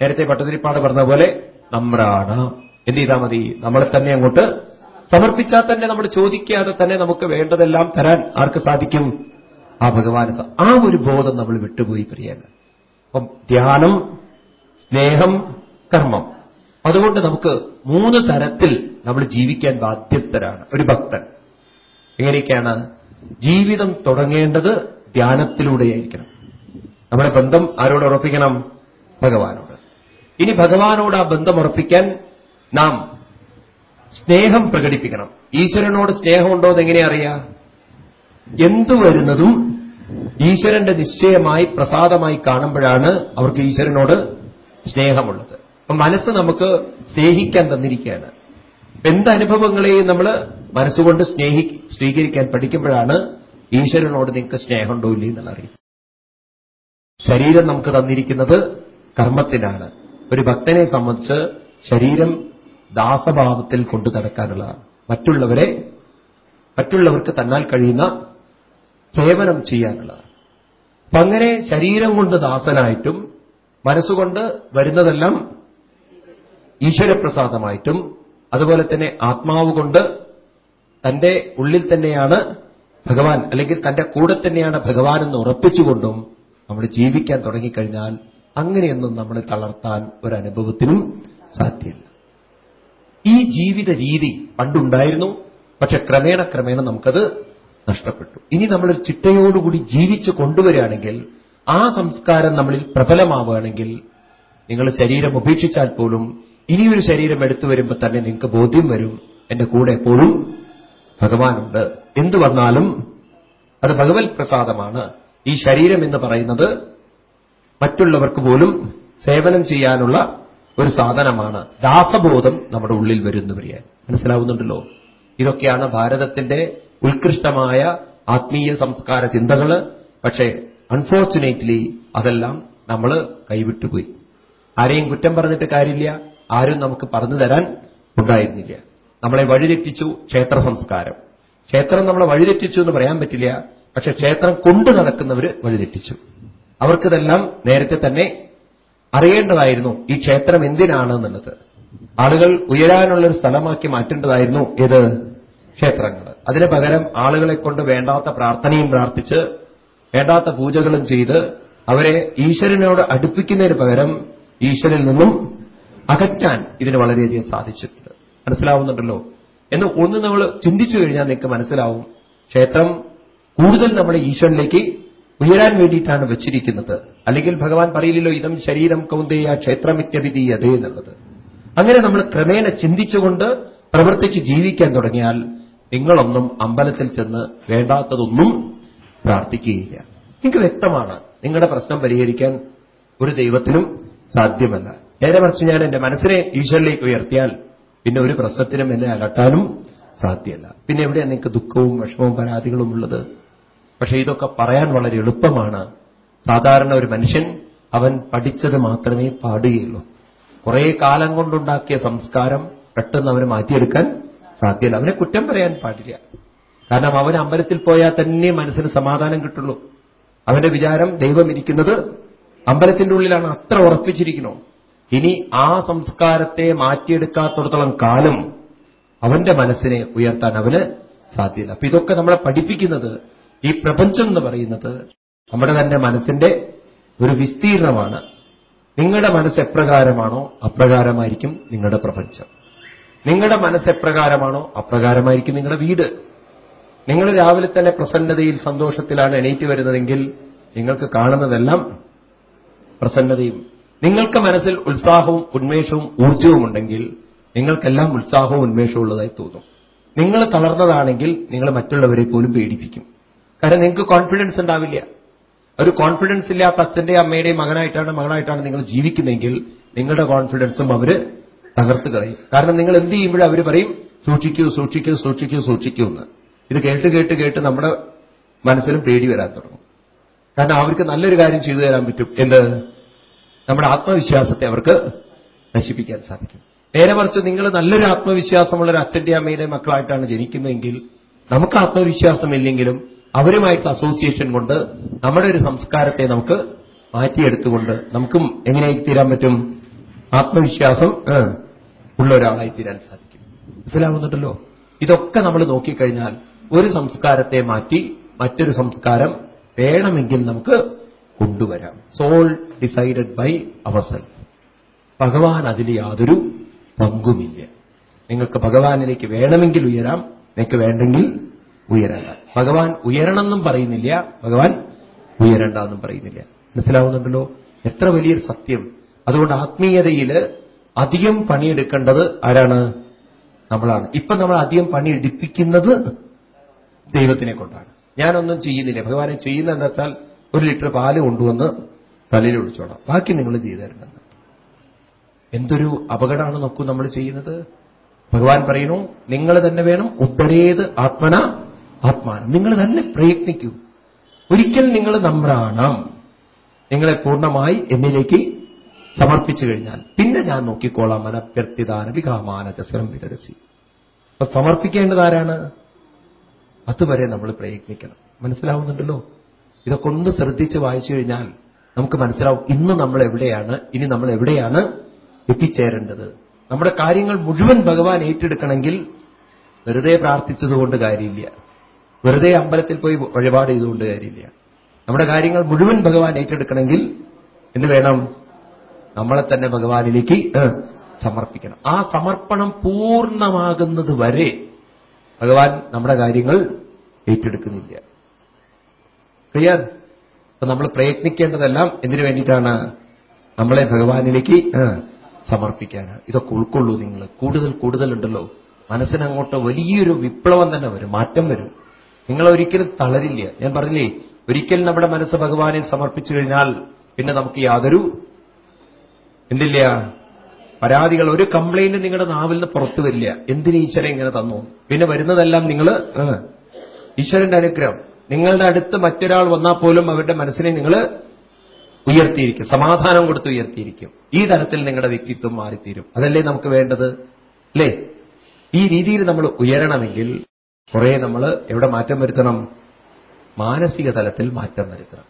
[SPEAKER 1] നേരത്തെ പട്ടതിരിപ്പാട് പറഞ്ഞ പോലെ നമ്രാണ. എന്ത് ചെയ്താൽ മതി? നമ്മളെ തന്നെ അങ്ങോട്ട് സമർപ്പിച്ചാൽ തന്നെ നമ്മൾ ചോദിക്കാതെ തന്നെ നമുക്ക് വേണ്ടതെല്ലാം തരാൻ ആർക്ക് സാധിക്കും? ആ ഭഗവാന് ആ ഒരു ബോധം നമ്മൾ വിട്ടുപോയി പറയാണ് അപ്പം ധ്യാനം സ്നേഹം കർമ്മം. അതുകൊണ്ട് നമുക്ക് മൂന്ന് തരത്തിൽ നമ്മൾ ജീവിക്കാൻ ബാധ്യസ്ഥരാണ്. ഒരു ഭക്തൻ. എങ്ങനെയൊക്കെയാണ്? ജീവിതം തുടങ്ങേണ്ടത് ധ്യാനത്തിലൂടെയായിരിക്കണം. നമ്മുടെ ബന്ധം ആരോട് ഉറപ്പിക്കണം? ഭഗവാനോട്. ഇനി ഭഗവാനോട് ആ ബന്ധം ഉറപ്പിക്കാൻ നാം സ്നേഹം പ്രകടിപ്പിക്കണം. ഈശ്വരനോട് സ്നേഹമുണ്ടോ എന്ന് എങ്ങനെ അറിയാം? എന്തു വരുന്നതും ഈശ്വരന്റെ നിശ്ചയമായി പ്രസാദമായി കാണുമ്പോഴാണ് അവർക്ക് ഈശ്വരനോട് സ്നേഹമുള്ളത്. അപ്പൊ മനസ്സ് നമുക്ക് സ്നേഹിക്കാൻ തന്നിരിക്കുകയാണ്. എന്തനുഭവങ്ങളെയും നമ്മൾ മനസ്സുകൊണ്ട് സ്നേഹി സ്വീകരിക്കാൻ പഠിക്കുമ്പോഴാണ് ഈശ്വരനോട് നിങ്ങൾക്ക് സ്നേഹമുണ്ടോ ഇല്ലേ എന്നുള്ള അറിയും ശരീരം നമുക്ക് തന്നിരിക്കുന്നത് കർമ്മത്തിനാണ്. ഒരു ഭക്തനെ സംബന്ധിച്ച് ശരീരം ദാസഭാവത്തിൽ കൊണ്ടു നടക്കാനുള്ളതാണ് മറ്റുള്ളവരെ മറ്റുള്ളവർക്ക് തന്നാൽ കഴിയുന്ന സേവനം ചെയ്യാനുള്ളതാണ് അപ്പൊ അങ്ങനെ ശരീരം കൊണ്ട് ദാസനായിട്ടും മനസ്സുകൊണ്ട് വരുന്നതെല്ലാം ഈശ്വരപ്രസാദമായിട്ടും അതുപോലെ തന്നെ ആത്മാവ് കൊണ്ട് തന്റെ ഉള്ളിൽ തന്നെയാണ് ഭഗവാൻ അല്ലെങ്കിൽ തന്റെ കൂടെ തന്നെയാണ് ഭഗവാൻ എന്ന് ഉറപ്പിച്ചുകൊണ്ടും നമ്മൾ ജീവിക്കാൻ തുടങ്ങിക്കഴിഞ്ഞാൽ അങ്ങനെയൊന്നും നമ്മളെ തളർത്താൻ ഒരനുഭവത്തിനും സാധ്യമല്ല ഈ ജീവിത രീതി പണ്ടുണ്ടായിരുന്നു. പക്ഷെ ക്രമേണ ക്രമേണ നമുക്കത് നഷ്ടപ്പെട്ടു. ഇനി നമ്മൾ ചിട്ടയോടുകൂടി ജീവിച്ചു കൊണ്ടുവരികയാണെങ്കിൽ ആ സംസ്കാരം നമ്മളിൽ പ്രബലമാവുകയാണെങ്കിൽ നിങ്ങൾ ശരീരം ഉപേക്ഷിച്ചാൽ പോലും ഇനിയൊരു ശരീരം എടുത്തു വരുമ്പോൾ തന്നെ നിങ്ങൾക്ക് ബോധ്യം വരും എന്റെ കൂടെ എപ്പോഴും ഭഗവാനുണ്ട്. എന്തു വന്നാലും അത് ഭഗവത് പ്രസാദമാണ്. ഈ ശരീരം എന്ന് പറയുന്നത് മറ്റുള്ളവർക്ക് പോലും സേവനം ചെയ്യാനുള്ള ഒരു സാധനമാണ്. ദാസബോധം നമ്മുടെ ഉള്ളിൽ വരുന്നു പറയാൻ മനസ്സിലാവുന്നുണ്ടല്ലോ? ഇതൊക്കെയാണ് ഭാരതത്തിന്റെ ഉത്കൃഷ്ടമായ ആത്മീയ സംസ്കാര ചിന്തകൾ പക്ഷേ അൺഫോർച്ചുനേറ്റ്ലി അതെല്ലാം നമ്മൾ കൈവിട്ടുപോയി. ആരെയും കുറ്റം പറഞ്ഞിട്ട് കാര്യമില്ല. ആരും നമുക്ക് പറഞ്ഞു തരാൻ ഉണ്ടായിരുന്നില്ല. നമ്മളെ വഴിതെറ്റിച്ചു ക്ഷേത്ര സംസ്കാരം. ക്ഷേത്രം നമ്മളെ വഴിതെറ്റിച്ചു എന്ന് പറയാൻ പറ്റില്ല. പക്ഷെ ക്ഷേത്രം കൊണ്ടു നടക്കുന്നവർ വഴിതെറ്റിച്ചു. അവർക്കിതെല്ലാം നേരത്തെ തന്നെ അറിയേണ്ടതായിരുന്നു ഈ ക്ഷേത്രം എന്തിനാണ് എന്നുള്ളത്. ആളുകൾ ഉയരാനുള്ള ഒരു സ്ഥലമാക്കി മാറ്റേണ്ടതായിരുന്നു ഏത്? ക്ഷേത്രങ്ങൾ. അതിന് പകരം ആളുകളെ കൊണ്ട് വേണ്ടാത്ത പ്രാർത്ഥനയും പ്രാർത്ഥിച്ച് വേണ്ടാത്ത പൂജകളും ചെയ്ത് അവരെ ഈശ്വരനോട് അടുപ്പിക്കുന്നതിന് പകരം ഈശ്വരനിൽ നിന്നും അകറ്റാൻ ഇതിന് വളരെയധികം സാധിച്ചിട്ടുണ്ട്. മനസ്സിലാവുന്നുണ്ടല്ലോ? എന്ന് ഒന്ന് നമ്മൾ ചിന്തിച്ചു കഴിഞ്ഞാൽ നിങ്ങൾക്ക് മനസ്സിലാവും. ക്ഷേത്രം കൂടുതൽ നമ്മുടെ ഈശ്വരനിലേക്ക് ഉയരാൻ വേണ്ടിയിട്ടാണ് വെച്ചിരിക്കുന്നത്. അല്ലെങ്കിൽ ഭഗവാൻ പറയില്ലല്ലോ ഇതം ശരീരം കൗന്ദേയ ക്ഷേത്രമിത്യവിധീയതേ എന്നുള്ളത്. അങ്ങനെ നമ്മൾ ക്രമേണ ചിന്തിച്ചുകൊണ്ട് പ്രവർത്തിച്ച് ജീവിക്കാൻ തുടങ്ങിയാൽ നിങ്ങളൊന്നും അമ്പലത്തിൽ ചെന്ന് വേണ്ടാത്തതൊന്നും പ്രാർത്ഥിക്കുകയില്ല. നിങ്ങൾക്ക് വ്യക്തമാണ്. നിങ്ങളുടെ പ്രശ്നം പരിഹരിക്കാൻ ഒരു ദൈവത്തിനും സാധ്യമല്ല. നേരെ മറിച്ച് ഞാൻ എന്റെ മനസ്സിനെ ഈശ്വരിലേക്ക് ഉയർത്തിയാൽ പിന്നെ ഒരു പ്രശ്നത്തിനും എന്നെ അലട്ടാനും സാധ്യമല്ല. പിന്നെ എവിടെയാണ് നിങ്ങൾക്ക് ദുഃഖവും വിഷമവും പരാതികളും ഉള്ളത് പക്ഷെ ഇതൊക്കെ പറയാൻ വളരെ എളുപ്പമാണ്. സാധാരണ ഒരു മനുഷ്യൻ അവൻ പഠിച്ചത് മാത്രമേ പാടുകയുള്ളൂ. കുറെ കാലം കൊണ്ടുണ്ടാക്കിയ സംസ്കാരം പെട്ടെന്ന് അവന് മാറ്റിയെടുക്കാൻ സാധ്യമല്ല അവനെ കുറ്റം പറയാൻ പാടില്ല. കാരണം അവൻ അമ്പലത്തിൽ പോയാൽ തന്നെ മനസ്സിന് സമാധാനം കിട്ടുള്ളൂ. അവന്റെ വിചാരം ദൈവം ഇരിക്കുന്നത് അമ്പലത്തിന്റെ ഉള്ളിലാണ് അത്ര ഉറപ്പിച്ചിരിക്കണോ ഇനി ആ സംസ്കാരത്തെ മാറ്റിയെടുക്കാത്തടത്തോളം കാലം അവന്റെ മനസ്സിനെ ഉയർത്താൻ അവന് സാധ്യത അപ്പൊ ഇതൊക്കെ നമ്മളെ പഠിപ്പിക്കുന്നത് ഈ പ്രപഞ്ചം എന്ന് പറയുന്നത് നമ്മുടെ തന്നെ മനസ്സിന്റെ ഒരു വിസ്തീർണമാണ്. നിങ്ങളുടെ മനസ്സ് എപ്രകാരമാണോ അപ്രകാരമായിരിക്കും നിങ്ങളുടെ പ്രപഞ്ചം. നിങ്ങളുടെ മനസ്സ് എപ്രകാരമാണോ അപ്രകാരമായിരിക്കും നിങ്ങളുടെ വീട്. നിങ്ങൾ രാവിലെ തന്നെ പ്രസന്നതയിൽ സന്തോഷത്തിലാണ് എണീറ്റ് വരുന്നതെങ്കിൽ നിങ്ങൾക്ക് കാണുന്നതെല്ലാം പ്രസന്നതയും. നിങ്ങൾക്ക് മനസ്സിൽ ഉത്സാഹവും ഉന്മേഷവും ഊർജവും ഉണ്ടെങ്കിൽ നിങ്ങൾക്കെല്ലാം ഉത്സാഹവും ഉന്മേഷവും ഉള്ളതായി തോന്നും. നിങ്ങൾ തളർന്നതാണെങ്കിൽ നിങ്ങൾ മറ്റുള്ളവരെ പോലും പേടിപ്പിക്കും. കാരണം നിങ്ങൾക്ക് കോൺഫിഡൻസ് ഉണ്ടാവില്ല. ഒരു കോൺഫിഡൻസ് ഇല്ലാത്ത അച്ഛന്റെയും അമ്മയുടെയും മകനായിട്ടാണ് മകളായിട്ടാണ് നിങ്ങൾ ജീവിക്കുന്നതെങ്കിൽ നിങ്ങളുടെ കോൺഫിഡൻസും അവർ തകർത്ത് കളയും. കാരണം നിങ്ങൾ എന്ത് ചെയ്യുമ്പോഴും അവർ പറയും സൂക്ഷിക്കൂ സൂക്ഷിക്കൂ സൂക്ഷിക്കൂ സൂക്ഷിക്കൂ എന്ന്. ഇത് കേട്ട് കേട്ട് കേട്ട് നമ്മുടെ മനസ്സിലും പേടി വരാൻ തുടങ്ങും. കാരണം അവർക്ക് നല്ലൊരു കാര്യം ചെയ്തു തരാൻ പറ്റും. എന്ത്? നമ്മുടെ ആത്മവിശ്വാസത്തെ അവർക്ക് നശിപ്പിക്കാൻ സാധിക്കും. നേരെ മറിച്ച് നിങ്ങൾ നല്ലൊരു ആത്മവിശ്വാസമുള്ള ഒരു അച്ഛന്റെ അമ്മയുടെ മക്കളായിട്ടാണ് ജനിക്കുന്നതെങ്കിൽ നമുക്ക് ആത്മവിശ്വാസമില്ലെങ്കിലും അവരുമായിട്ട് അസോസിയേഷൻ കൊണ്ട് നമ്മുടെ ഒരു സംസ്കാരത്തെ നമുക്ക് മാറ്റിയെടുത്തുകൊണ്ട് നമുക്കും എങ്ങനെയായി തീരാൻ പറ്റും? ആത്മവിശ്വാസം ഉള്ള ഒരാളായി തീരാൻ സാധിക്കും. മനസ്സിലാവുന്നുണ്ടല്ലോ? ഇതൊക്കെ നമ്മൾ നോക്കിക്കഴിഞ്ഞാൽ ഒരു സംസ്കാരത്തെ മാറ്റി മറ്റൊരു സംസ്കാരം വേണമെങ്കിൽ നമുക്ക് കൊണ്ടുവരാം. സോൾ ഡിസൈഡഡ് ബൈ അവസൽ ഭഗവാൻ അതിൽ യാതൊരു പങ്കുമില്ല. നിങ്ങൾക്ക് ഭഗവാനിലേക്ക് വേണമെങ്കിൽ ഉയരാം നിങ്ങൾക്ക് വേണ്ടെങ്കിൽ ഉയരണ്ട ഭഗവാൻ ഉയരണമെന്നും പറയുന്നില്ല. ഭഗവാൻ ഉയരണ്ട എന്നും പറയുന്നില്ല. മനസ്സിലാവുന്നുണ്ടല്ലോ? എത്ര വലിയൊരു സത്യം. അതുകൊണ്ട് ആത്മീയതയിൽ അധികം പണിയെടുക്കേണ്ടത് ആരാണ്? നമ്മളാണ്. ഇപ്പൊ നമ്മൾ അധികം പണിയെടുപ്പിക്കുന്നത് ദൈവത്തിനെ കൊണ്ടാണ്. ഞാനൊന്നും ചെയ്യുന്നില്ല. ഭഗവാനെ ചെയ്യുന്ന എന്താ വെച്ചാൽ ഒരു ലിറ്റർ പാൽ കൊണ്ടുവന്ന് തലയിൽ ഒഴിച്ചോളാം. ബാക്കി നിങ്ങൾ ചെയ്തു തരണമെന്ന് എന്തൊരു അപകടമാണ് നോക്കൂ നമ്മൾ ചെയ്യുന്നത്. ഭഗവാൻ പറയുന്നു നിങ്ങൾ തന്നെ വേണം ഉത്തരേത് ആത്മന ആത്മാനം. നിങ്ങൾ തന്നെ പ്രയത്നിക്കൂ. ഒരിക്കൽ നിങ്ങൾ നമ്രാണം നിങ്ങളെ പൂർണമായി എന്നിലേക്ക് സമർപ്പിച്ചു കഴിഞ്ഞാൽ പിന്നെ ഞാൻ നോക്കിക്കോളാം മനപ്രത്യദാന വികാമാന ചസരം വിതരസി. അപ്പൊ സമർപ്പിക്കേണ്ടത് ആരാണ്? അതുവരെ നമ്മൾ പ്രയത്നിക്കണം. മനസ്സിലാവുന്നുണ്ടല്ലോ? ഇതൊക്കെ ഒന്ന് ശ്രദ്ധിച്ച് വായിച്ചു കഴിഞ്ഞാൽ നമുക്ക് മനസ്സിലാവും ഇന്ന് നമ്മൾ എവിടെയാണ് ഇനി നമ്മൾ എവിടെയാണ് എത്തിച്ചേരേണ്ടത്.
[SPEAKER 2] നമ്മുടെ കാര്യങ്ങൾ മുഴുവൻ ഭഗവാൻ ഏറ്റെടുക്കണമെങ്കിൽ വെറുതെ പ്രാർത്ഥിച്ചതുകൊണ്ട് കാര്യമില്ല. വെറുതെ അമ്പലത്തിൽ പോയി വഴിപാട് ചെയ്തുകൊണ്ട് കാര്യമില്ല. നമ്മുടെ കാര്യങ്ങൾ മുഴുവൻ ഭഗവാൻ ഏറ്റെടുക്കണമെങ്കിൽ എന്ത് വേണം? നമ്മളെ തന്നെ ഭഗവാനിലേക്ക് സമർപ്പിക്കണം. ആ സമർപ്പണം പൂർണമാകുന്നത് വരെ ഭഗവാൻ നമ്മുടെ കാര്യങ്ങൾ ഏറ്റെടുക്കുന്നില്ല. ക്ലിയർ? അപ്പൊ നമ്മൾ പ്രയത്നിക്കേണ്ടതെല്ലാം എന്തിനു വേണ്ടിയിട്ടാണ്? നമ്മളെ ഭഗവാനിലേക്ക് സമർപ്പിക്കാനാണ്. ഇതൊക്കെ ഉൾക്കൊള്ളൂ നിങ്ങൾ. കൂടുതൽ കൂടുതലുണ്ടല്ലോ. മനസ്സിനങ്ങോട്ട് വലിയൊരു വിപ്ലവം തന്നെ വരും. മാറ്റം വരും. നിങ്ങൾ ഒരിക്കലും തളരില്ല. ഞാൻ പറഞ്ഞില്ലേ ഒരിക്കൽ നമ്മുടെ മനസ്സ് ഭഗവാനെ സമർപ്പിച്ചു കഴിഞ്ഞാൽ പിന്നെ നമുക്ക് യാതൊരു എന്തില്ല? പരാതികൾ ഒരു കംപ്ലൈന്റ് നിങ്ങളുടെ നാവിൽ നിന്ന് പുറത്തു വരില്ല. എന്തിന് ഈശ്വരൻ ഇങ്ങനെ തന്നു? പിന്നെ വരുന്നതെല്ലാം നിങ്ങൾ ഈശ്വരന്റെ അനുഗ്രഹം. നിങ്ങളുടെ അടുത്ത് മറ്റൊരാൾ വന്നാൽ പോലും അവരുടെ മനസ്സിനെ നിങ്ങൾ ഉയർത്തിയിരിക്കും. സമാധാനം കൊടുത്ത് ഉയർത്തിയിരിക്കും. ഈ തരത്തിൽ നിങ്ങളുടെ വ്യക്തിത്വം മാറിത്തീരും. അതല്ലേ നമുക്ക് വേണ്ടത്? അല്ലേ? ഈ രീതിയിൽ നമ്മൾ ഉയരണമെങ്കിൽ കുറെ നമ്മൾ എവിടെ മാറ്റം വരുത്തണം? മാനസിക തലത്തിൽ മാറ്റം വരുത്തണം.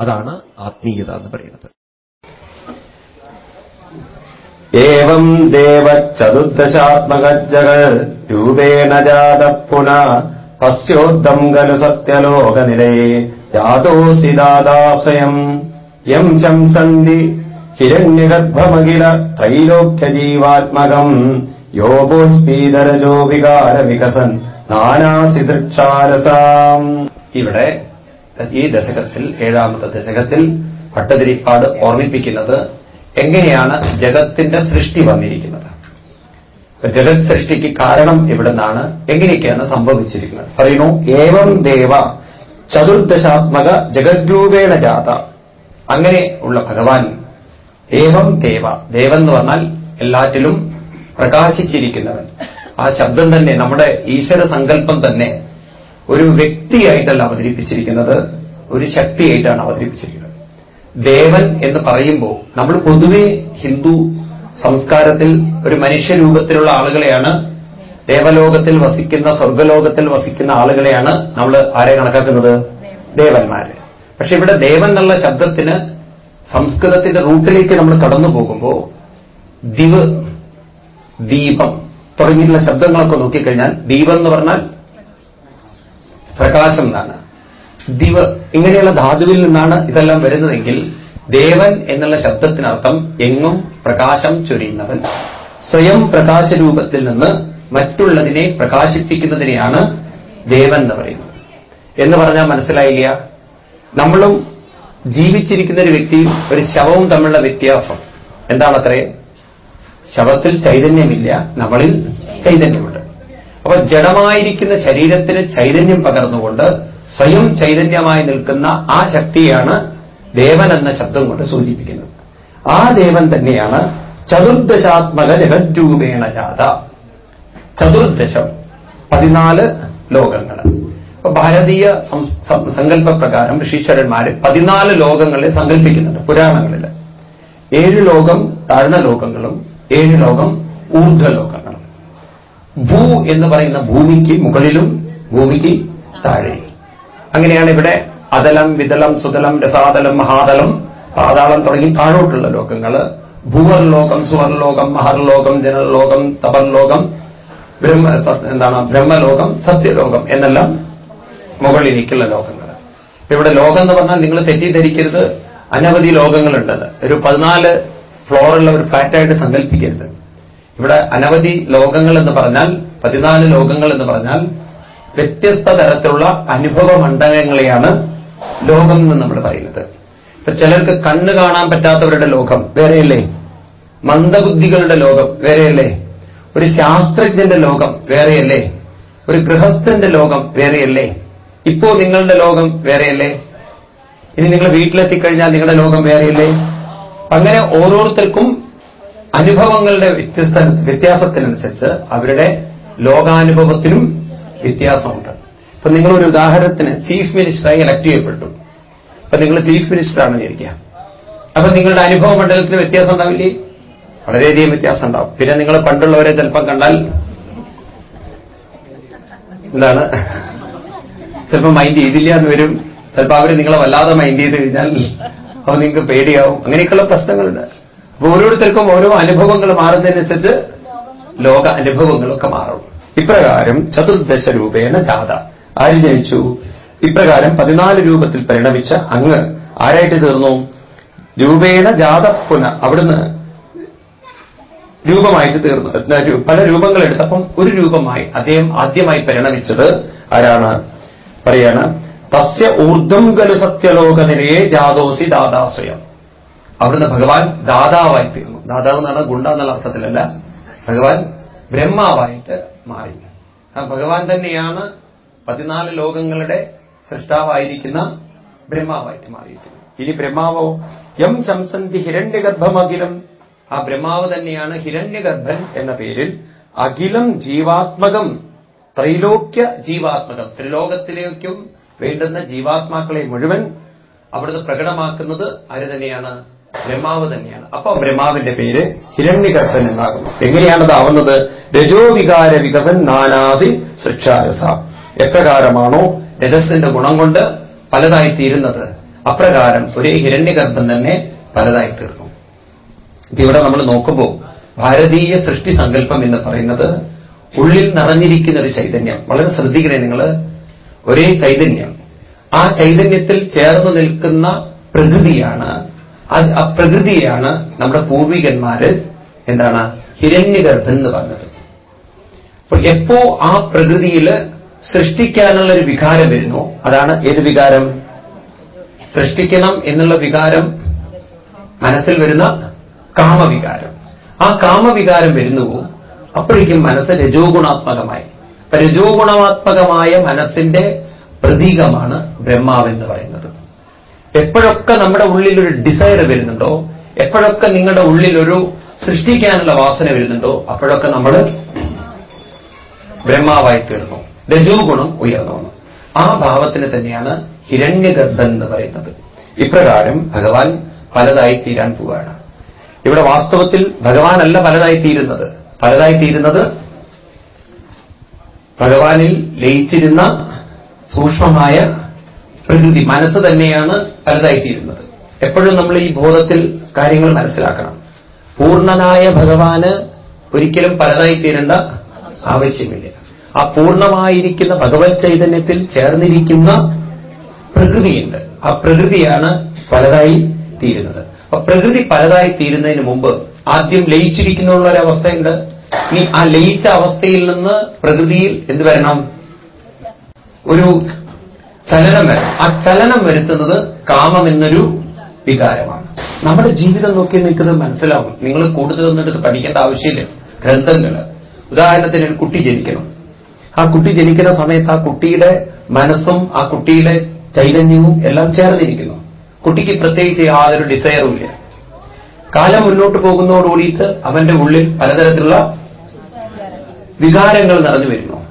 [SPEAKER 2] അതാണ് ആത്മീയത എന്ന് പറയുന്നത്.
[SPEAKER 1] ഏവം ദേവ രൂപേണ ജാത പുന തസ്യോദ്ധം ഖലു സത്യലോകനിലയെ ജാതോസി ദാദാശയം യം ശംസന്തി ഹിരണ്യഗർഭമഖില ത്രൈലോക്യജീവാത്മകം. യോഗോസ്പീതരജോ വികാര വികസൻ നാനാസിതൃക്ഷാരസാം. ഇവിടെ ഈ ദശകത്തിൽ ഏഴാമത്തെ ദശകത്തിൽ ഭട്ടതിരിപ്പാട് ഓർമ്മിപ്പിക്കുന്നത് എങ്ങനെയാണ് ജഗത്തിന്റെ സൃഷ്ടി വന്നിരിക്കുന്നത്? ജഗത് സൃഷ്ടിക്ക് കാരണം എവിടുന്നാണ് എങ്ങനെയൊക്കെയാണ് സംഭവിച്ചിരിക്കുന്നത്? പറയുന്നു ഏവം ദേവ ചതുർദശാത്മക ജഗദ്രൂപേണ ജാത. അങ്ങനെ ഉള്ള ഭഗവാൻ ഏവം ദേവ. ദേവെന്ന് പറഞ്ഞാൽ എല്ലാറ്റിലും പ്രകാശിച്ചിരിക്കുന്നവൻ. ആ ശബ്ദം തന്നെ നമ്മുടെ ഈശ്വര സങ്കല്പം തന്നെ ഒരു വ്യക്തിയായിട്ടല്ല അവതരിപ്പിച്ചിരിക്കുന്നത് ഒരു ശക്തിയായിട്ടാണ് അവതരിപ്പിച്ചിരിക്കുന്നത്. ദേവൻ എന്ന് പറയുമ്പോൾ നമ്മൾ പൊതുവെ ഹിന്ദു സംസ്കാരത്തിൽ ഒരു മനുഷ്യരൂപത്തിലുള്ള ആളുകളെയാണ് ദേവലോകത്തിൽ വസിക്കുന്ന സ്വർഗലോകത്തിൽ വസിക്കുന്ന ആളുകളെയാണ് നമ്മൾ ആരെ കണക്കാക്കുന്നത്? ദേവന്മാര്. പക്ഷെ ഇവിടെ ദേവൻ എന്നുള്ള ശബ്ദത്തിന് സംസ്കൃതത്തിന്റെ റൂട്ടിലേക്ക് നമ്മൾ കടന്നു പോകുമ്പോൾ ദിവ് ദീപം തുടങ്ങിയിട്ടുള്ള ശബ്ദങ്ങളൊക്കെ നോക്കിക്കഴിഞ്ഞാൽ ദീപം എന്ന് പറഞ്ഞാൽ പ്രകാശം എന്നാണ്. ദിവ ഇങ്ങനെയുള്ള ധാതുവിൽ നിന്നാണ് ഇതെല്ലാം വരുന്നതെങ്കിൽ ദേവൻ എന്നുള്ള ശബ്ദത്തിനർത്ഥം എങ്ങും പ്രകാശം ചൊരിയുന്നവൻ. സ്വയം പ്രകാശരൂപത്തിൽ നിന്ന് മറ്റുള്ളതിനെ പ്രകാശിപ്പിക്കുന്നതിനെയാണ് ദേവൻ എന്ന് പറയുന്നത്. എന്ന് പറഞ്ഞാൽ മനസ്സിലായില്ല? നമ്മളും ജീവിച്ചിരിക്കുന്ന ഒരു വ്യക്തിയും ഒരു ശവവും തമ്മിലുള്ള വ്യത്യാസം. എന്താണത്രേ? ശവത്തിൽ ചൈതന്യമില്ല നമ്മളിൽ ചൈതന്യമുണ്ട്. അപ്പൊ ജഡമായിരിക്കുന്ന ശരീരത്തിന് ചൈതന്യം പകർന്നുകൊണ്ട് സ്വയം ചൈതന്യമായി നിൽക്കുന്ന ആ ശക്തിയാണ് ദേവൻ എന്ന ശബ്ദം കൊണ്ട് സൂചിപ്പിക്കുന്നത്. ആ ദേവൻ തന്നെയാണ് ചതുർദശാത്മക ജഗദ്രൂപേണ ജാഥ ചതുർദശം പതിനാല് ലോകങ്ങൾ അപ്പൊ ഭാരതീയ സങ്കല്പപ്രകാരം ഋഷീശ്വരന്മാര് പതിനാല് ലോകങ്ങളെ സങ്കല്പിക്കുന്നുണ്ട് പുരാണങ്ങളിൽ ഏഴ് ലോകം താഴ്ന്ന ലോകങ്ങളും ഏഴ് ലോകം ഊർധ്വലോകങ്ങളും ഭൂ എന്ന് പറയുന്ന ഭൂമിക്ക് മുകളിലും ഭൂമിക്ക് താഴെയും. അങ്ങനെയാണ് ഇവിടെ അതലം വിതലം സുതലം രസാതലം മഹാതലം പാതാളം തുടങ്ങി താഴോട്ടുള്ള ലോകങ്ങൾ ഭൂവർലോകം സുവർലോകം മഹർലോകം ജനലോകം തപർലോകം ബ്രഹ്മ എന്താണ് ബ്രഹ്മലോകം സത്യലോകം എന്നെല്ലാം മുകളിലേക്കുള്ള ലോകങ്ങൾ ഇവിടെ ലോകം എന്ന് പറഞ്ഞാൽ നിങ്ങൾ തെറ്റിദ്ധരിക്കരുത്. അനവധി ലോകങ്ങളുണ്ടത് ഒരു പതിനാല് ഫ്ലോറുള്ള ഒരു ഫ്ലാറ്റായിട്ട് സങ്കല്പിക്കരുത്. ഇവിടെ അനവധി ലോകങ്ങൾ എന്ന് പറഞ്ഞാൽ പതിനാല് ലോകങ്ങൾ എന്ന് പറഞ്ഞാൽ വ്യത്യസ്ത തരത്തിലുള്ള അനുഭവ മണ്ഡലങ്ങളെയാണ് ലോകം എന്ന് നമ്മൾ പറയുന്നത്. ഇപ്പൊ ചിലർക്ക് കണ്ണ് കാണാൻ പറ്റാത്തവരുടെ ലോകം വേറെയല്ലേ? മന്ദബുദ്ധികളുടെ ലോകം വേറെയല്ലേ? ഒരു ശാസ്ത്രജ്ഞന്റെ ലോകം വേറെയല്ലേ? ഒരു ഗൃഹസ്ഥന്റെ ലോകം വേറെയല്ലേ? ഇപ്പോ നിങ്ങളുടെ ലോകം വേറെയല്ലേ? ഇനി നിങ്ങൾ വീട്ടിലെത്തിക്കഴിഞ്ഞാൽ നിങ്ങളുടെ ലോകം വേറെയല്ലേ? അങ്ങനെ ഓരോരുത്തർക്കും അനുഭവങ്ങളുടെ വ്യത്യസ്ത വ്യത്യാസത്തിനനുസരിച്ച് അവരുടെ ലോകാനുഭവത്തിനും വ്യത്യാസമുണ്ട്. ഇപ്പൊ നിങ്ങളൊരു ഉദാഹരണത്തിന് ചീഫ് മിനിസ്റ്ററായി ഇലക്ട് ചെയ്യപ്പെട്ടു. അപ്പൊ നിങ്ങൾ ചീഫ് മിനിസ്റ്ററാണ് വിചാരിക്കുക. അപ്പൊ നിങ്ങളുടെ അനുഭവ മണ്ഡലത്തിൽ വ്യത്യാസം ഉണ്ടാവില്ലേ? വളരെയധികം വ്യത്യാസം ഉണ്ടാവും. പിന്നെ നിങ്ങൾ പണ്ടുള്ളവരെ ചിലപ്പം കണ്ടാൽ എന്താണ്? ചിലപ്പോൾ മൈൻഡ് ചെയ്തില്ല എന്ന് വരും. ചിലപ്പോൾ അവർ നിങ്ങളെ വല്ലാതെ മൈൻഡ് ചെയ്ത് കഴിഞ്ഞാൽ അപ്പോൾ നിങ്ങൾക്ക് പേടിയാവും. അങ്ങനെയൊക്കെയുള്ള പ്രശ്നങ്ങളുണ്ട്. അപ്പൊ ഓരോരുത്തർക്കും ഓരോ അനുഭവങ്ങൾ മാറുന്നതിനനുസരിച്ച് ലോക അനുഭവങ്ങളൊക്കെ മാറും. ഇപ്രകാരം ചതുർദശ രൂപേണ ജാഥ ആര് ജനിച്ചു? ഇപ്രകാരം പതിനാല് രൂപത്തിൽ പരിണമിച്ച അങ്ങ് ആരായിട്ട് തീർന്നു? രൂപേണ ജാത പുന അവിടുന്ന് രൂപമായിട്ട് തീർന്നു. പല രൂപങ്ങൾ എടുത്തപ്പം ഒരു രൂപമായി അദ്ദേഹം ആദ്യമായി പരിണമിച്ചത് ആരാണ്? പറയാണ് തസ്യ ഊർദ്ധം ഗലു സത്യലോകനിരയെ ജാതോസി ദാദാസ്വയം. അവിടുന്ന് ഭഗവാൻ ദാതാവായി തീർന്നു. ദാതാവ് എന്ന് പറഞ്ഞാൽ ഗുണ്ട എന്നുള്ള അർത്ഥത്തിലല്ല. ഭഗവാൻ ബ്രഹ്മാവായിട്ട് മാറി. ഭഗവാൻ തന്നെയാണ് പതിനാല് ലോകങ്ങളുടെ സൃഷ്ടാവായിരിക്കുന്ന ബ്രഹ്മാവായിട്ട് മാറിയിട്ടുണ്ട് ഇനി ബ്രഹ്മാവോ? യം ശംസന്തി ഹിരണ്യഗർഭമഖിലം. ആ ബ്രഹ്മാവ് തന്നെയാണ് ഹിരണ്യഗർഭൻ എന്ന പേരിൽ അഖിലം ജീവാത്മകം ത്രൈലോക്യ ജീവാത്മകം. ത്രിലോകത്തിലേക്കും വേണ്ടുന്ന ജീവാത്മാക്കളെ മുഴുവൻ അവിടുന്ന് പ്രകടമാക്കുന്നത് ആര് തന്നെയാണ്? ബ്രഹ്മാവ് തന്നെയാണ്. അപ്പൊ ബ്രഹ്മാവിന്റെ പേര് ഹിരണ്യകർപ്പൻ എന്നാകുന്നു. എങ്ങനെയാണത് ആവുന്നത്? രജോവികാര വികസൻ നാനാസി സൃക്ഷാരസ. എപ്രകാരമാണോ രജസിന്റെ ഗുണം കൊണ്ട് പലതായി തീരുന്നത്? അപ്രകാരം ഒരേ ഹിരണ്യഗർഭൻ തന്നെ പലതായി തീർന്നു. ഇവിടെ നമ്മൾ നോക്കുമ്പോൾ ഭാരതീയ സൃഷ്ടി സങ്കല്പം എന്ന് പറയുന്നത് ഉള്ളിൽ നിറഞ്ഞിരിക്കുന്ന ഒരു ചൈതന്യം. വളരെ ശ്രദ്ധിക്കണേ നിങ്ങൾ ഒരേ ചൈതന്യം. ആ ചൈതന്യത്തിൽ ചേർന്ന് നിൽക്കുന്ന പ്രകൃതിയാണ്. ആ- പ്രകൃതിയാണ് നമ്മുടെ പൂർവികന്മാര് എന്താണ് ഹിരണ്യഗർഭൻ എന്ന് പറഞ്ഞത്. അപ്പൊ എപ്പോ ആ പ്രകൃതിയിൽ സൃഷ്ടിക്കാനുള്ള ഒരു വികാരം വരുന്നു അതാണ് ഏത് വികാരം? സൃഷ്ടിക്കണം എന്നുള്ള വികാരം മനസ്സിൽ വരുന്ന കാമവികാരം. ആ കാമവികാരം വരുന്നുവോ അപ്പോഴേക്കും മനസ്സ് രജോ ഗുണാത്മകമായി അപ്പൊ രജോ ഗുണാത്മകമായ മനസ്സിന്റെ പ്രതീകമാണ് ബ്രഹ്മാവ് എന്ന് പറയുന്നത്. എപ്പോഴൊക്കെ നമ്മുടെ ഉള്ളിൽ ഒരു ഡിസയർ വരുന്നുണ്ടോ എപ്പോഴൊക്കെ നിങ്ങളുടെ ഉള്ളിൽ ഒരു സൃഷ്ടിക്കാനുള്ള വാസന വരുന്നുണ്ടോ അപ്പോഴൊക്കെ നമ്മൾ ബ്രഹ്മാവായി തീർന്നു. രജോഗുണം ഉയർന്നു ആ ഭാവത്തിന് തന്നെയാണ് ഹിരണ്യഗർഭൻ എന്ന് പറയുന്നത്. ഇപ്രകാരം ഭഗവാൻ പലതായി തീരാൻ പോവുകയാണ് ഇവിടെ വാസ്തവത്തിൽ ഭഗവാനല്ല പലതായി തീരുന്നത്. പലതായി തീരുന്നത് ഭഗവാനിൽ ലയിച്ചിരുന്ന സൂക്ഷ്മമായ പ്രകൃതി മനസ്സ് തന്നെയാണ് പലതായിത്തീരുന്നത് എപ്പോഴും നമ്മൾ ഈ ബോധത്തിൽ കാര്യങ്ങൾ മനസ്സിലാക്കണം. പൂർണനായ ഭഗവാന് ഒരിക്കലും പലതായിത്തീരേണ്ട ആവശ്യമില്ല. ആ പൂർണമായിരിക്കുന്ന ഭഗവത് ചൈതന്യത്തിൽ ചേർന്നിരിക്കുന്ന പ്രകൃതിയുണ്ട്. ആ പ്രകൃതിയാണ് പലതായി തീരുന്നത് അപ്പൊ പ്രകൃതി പലതായി തീരുന്നതിന് മുമ്പ് ആദ്യം ലയിച്ചിരിക്കുന്ന ഒരവസ്ഥയുണ്ട് ഇനി ആ ലയിച്ച അവസ്ഥയിൽ നിന്ന് പ്രകൃതിയിൽ എന്ത് വരണം? ഒരു ചലനം വരണം. ആ ചലനം വരുത്തുന്നത് കാമം എന്നൊരു വികാരമാണ്. നമ്മുടെ ജീവിതം നോക്കി നിൽക്കുന്നത് മനസ്സിലാവും. നിങ്ങൾ കൂടുതലൊന്നും എടുത്ത് പഠിക്കേണ്ട ആവശ്യമില്ല. ഗ്രന്ഥങ്ങൾ ഉദാഹരണത്തിന് ഒരു കുട്ടി ജനിക്കണം. ആ കുട്ടി ജനിക്കുന്ന സമയത്ത് ആ കുട്ടിയുടെ മനസ്സും ആ കുട്ടിയുടെ ചൈതന്യവും എല്ലാം ചേർന്നിരിക്കുന്നു. കുട്ടിക്ക് പ്രത്യേകിച്ച് യാതൊരു ഡിസയറും ഇല്ല. കാലം മുന്നോട്ട് പോകുന്നതോടുകൂടിയിട്ട് അവന്റെ ഉള്ളിൽ പലതരത്തിലുള്ള വികാരങ്ങൾ നിറഞ്ഞു വരുന്നു.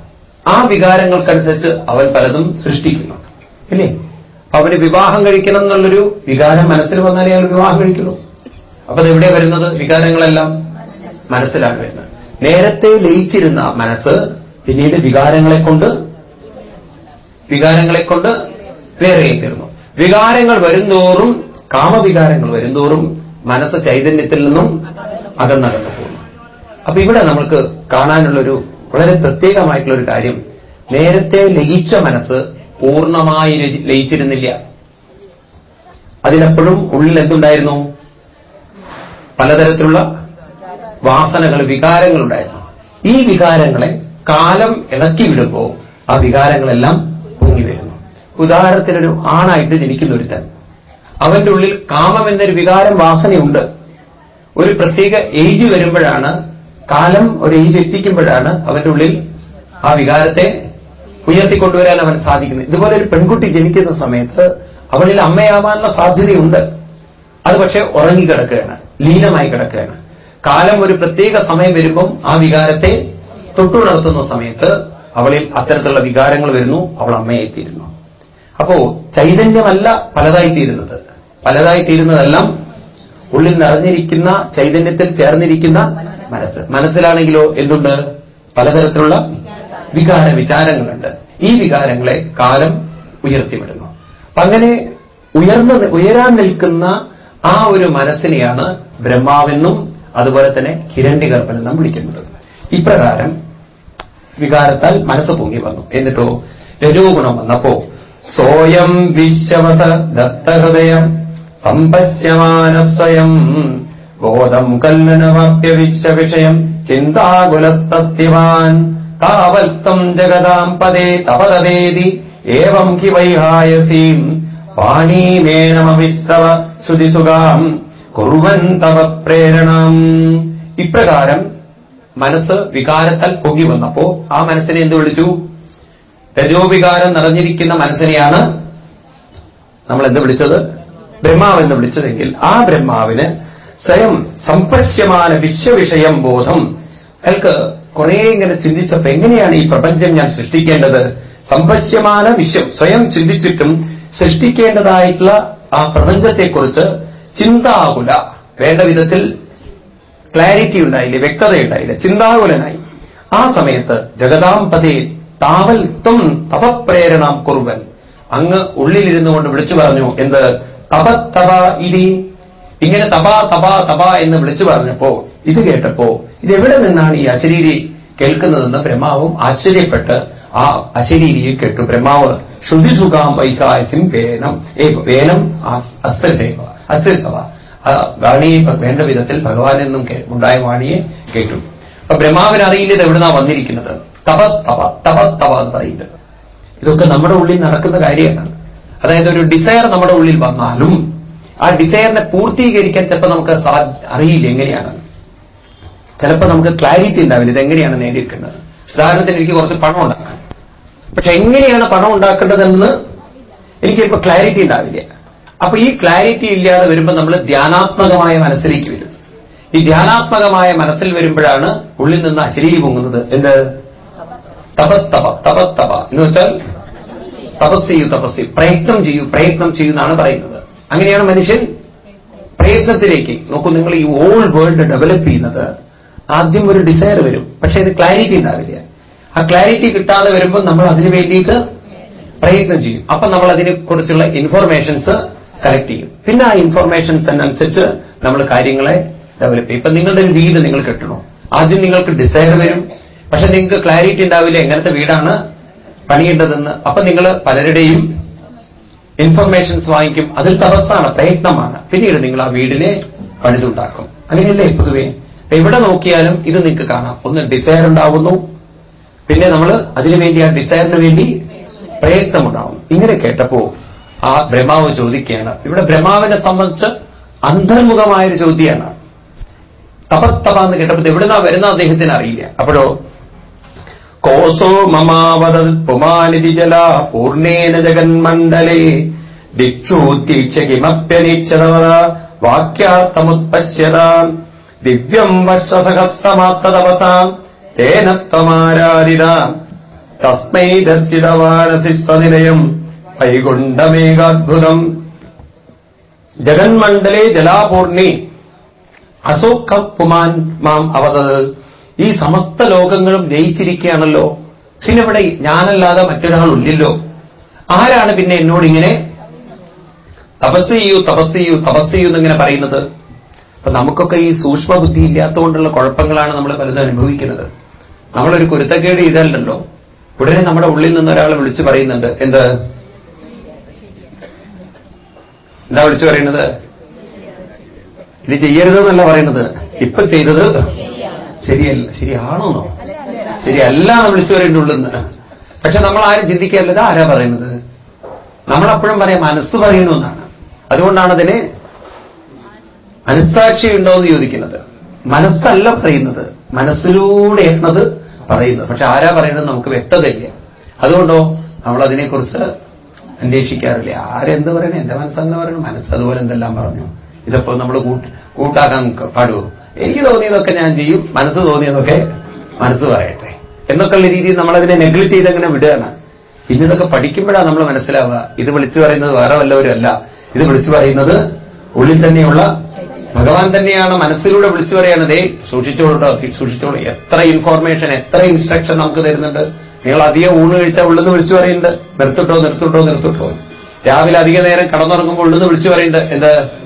[SPEAKER 1] ആ വികാരങ്ങൾക്കനുസരിച്ച് അവൻ പലതും സൃഷ്ടിക്കുന്നു. ഇല്ലേ? അവന് വിവാഹം കഴിക്കണം എന്നുള്ളൊരു വികാരം മനസ്സിൽ വന്നാലേ അയാൾ വിവാഹം കഴിക്കുന്നു അപ്പൊ അതെവിടെ വരുന്നത്? വികാരങ്ങളെല്ലാം മനസ്സിലാണ് വരുന്നത്. നേരത്തെ ലയിച്ചിരുന്ന മനസ്സ് പിന്നീട് വികാരങ്ങളെ കൊണ്ട് വികാരങ്ങളെ കൊണ്ട് വേറെ തീർന്നു. വികാരങ്ങൾ വരുന്തോറും കാമവികാരങ്ങൾ വരുന്തോറും മനസ്സ് ചൈതന്യത്തിൽ നിന്നും അകന്നകന്നു പോകുന്നു. അപ്പൊ ഇവിടെ നമ്മൾക്ക് കാണാനുള്ളൊരു വളരെ പ്രത്യേകമായിട്ടുള്ള ഒരു കാര്യം നേരത്തെ ലയിച്ച മനസ്സ് പൂർണമായി ലയി- ലയിച്ചിരുന്നില്ല. അതിലെപ്പോഴും ഉള്ളിൽ എന്തുണ്ടായിരുന്നു? പലതരത്തിലുള്ള വാസനകൾ വികാരങ്ങളുണ്ടായിരുന്നു ഈ വികാരങ്ങളെ കാലം ഇളക്കി വിടുമ്പോൾ ആ വികാരങ്ങളെല്ലാം പൊങ്ങി വരുന്നു. ഉദാഹരണത്തിനൊരു ആണായിട്ട് ജനിക്കുന്ന ഒരുത്തൻ അവന്റെ ഉള്ളിൽ കാമം എന്നൊരു വികാരം വാസനയുണ്ട്. ഒരു പ്രത്യേക ഏജ് വരുമ്പോഴാണ് കാലം ഒരു ഏജ് എത്തിക്കുമ്പോഴാണ് അവന്റെ ഉള്ളിൽ ആ വികാരത്തെ ഉയർത്തിക്കൊണ്ടുവരാൻ അവൻ സാധിക്കുന്നത്. ഇതുപോലെ ഒരു പെൺകുട്ടി ജനിക്കുന്ന സമയത്ത് അവളിൽ അമ്മയാവാനുള്ള സാധ്യതയുണ്ട്. അത് പക്ഷെ ഉറങ്ങിക്കിടക്കുകയാണ് ലീനമായി കിടക്കുകയാണ്. കാലം ഒരു പ്രത്യേക സമയം വരുമ്പം ആ വികാരത്തെ തൊട്ടുണർത്തുന്ന സമയത്ത് അവളിൽ അത്തരത്തിലുള്ള വികാരങ്ങൾ വരുന്നു അവൾ അമ്മയായിത്തീരുന്നു. അപ്പോ ചൈതന്യമല്ല പലതായി തീരുന്നത് പലതായി തീരുന്നതെല്ലാം ഉള്ളിൽ നിറഞ്ഞിരിക്കുന്ന ചൈതന്യത്തിൽ ചേർന്നിരിക്കുന്ന മനസ്സ്. മനസ്സിലാണെങ്കിലോ എന്തുണ്ട്? പലതരത്തിലുള്ള വികാര വിചാരങ്ങളുണ്ട്. ഈ വികാരങ്ങളെ കാലം ഉയർത്തിവിടുന്നു. അപ്പൊ അങ്ങനെ ഉയർന്ന ഉയരാൻ നിൽക്കുന്ന ആ ഒരു മനസ്സിനെയാണ് ബ്രഹ്മാവെന്നും അതുപോലെ തന്നെ ഹിരണ്യഗർഭനെന്നും വിളിക്കുന്നത്. ഇപ്രകാരം വികാരത്താൽ മനസ്സ് പൊങ്ങി വന്നു. എന്നിട്ടോ രജോ ഗുണം വന്നപ്പോ സോയം വിശ്വസ ദത്തഹൃദയം സമ്പശ്യമാന സ്വയം ബോധം കല്ലനവാപ്യ വിശ്വവിഷയം ചിന്താകുലസ്തസ്തിവാൻ. താവൽത്തം ജഗതാം പദേ തപതവേദി ഏവം ഹി വൈഹായസീം. വാണീമേനമവിസ്തവ ശ്രുതിസുഖാം. കുറുവൻ തവ പ്രേരണം. ഇപ്രകാരം മനസ്സ് വികാരത്താൽ പൊങ്ങി വന്നപ്പോ ആ മനസ്സിനെ എന്ത് വിളിച്ചു? രജോവികാരം നിറഞ്ഞിരിക്കുന്ന മനസ്സിനെയാണ് നമ്മൾ എന്ത് വിളിച്ചത്? ബ്രഹ്മാവെന്ന് വിളിച്ചതെങ്കിൽ ആ ബ്രഹ്മാവിന് സ്വയം സമ്പശ്യമാന വിശ്വവിഷയം ബോധം. അയാൾക്ക് കുറെ ഇങ്ങനെ ചിന്തിച്ചപ്പോ എങ്ങനെയാണ് ഈ പ്രപഞ്ചം ഞാൻ സൃഷ്ടിക്കേണ്ടത്? സംപശ്യമാന വിശ്വം സ്വയം ചിന്തിച്ചിട്ടും സൃഷ്ടിക്കേണ്ടതായിട്ടുള്ള ആ പ്രപഞ്ചത്തെക്കുറിച്ച് ചിന്താകുല. വേണ്ട വിധത്തിൽ ക്ലാരിറ്റി ഉണ്ടായില്ല വ്യക്തതയുണ്ടായില്ല ചിന്താകുലനായി. ആ സമയത്ത് ജഗതാംപതി താവൽ ത്വം തപപ്രേരണാം കുറുവൻ അങ്ങ് ഉള്ളിലിരുന്നു കൊണ്ട് വിളിച്ചു പറഞ്ഞു എന്ത്? തപ തപ ഇതി. ഇങ്ങനെ തപാ തപാ തപാ എന്ന് വിളിച്ചു പറഞ്ഞപ്പോ ഇത് കേട്ടപ്പോ ഇതെവിടെ നിന്നാണ് ഈ അശരീരി കേൾക്കുന്നതെന്ന് ബ്രഹ്മാവും ആശ്ചര്യപ്പെട്ട് ആ അശരീരിയെ കേട്ടു. ബ്രഹ്മാവ് ശ്രുതിസുഖാം വൈകാസിം വേനം ഏ വേനം അസ്തസവ ആ വാണിയെ വേണ്ട വിധത്തിൽ ഭഗവാനിൽ നിന്നും ഉണ്ടായ വാണിയെ കേട്ടു. അപ്പൊ ബ്രഹ്മാവിന് അറിയില്ല ഇത് എവിടുന്നാ വന്നിരിക്കുന്നത്. തപ തപ തപ തപ എന്ന് പറയുന്നത്. ഇതൊക്കെ നമ്മുടെ ഉള്ളിൽ നടക്കുന്ന കാര്യമാണ്. അതായത് ഒരു ഡിസയർ നമ്മുടെ ഉള്ളിൽ വന്നാലും ആ ഡിസയറിനെ പൂർത്തീകരിക്കാൻ ചിലപ്പോൾ നമുക്ക് അറിയില്ല എങ്ങനെയാണ്. ചിലപ്പോൾ നമുക്ക് ക്ലാരിറ്റി ഉണ്ടാവില്ല ഇത് എങ്ങനെയാണ് നേടിയെടുക്കേണ്ടത്. ഉദാഹരണത്തിന് എനിക്ക് കുറച്ച് പണം ഉണ്ടാക്കണം പക്ഷെ എങ്ങനെയാണ് പണം ഉണ്ടാക്കേണ്ടതെന്ന് എനിക്ക് ചിലപ്പോൾ ക്ലാരിറ്റി ഉണ്ടാവില്ല. അപ്പൊ ഈ ക്ലാരിറ്റി ഇല്ലാതെ വരുമ്പോൾ നമ്മൾ ധ്യാനാത്മകമായ മനസ്സിലേക്ക് വരും. ഈ ധ്യാനാത്മകമായ മനസ്സിൽ വരുമ്പോഴാണ് ഉള്ളിൽ നിന്ന് അശരീരി പൊങ്ങുന്നത്. എന്ത്? തപത്തപ തപത്തപ. എന്ന് വെച്ചാൽ തപസ് ചെയ്യൂ തപസ് ചെയ്യൂ. പ്രയത്നം ചെയ്യൂ പ്രയത്നം ചെയ്യൂ എന്നാണ് പറയുന്നത്. അങ്ങനെയാണ് മനുഷ്യൻ പ്രയത്നത്തിലേക്ക്. നോക്കൂ നിങ്ങൾ ഈ ഓൾ വേൾഡ് ഡെവലപ്പ് ചെയ്യുന്നത് ആദ്യം ഒരു ഡിസയർ വരും. പക്ഷെ അത് ക്ലാരിറ്റി ഉണ്ടാവില്ല. ആ ക്ലാരിറ്റി കിട്ടാതെ വരുമ്പോൾ നമ്മൾ അതിനു വേണ്ടിയിട്ട് പ്രയത്നം ചെയ്യും. അപ്പൊ നമ്മൾ അതിനെക്കുറിച്ചുള്ള ഇൻഫർമേഷൻസ് കളക്ട് ചെയ്യും. പിന്നെ ആ ഇൻഫർമേഷൻസ് അനുസരിച്ച് നമ്മൾ കാര്യങ്ങളെ ഡെവലപ്പ് ചെയ്യും. ഇപ്പൊ നിങ്ങളുടെ ഒരു വീട് നിങ്ങൾ കെട്ടണം? ആദ്യം നിങ്ങൾക്ക് ഡിസയർ വരും. പക്ഷെ നിങ്ങൾക്ക് ക്ലാരിറ്റി ഉണ്ടാവില്ല. എങ്ങനത്തെ വീടാണ്? പണിയേണ്ടതെന്ന്. അപ്പൊ നിങ്ങൾ പലരുടെയും ഇൻഫർമേഷൻസ് വാങ്ങിക്കും. അതിൽ തപസ്സാണ് പ്രയത്നമാണ്. പിന്നീട് നിങ്ങൾ ആ വീടിനെ പണിതുണ്ടാക്കും. അങ്ങനെയല്ലേ പൊതുവേ? എവിടെ നോക്കിയാലും ഇത് നിങ്ങൾക്ക് കാണാം. ഒന്ന് ഡിസയർ ഉണ്ടാവുന്നു. പിന്നെ നമ്മൾ അതിനുവേണ്ടി ആ ഡിസയറിന് വേണ്ടി പ്രയത്നമുണ്ടാവും. ഇങ്ങനെ കേട്ടപ്പോ ആ ബ്രഹ്മാവ് ചോദിക്കുകയാണ്. ഇവിടെ ബ്രഹ്മാവിനെ സംബന്ധിച്ച് അന്തർമുഖമായൊരു ചോദ്യമാണ്. തപത്തപ എന്ന് കേട്ടപ്പോൾ എവിടുന്നാ വരുന്ന അദ്ദേഹത്തിന് അറിയില്ല. അപ്പോഴോ കോസോ മമാവത പുമാനിതി ജല പൂർണേന ജഗന്മണ്ഡലേ. ദിക്ഷൂദ്ദീക്ഷ കിമപ്യനീക്ഷതവത വാക്യാർത്ഥമുത്പശ്യത. ദിവ്യം വർഷസഹസ്രമാത്തതവസാം തേന ത്വമാരാധിത. തസ്മൈ ദർശിതവാനസി സ്വനിലയം. വൈകുണ്ഠമേകാത്ഭുതം. ജഗന്മണ്ഡലേ ജലാപൂർണി. അസോക്കം പുമാൻ മാം അവതത്. ഈ സമസ്ത ലോകങ്ങളും ലയിച്ചിരിക്കുകയാണല്ലോ. പിന്നെ ഇവിടെ ഞാനല്ലാതെ മറ്റൊരാൾ ഇല്ലല്ലോ. ആരാണ് പിന്നെ എന്നോട് ഇങ്ങനെ തപസ് ചെയ്യൂ തപസ് ചെയ്യൂ തപസ് ചെയ്യൂ എന്നിങ്ങനെ പറയുന്നത്? അപ്പൊ നമുക്കൊക്കെ ഈ സൂക്ഷ്മ ബുദ്ധി ഇല്ലാത്തതുകൊണ്ടുള്ള കുഴപ്പങ്ങളാണ് നമ്മൾ പലതും അനുഭവിക്കുന്നത്. നമ്മളൊരു കുരുത്തക്കേട് ചെയ്താലല്ലോ ഉടനെ നമ്മുടെ ഉള്ളിൽ നിന്ന് ഒരാൾ വിളിച്ചു പറയുന്നുണ്ട്. എന്ത്? എന്താ വിളിച്ചു പറയുന്നത്? ഇത് ചെയ്യരുതെന്നല്ല പറയുന്നത്. ഇപ്പൊ ചെയ്തത് ശരിയല്ല ശരിയാണോന്നോ ശരിയല്ല നമ്മൾ പറയേണ്ട ഉള്ളെന്ന് പക്ഷെ നമ്മൾ ആരും ചിന്തിക്കല്ലത് ആരാ പറയുന്നത്? നമ്മളപ്പോഴും പറയാം മനസ്സ് പറയണമെന്നാണ് അതുകൊണ്ടാണ് അതിന് മനസ്സാക്ഷി ഉണ്ടോ എന്ന് ചോദിക്കുന്നത്. മനസ്സല്ല പറയുന്നത്. മനസ്സിലൂടെയാണ് അത് പറയുന്നത്. പക്ഷെ ആരാ പറയുന്നത് നമുക്ക് വ്യക്തതയില്ല. അതുകൊണ്ടോ നമ്മൾ അതിനെക്കുറിച്ച് അന്വേഷിക്കാറില്ല. ആരെന്ത് പറയണേ? എന്റെ മനസ്സെന്ന് പറയണം? മനസ്സ് അതുപോലെ എന്തെല്ലാം പറഞ്ഞു? ഇതപ്പോ നമ്മൾ കൂട്ടാക്കാൻ പാടുവോ? എനിക്ക് തോന്നിയതൊക്കെ ഞാൻ ചെയ്യും. മനസ്സ് തോന്നിയതൊക്കെ മനസ്സ് പറയട്ടെ. എന്നൊക്കെയുള്ള രീതിയിൽ നമ്മളതിനെ നെഗ്ലക്ട് ചെയ്ത് അങ്ങനെ വിടുകയാണ് ഇന്നിതൊക്കെ പഠിക്കുമ്പോഴാണ് നമ്മൾ മനസ്സിലാവുക. ഇത് വിളിച്ചു പറയുന്നത് വേറെ വല്ലവരുമല്ല ഇത് വിളിച്ചു പറയുന്നത് ഉള്ളിൽ തന്നെയുള്ള ഭഗവാൻ തന്നെയാണ്. മനസ്സിലൂടെ വിളിച്ചു പറയണതേ സൂക്ഷിച്ചോളൂട്ടോ സൂക്ഷിച്ചോളൂ. എത്ര ഇൻഫോർമേഷൻ എത്ര ഇൻസ്ട്രക്ഷൻ നമുക്ക് തരുന്നുണ്ട്. നിങ്ങൾ അധികം ഊണ് കഴിച്ചാൽ ഉള്ളെന്ന് വിളിച്ചു പറയുന്നുണ്ട് നിർത്തിട്ടോ നിർത്തിട്ടോ നിർത്തിട്ടോ. രാവിലെ അധിക നേരം കടന്നുറങ്ങുമ്പോൾ ഉള്ളെന്ന് വിളിച്ചു പറയുന്നുണ്ട് എന്ത്?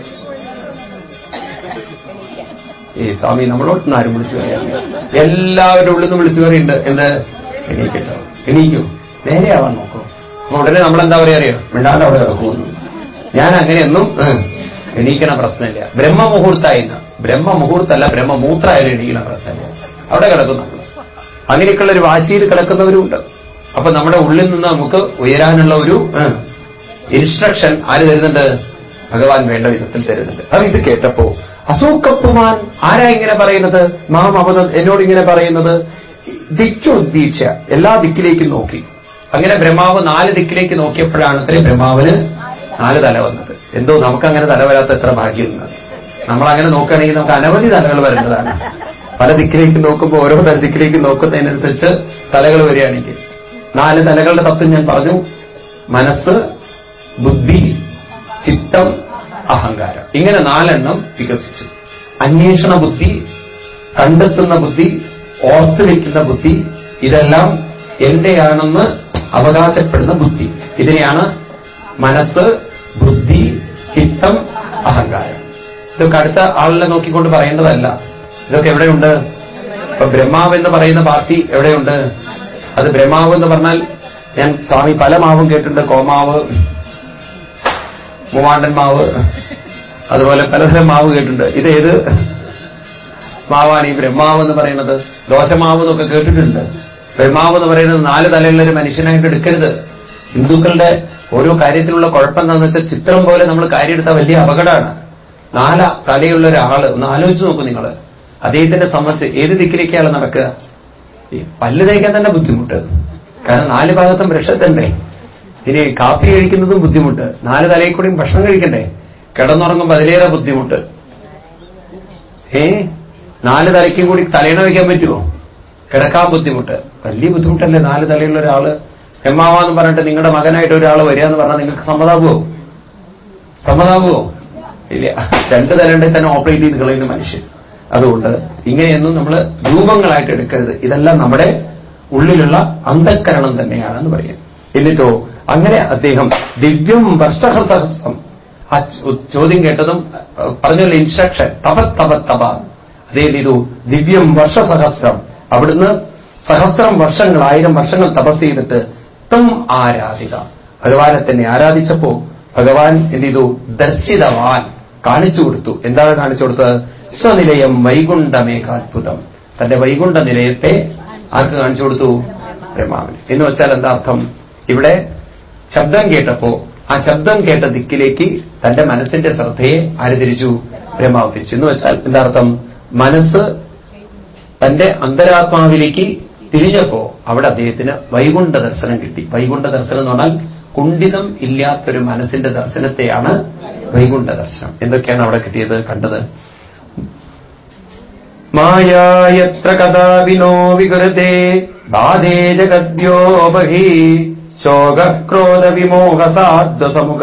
[SPEAKER 1] ഈ സ്വാമി നമ്മളോടൊന്നും ആരും വിളിച്ചു പറയാറില്ല. എല്ലാവരുടെ ഉള്ളിൽ നിന്ന് വിളിച്ചു കയറിയുണ്ട് എന്ത്? എണീക്കട്ടോ. എണീക്കൂ. നേരെയാവാൻ നോക്കൂ. അപ്പൊ ഉടനെ നമ്മളെന്താ പറയാ അറിയോ? മിണ്ടാണ്ട് അവിടെ കിടക്കുമെന്ന്. ഞാൻ അങ്ങനെയൊന്നും എണീക്കണ പ്രശ്നമില്ല. ബ്രഹ്മമുഹൂർത്തായിന്ന് ബ്രഹ്മമുഹൂർത്തല്ല ബ്രഹ്മമൂത്രമായാലും എണീക്കണ പ്രശ്നമില്ല. അവിടെ കിടക്കുന്നു അങ്ങനെയൊക്കെയുള്ള ഒരു വാശിയിൽ കിടക്കുന്നവരുണ്ട് അപ്പൊ നമ്മുടെ ഉള്ളിൽ നിന്ന് നമുക്ക് ഉയരാനുള്ള ഒരു ഇൻസ്ട്രക്ഷൻ ആര് തരുന്നുണ്ട്? ഭഗവാൻ വേണ്ട വിധത്തിൽ തരുന്നുണ്ട്. അത് ഇത് കേട്ടപ്പോ അസൂക്കപ്പുമാൻ ആരാ ഇങ്ങനെ പറയുന്നത്? നാം അവത എന്നോട് ഇങ്ങനെ പറയുന്നത്. ദിക്കുദ്ദീക്ഷ എല്ലാ ദിക്കിലേക്കും നോക്കി. അങ്ങനെ ബ്രഹ്മാവ് നാല് ദിക്കിലേക്ക് നോക്കിയപ്പോഴാണ് അത്രയും ബ്രഹ്മാവിന് നാല് തല വന്നത്. എന്തോ നമുക്കങ്ങനെ തല വരാത്ത എത്ര ഭാഗ്യം നമ്മൾ അങ്ങനെ നോക്കുകയാണെങ്കിൽ നമുക്ക് അനവധി തലകൾ വരേണ്ടതാണ്. പല ദിക്കിലേക്ക് നോക്കുമ്പോൾ ഓരോ തല ദിക്കിലേക്ക് നോക്കുന്നതിനനുസരിച്ച് തലകൾ വരികയാണെങ്കിൽ. നാല് തലകളുടെ തത്വം ഞാൻ പറഞ്ഞു. മനസ്സ് ബുദ്ധി ചിത്തം അഹങ്കാരം. ഇങ്ങനെ നാലെണ്ണം വികസിച്ചു. അന്വേഷണ ബുദ്ധി കണ്ടെത്തുന്ന ബുദ്ധി ഓർത്തു വെക്കുന്ന ബുദ്ധി ഇതെല്ലാം എന്റെയാണെന്ന് അവകാശപ്പെടുന്ന ബുദ്ധി. ഇതിനെയാണ് മനസ്സ് ബുദ്ധി ചിത്തം അഹങ്കാരം. ഇതൊക്കെ അടുത്ത ആളിനെ നോക്കിക്കൊണ്ട് പറയേണ്ടതല്ല. ഇതൊക്കെ എവിടെയുണ്ട്? ഇപ്പൊ ബ്രഹ്മാവ് എന്ന് പറയുന്ന പാർട്ടി എവിടെയുണ്ട്? അത് ബ്രഹ്മാവ് എന്ന് പറഞ്ഞാൽ ഞാൻ സ്വാമി പല മാവും കേട്ടിട്ടുണ്ട്. കോമാവ് മൂവാണ്ടൻ മാവ്. അതുപോലെ പലതരം മാവ് കേട്ടിട്ടുണ്ട്. ഇതേത് മാവാണ് ഈ ബ്രഹ്മാവ് എന്ന് പറയുന്നത്? ദോശമാവ് എന്നൊക്കെ കേട്ടിട്ടുണ്ട്. ബ്രഹ്മാവ് എന്ന് പറയുന്നത് നാല് തലയുള്ള ഒരു മനുഷ്യനായിട്ട് എടുക്കരുത്. ഹിന്ദുക്കളുടെ ഓരോ കാര്യത്തിലുള്ള കുഴപ്പം എന്താണെന്ന് വെച്ചാൽ ചിത്രം പോലെ നമ്മൾ കാര്യമെടുത്ത വലിയ അപകടമാണ്. നാല തലയുള്ള ഒരാൾ ഒന്ന് ആലോചിച്ച് നോക്കൂ നിങ്ങൾ അദ്ദേഹത്തിന്റെ സംബന്ധിച്ച് ഏത് ദിക്കിലേക്കാണ് നടക്കുക? പല്ല് തേക്കാൻ തന്നെ ബുദ്ധിമുട്ട്. കാരണം നാല് ഭാഗത്തും വൃക്ഷത്തണ്ടേ. ഇനി കാപ്പി കഴിക്കുന്നതും ബുദ്ധിമുട്ട്. നാല് തലയിൽ കൂടിയും ഭക്ഷണം കഴിക്കണ്ടേ? കിടന്നുറങ്ങുമ്പോൾ അതിലേറെ ബുദ്ധിമുട്ട്. ഏ? നാല് തലയ്ക്കും കൂടി തലയിണ വയ്ക്കാൻ പറ്റുമോ കിടക്കാൻ ബുദ്ധിമുട്ട്. വലിയ ബുദ്ധിമുട്ടല്ലേ നാല് തലയുള്ള ഒരാൾ? എമ്മാവാന്ന് പറഞ്ഞിട്ട് നിങ്ങളുടെ മകനായിട്ട് ഒരാൾ വരിക എന്ന് പറഞ്ഞാൽ നിങ്ങൾക്ക് സമ്മതാവുമോ സമ്മതാവുമോ ഇല്ല. രണ്ട് തലയുണ്ടെങ്കിൽ തന്നെ ഓപ്പറേറ്റ് ചെയ്ത് കളയുന്ന മനുഷ്യൻ. അതുകൊണ്ട് ഇങ്ങനെയൊന്നും നമ്മൾ രൂപങ്ങളായിട്ട് എടുക്കരുത്. ഇതെല്ലാം നമ്മുടെ ഉള്ളിലുള്ള അന്ധക്കരണം തന്നെയാണെന്ന് പറയാം. എന്നിട്ടോ? അങ്ങനെ അദ്ദേഹം ദിവ്യം വർഷസഹസം ആ ചോദ്യം കേട്ടതും പറഞ്ഞല്ലോ ഇൻസ്ട്രക്ഷൻ തപ തപ തപ. അതേ ചെയ്തു. ദിവ്യം വർഷസഹസ്രം. അവിടുന്ന് സഹസ്രം വർഷങ്ങൾ ആയിരം വർഷങ്ങൾ തപസ് ചെയ്തിട്ട് തം ആരാധിക. ഭഗവാനെ തന്നെ ആരാധിച്ചപ്പോ ഭഗവാൻ എന്ത് ചെയ്തു? ദർശിതവാൻ കാണിച്ചു കൊടുത്തു. എന്താണ് കാണിച്ചു കൊടുത്തത്? സ്വനിലയം വൈകുണ്ഠമേകാത്ഭുതം തന്റെ വൈകുണ്ഠ നിലയത്തെ ആർക്ക് കാണിച്ചു കൊടുത്തു? ബ്രഹ്മാവിന്. എന്ന് വെച്ചാൽ എന്താ അർത്ഥം? ഇവിടെ ശബ്ദം കേട്ടപ്പോ ആ ശബ്ദം കേട്ട ദിക്കിലേക്ക് തന്റെ മനസ്സിന്റെ ശ്രദ്ധയെ ആര് തിരിച്ചു ബ്രഹ്മാവ് തിരിച്ചു. എന്ന് വെച്ചാൽ എന്താർത്ഥം? മനസ്സ് തന്റെ അന്തരാത്മാവിലേക്ക് തിരിഞ്ഞപ്പോ അവിടെ അദ്ദേഹത്തിന് വൈകുണ്ഠ ദർശനം കിട്ടി. വൈകുണ്ഠ ദർശനം എന്ന് പറഞ്ഞാൽ കുണ്ഠിതം ഇല്ലാത്തൊരു മനസ്സിന്റെ ദർശനത്തെയാണ് വൈകുണ്ഠ ദർശനം. എന്തൊക്കെയാണ് അവിടെ കിട്ടിയത്? കണ്ടത്. മായായത്ര കഥാവിനോ വികൃതേ ബാധേ ജഗദ്യോപഹി. ശോകക്രോധ വിമോഹസാദ്വസമുഖ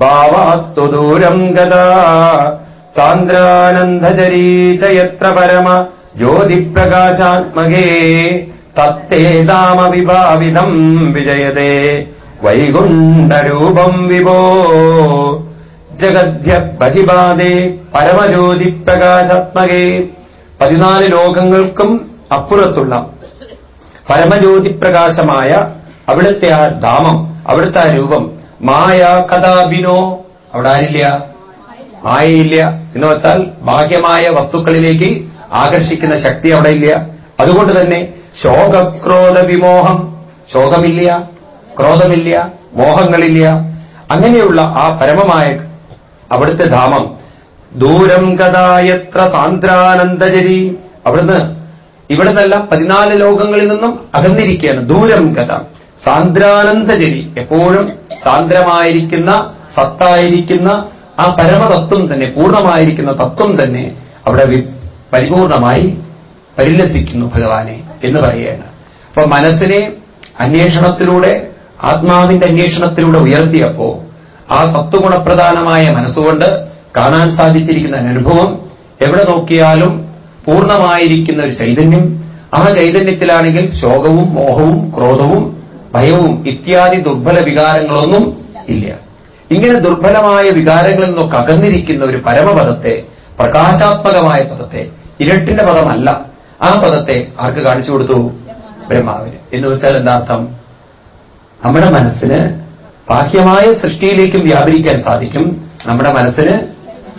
[SPEAKER 1] ഭാവാസ്തു ദൂരം ഗതാ. സാന്ദ്രാനന്ദജരീ ച യത്ര പരമ ജ്യോതിപ്രകാശാത്മകേ തത്തേതാമവിഭാവിതം വിജയതേ. വൈകുണ്ഠരൂപം വിഭോ. ജഗദ്യ ബഹിബാധേ പരമജ്യോതിപ്രകാശാത്മകേ. പതിനാല് ലോകങ്ങൾക്കും അപ്പുറത്തുള്ള പരമജ്യോതിപ്രകാശമായ അവിടുത്തെ ആ ധാമം അവിടുത്തെ ആ രൂപം. മായ കഥാബിനോ അവിടെ ആരില്ല? മായയില്ല. എന്ന് വെച്ചാൽ ബാഹ്യമായ വസ്തുക്കളിലേക്ക് ആകർഷിക്കുന്ന ശക്തി അവിടെ ഇല്ല. അതുകൊണ്ട് തന്നെ ശോകക്രോധ വിമോഹം. ശോകമില്ല ക്രോധമില്ല മോഹങ്ങളില്ല. അങ്ങനെയുള്ള ആ പരമമായ അവിടുത്തെ ധാമം. ദൂരം കഥായത്ര സാന്ദ്രാനന്ദജരി അവിടുന്ന് ഇവിടുന്നെല്ലാം പതിനാല് ലോകങ്ങളിൽ നിന്നും അകന്നിരിക്കുകയാണ് ദൂരം കഥ. സാന്ദ്രാനന്ദജരി എപ്പോഴും സാന്ദ്രമായിരിക്കുന്ന സത്തായിരിക്കുന്ന ആ പരമതത്വം തന്നെ പൂർണമായിരിക്കുന്ന തത്വം തന്നെ അവിടെ പരിപൂർണമായി പരിലസിക്കുന്നു ഭഗവാനെ എന്ന് പറയുകയാണ്. അപ്പൊ മനസ്സിനെ അന്വേഷണത്തിലൂടെ ആത്മാവിന്റെ അന്വേഷണത്തിലൂടെ ഉയർത്തിയപ്പോ ആ സത്വഗുണപ്രധാനമായ മനസ്സുകൊണ്ട് കാണാൻ സാധിച്ചിരിക്കുന്ന അനുഭവം എവിടെ നോക്കിയാലും പൂർണമായിരിക്കുന്ന ഒരു ചൈതന്യം. ആ ചൈതന്യത്തിലാണെങ്കിൽ ശോകവും മോഹവും ക്രോധവും ഭയവും ഇത്യാദി ദുർബല വികാരങ്ങളൊന്നും ഇല്ല. ഇങ്ങനെ ദുർബലമായ വികാരങ്ങളിൽ നിന്നൊക്കെ അകന്നിരിക്കുന്ന ഒരു പരമപദത്തെ പ്രകാശാത്മകമായ പദത്തെ ഇരട്ടിന്റെ പദമല്ല ആ പദത്തെ ആർക്ക് കാണിച്ചു കൊടുത്തു? ബ്രഹ്മാവിന്. എന്ന് വെച്ചാൽ എന്താ അർത്ഥം നമ്മുടെ മനസ്സിന് ബാഹ്യമായ സൃഷ്ടിയിലേക്കും വ്യാപരിക്കാൻ സാധിക്കും. നമ്മുടെ മനസ്സിന്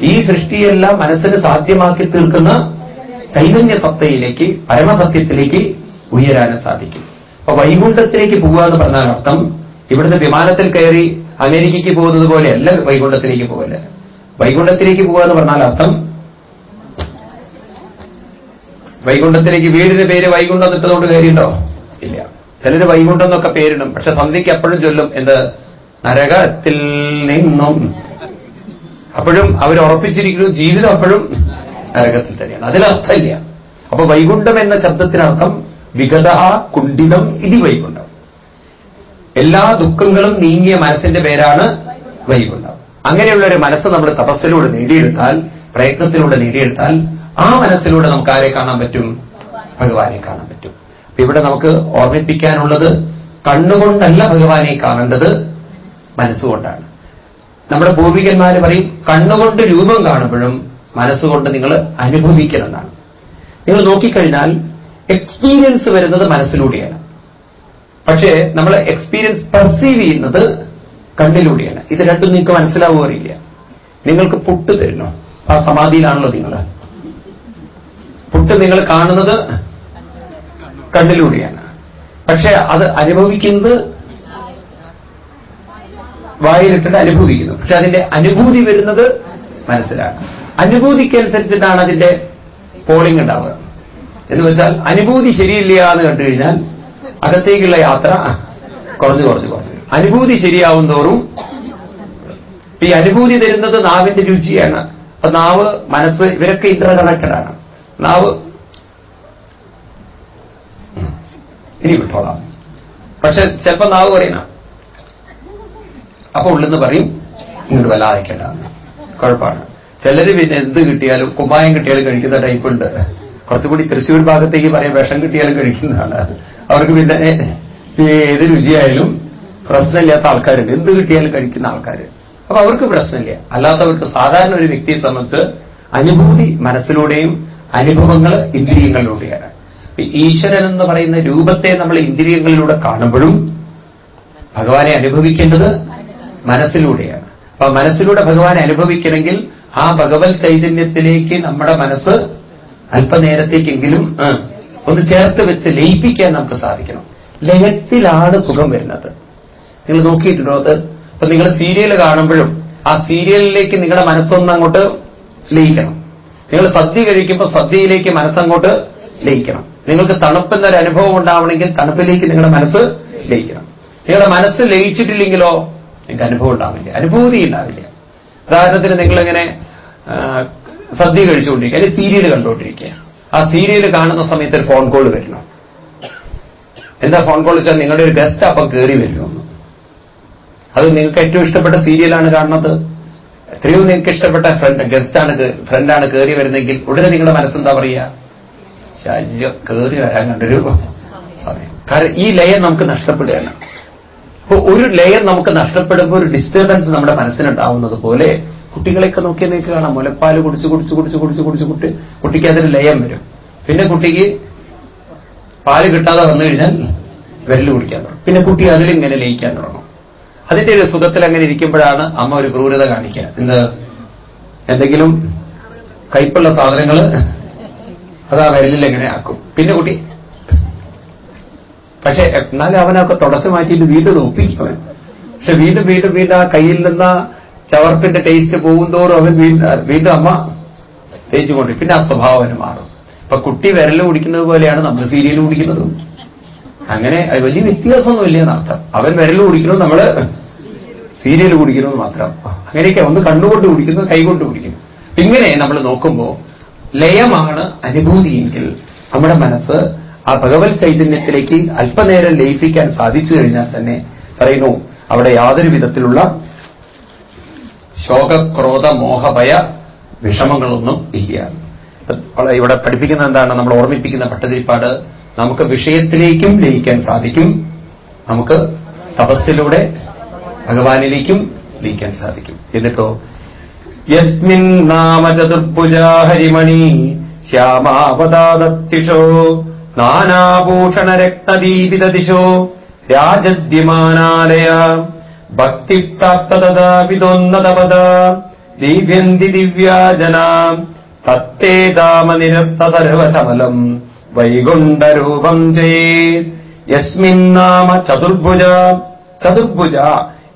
[SPEAKER 1] ഈ സൃഷ്ടിയെല്ലാം മനസ്സിന് സാധ്യമാക്കി തീർക്കുന്ന ചൈതന്യ സത്തയിലേക്ക് പരമസത്യത്തിലേക്ക് ഉയരാനും സാധിക്കും. അപ്പൊ വൈകുണ്ഠത്തിലേക്ക് പോവുക എന്ന് പറഞ്ഞാൽ അർത്ഥം ഇവിടുത്തെ വിമാനത്തിൽ കയറി അമേരിക്കയ്ക്ക് പോകുന്നത് പോലെയല്ല വൈകുണ്ഠത്തിലേക്ക് പോകൽ. വൈകുണ്ഠത്തിലേക്ക് പോവുക എന്ന് പറഞ്ഞാൽ അർത്ഥം വൈകുണ്ഠത്തിലേക്ക് വീടിന് പേര് വൈകുണ്ഠം എന്നിട്ടതുകൊണ്ട് കയറിയുണ്ടോ ഇല്ല. ചിലര് വൈകുണ്ഠം എന്നൊക്കെ പേരിടും. പക്ഷെ സന്ധ്യയ്ക്ക് അപ്പോഴും ചൊല്ലും എന്ത്? നരകത്തിൽ നിന്നും. അപ്പോഴും അവർ ഉറപ്പിച്ചിരിക്കുന്നു ജീവിതം അപ്പോഴും നരകത്തിൽ തന്നെയാണ്. അതിലർത്ഥമില്ല. അപ്പൊ വൈകുണ്ഠം എന്ന ശബ്ദത്തിനർത്ഥം വിഗത കുണ്ഠിതം ഇതി വൈകുണ്ഠം. എല്ലാ ദുഃഖങ്ങളും നീങ്ങിയ മനസ്സിന്റെ പേരാണ് വൈകുണ്ഠം. അങ്ങനെയുള്ള ഒരു മനസ്സ് നമ്മൾ തപസ്സിലൂടെ നേടിയെടുത്താൽ പ്രയത്നത്തിലൂടെ നേടിയെടുത്താൽ ആ മനസ്സിലൂടെ നമുക്ക് ആരെ കാണാൻ പറ്റും? ഭഗവാനെ കാണാൻ പറ്റും. അപ്പൊ ഇവിടെ നമുക്ക് ഓർമ്മിപ്പിക്കാനുള്ളത് കണ്ണുകൊണ്ടല്ല ഭഗവാനെ കാണേണ്ടത് മനസ്സുകൊണ്ടാണ്. നമ്മുടെ പൂർവികന്മാർ പറയും കണ്ണുകൊണ്ട് രൂപം കാണുമ്പോഴും മനസ്സുകൊണ്ട് നിങ്ങൾ അനുഭവിക്കണമെന്നാണ് നിങ്ങൾ നോക്കിക്കഴിഞ്ഞാൽ എക്സ്പീരിയൻസ് വരുന്നത് മനസ്സിലൂടെയാണ്. പക്ഷേ നമ്മൾ എക്സ്പീരിയൻസ് പെർസീവ് ചെയ്യുന്നത് കണ്ണിലൂടെയാണ്. ഇത് രണ്ടും നിങ്ങൾക്ക് മനസ്സിലാവുക അറിയില്ല. നിങ്ങൾക്ക് പുട്ട് തരുന്നു. ആ സമാധിയിലാണല്ലോ നിങ്ങൾ. പുട്ട് നിങ്ങൾ കാണുന്നത് കണ്ണിലൂടെയാണ്. പക്ഷെ അത് അനുഭവിക്കുന്നത് വായിലിട്ടിട്ട് അനുഭവിക്കുന്നു. പക്ഷെ അതിന്റെ അനുഭൂതി വരുന്നത് മനസ്സിലാണ്. അനുഭൂതിക്കനുസരിച്ചിട്ടാണ് അതിന്റെ പോളിംഗ് ഉണ്ടാവുക. എന്ന് വെച്ചാൽ അനുഭൂതി ശരിയില്ല എന്ന് കണ്ടു കഴിഞ്ഞാൽ അകത്തേക്കുള്ള യാത്ര കുറഞ്ഞു കുറഞ്ഞു കുറഞ്ഞു. അനുഭൂതി ശരിയാവും തോറും ഈ അനുഭൂതി തരുന്നത് നാവിന്റെ രുചിയാണ്. അപ്പൊ നാവ് മനസ്സ് ഇവരൊക്കെ ഇന്റർ ആണ് നാവ് ഇനി വിട്ടോളാം. പക്ഷെ ചിലപ്പോ നാവ് പറയണം. അപ്പൊ ഉള്ളെന്ന് പറയും ഇങ്ങോട്ട് വല്ലാതിക്കണ്ട കുഴപ്പമാണ്. ചിലര് പിന്നെ എന്ത് കിട്ടിയാലും കുമ്പായം കിട്ടിയാലും കഴിക്കുന്ന ടൈപ്പ് ഉണ്ട്. കുറച്ചുകൂടി തൃശ്ശൂർ ഭാഗത്തേക്ക് പറയാൻ വിഷം കിട്ടിയാലും കഴിക്കുന്നതാണ്. അവർക്ക് പിന്നെ ഏത് രുചിയായാലും പ്രശ്നമില്ലാത്ത ആൾക്കാരുണ്ട്. എന്ത് കിട്ടിയാലും കഴിക്കുന്ന ആൾക്കാർ അപ്പൊ അവർക്ക് പ്രശ്നമില്ല. അല്ലാത്തവർക്ക് സാധാരണ ഒരു വ്യക്തിയെ സംബന്ധിച്ച് അനുഭൂതി മനസ്സിലൂടെയും അനുഭവങ്ങൾ ഇന്ദ്രിയങ്ങളിലൂടെയാണ്. ഈശ്വരൻ എന്ന് പറയുന്ന രൂപത്തെ നമ്മൾ ഇന്ദ്രിയങ്ങളിലൂടെ കാണുമ്പോഴും ഭഗവാനെ അനുഭവിക്കേണ്ടത് മനസ്സിലൂടെയാണ്. അപ്പൊ മനസ്സിലൂടെ ഭഗവാനെ അനുഭവിക്കണമെങ്കിൽ ആ ഭഗവത് ചൈതന്യത്തിലേക്ക് നമ്മുടെ മനസ്സ് അല്പനേരത്തേക്കെങ്കിലും ഒന്ന് ചേർത്ത് വെച്ച് ലയിപ്പിക്കാൻ നമുക്ക് സാധിക്കണം. ലയത്തിലാണ് സുഖം വരുന്നത്. നിങ്ങൾ നോക്കിയിട്ടുണ്ടോ അത്? അപ്പൊ നിങ്ങൾ സീരിയൽ കാണുമ്പോഴും ആ സീരിയലിലേക്ക് നിങ്ങളുടെ മനസ്സൊന്ന് അങ്ങോട്ട് ലയിക്കണം. നിങ്ങൾ സദ്യ കഴിക്കുമ്പോൾ സദ്യയിലേക്ക് മനസ്സങ്ങോട്ട് ലയിക്കണം. നിങ്ങൾക്ക് തണുപ്പെന്നൊരു അനുഭവം ഉണ്ടാവണമെങ്കിൽ തണുപ്പിലേക്ക് നിങ്ങളുടെ മനസ്സ് ലയിക്കണം. നിങ്ങളുടെ മനസ്സ് ലയിച്ചിട്ടില്ലെങ്കിലോ നിങ്ങൾക്ക് അനുഭവം ഉണ്ടാവില്ല. അനുഭൂതി ഉണ്ടാവില്ല. ഉദാഹരണത്തിന് നിങ്ങളിങ്ങനെ സദ്യ കഴിച്ചുകൊണ്ടിരിക്കുക അല്ലെങ്കിൽ സീരിയൽ കണ്ടുകൊണ്ടിരിക്കുക. ആ സീരിയൽ കാണുന്ന സമയത്ത് ഒരു ഫോൺ കോൾ വരണം എന്താ ഫോൺ കോൾ വെച്ചാൽ നിങ്ങളുടെ ഒരു ഗസ്റ്റ് അപ്പം കയറി വരുന്നു. അത് നിങ്ങൾക്ക് ഏറ്റവും ഇഷ്ടപ്പെട്ട സീരിയലാണ് കാണുന്നത്. എത്രയോ നിങ്ങൾക്ക് ഇഷ്ടപ്പെട്ട ഫ്രണ്ട് ഗസ്റ്റാണ് ഫ്രണ്ടാണ് കയറി വരുന്നെങ്കിൽ ഉടനെ നിങ്ങളുടെ മനസ്സെന്താ പറയുക? ശല്യം കയറി വരാൻ കണ്ടൊരു സമയം. കാരണം ഈ ലയം നമുക്ക് നഷ്ടപ്പെടുകയാണ്. അപ്പൊ ഒരു ലെയർ നമുക്ക് നഷ്ടപ്പെടുമ്പോൾ ഒരു ഡിസ്റ്റർബൻസ് നമ്മുടെ മനസ്സിനുണ്ടാവുന്നത് പോലെ കുട്ടികളെയൊക്കെ നോക്കിയാൽ നിങ്ങൾക്ക് കാണാം. മുലപ്പാൽ കുടിച്ച് കുടിച്ച് കുടിച്ച് കുടിച്ച് കുടിച്ച് കുട്ടി കുട്ടിക്ക് അതിന് ലയം വരും. പിന്നെ കുട്ടിക്ക് പാൽ കിട്ടാതെ വന്നു കഴിഞ്ഞാൽ വിരൽ കുടിക്കാൻ തുടങ്ങും. പിന്നെ കുട്ടി അതിലിങ്ങനെ ലയിക്കാൻ തുടങ്ങും. അതിന്റെ ഒരു സുഖത്തിൽ അങ്ങനെ ഇരിക്കുമ്പോഴാണ് അമ്മ ഒരു ക്രൂരത കാണിക്കുക. എന്ത് എന്തെങ്കിലും കയ്പുള്ള സാധനങ്ങൾ അത് ആ വിരലിൽ എങ്ങനെ ആക്കും. പിന്നെ കുട്ടി പക്ഷെ എന്നാലും അവനൊക്കെ തുടച്ചു മാറ്റിയിട്ട് വീണ്ടും ഒപ്പിക്കും. പക്ഷെ വീണ്ടും വീണ്ടും വീണ്ടും ആ കയ്യിൽ നിന്ന് ചവർപ്പിന്റെ ടേസ്റ്റ് പോകുന്തോറും അവൻ വീണ്ടും അമ്മ തേച്ചുകൊണ്ട് പിന്നെ ആ സ്വഭാവം മാറും. അപ്പൊ കുട്ടി വിരൽ കുടിക്കുന്നത് പോലെയാണ് നമ്മൾ സീരിയൽ കുടിക്കുന്നതും അങ്ങനെ വലിയ വ്യത്യാസമൊന്നുമില്ല എന്നർത്ഥം അവൻ വിരൽ കുടിക്കുന്നു നമ്മൾ സീരിയൽ കുടിക്കുന്നത് മാത്രം. അങ്ങനെയൊക്കെ ഒന്ന് കണ്ണുകൊണ്ട് കുടിക്കുന്നു കൈകൊണ്ട് കുടിക്കുന്നു ഇങ്ങനെ നമ്മൾ നോക്കുമ്പോൾ ലയമാണ് അനുഭൂതിയെങ്കിൽ നമ്മുടെ മനസ്സ് ആ ഭഗവത് ചൈതന്യത്തിലേക്ക് അല്പനേരം ലയിപ്പിക്കാൻ സാധിച്ചു കഴിഞ്ഞാൽ തന്നെ പറയുന്നു അവിടെ യാതൊരു വിധത്തിലുള്ള ശോകക്രോധ മോഹഭയ വിഷമങ്ങളൊന്നും ഇല്ല. ഇവിടെ പഠിപ്പിക്കുന്ന എന്താണ്? നമ്മൾ ഓർമ്മിപ്പിക്കുന്ന പട്ടതിരിപ്പാട് നമുക്ക് വിഷയത്തിലേക്കും ലയിക്കാൻ സാധിക്കും. നമുക്ക് തപസ്സിലൂടെ ഭഗവാനിലേക്കും ലയിക്കാൻ സാധിക്കും. എന്നിട്ടോ? യസ്മിൻ നാമ ചതുർഭുജാ ഹരിമണി ശ്യാമാവതാദത്തിഷോ നാനാഭൂഷണരക്തദീപിതദിശോ രാജദ്യമാനാലയ ഭക്തിപ്രാപ്തതദാപിതോന്നതപദ ദിവ്യന്തി ദിവ്യാജനാം. തത്തേ താമനിരത്ത സർവശമലം വൈകുണ്ഠരൂപം ചേത് യസ്മിന്നാമ ചതുർഭുജ. ചതുർഭുജ.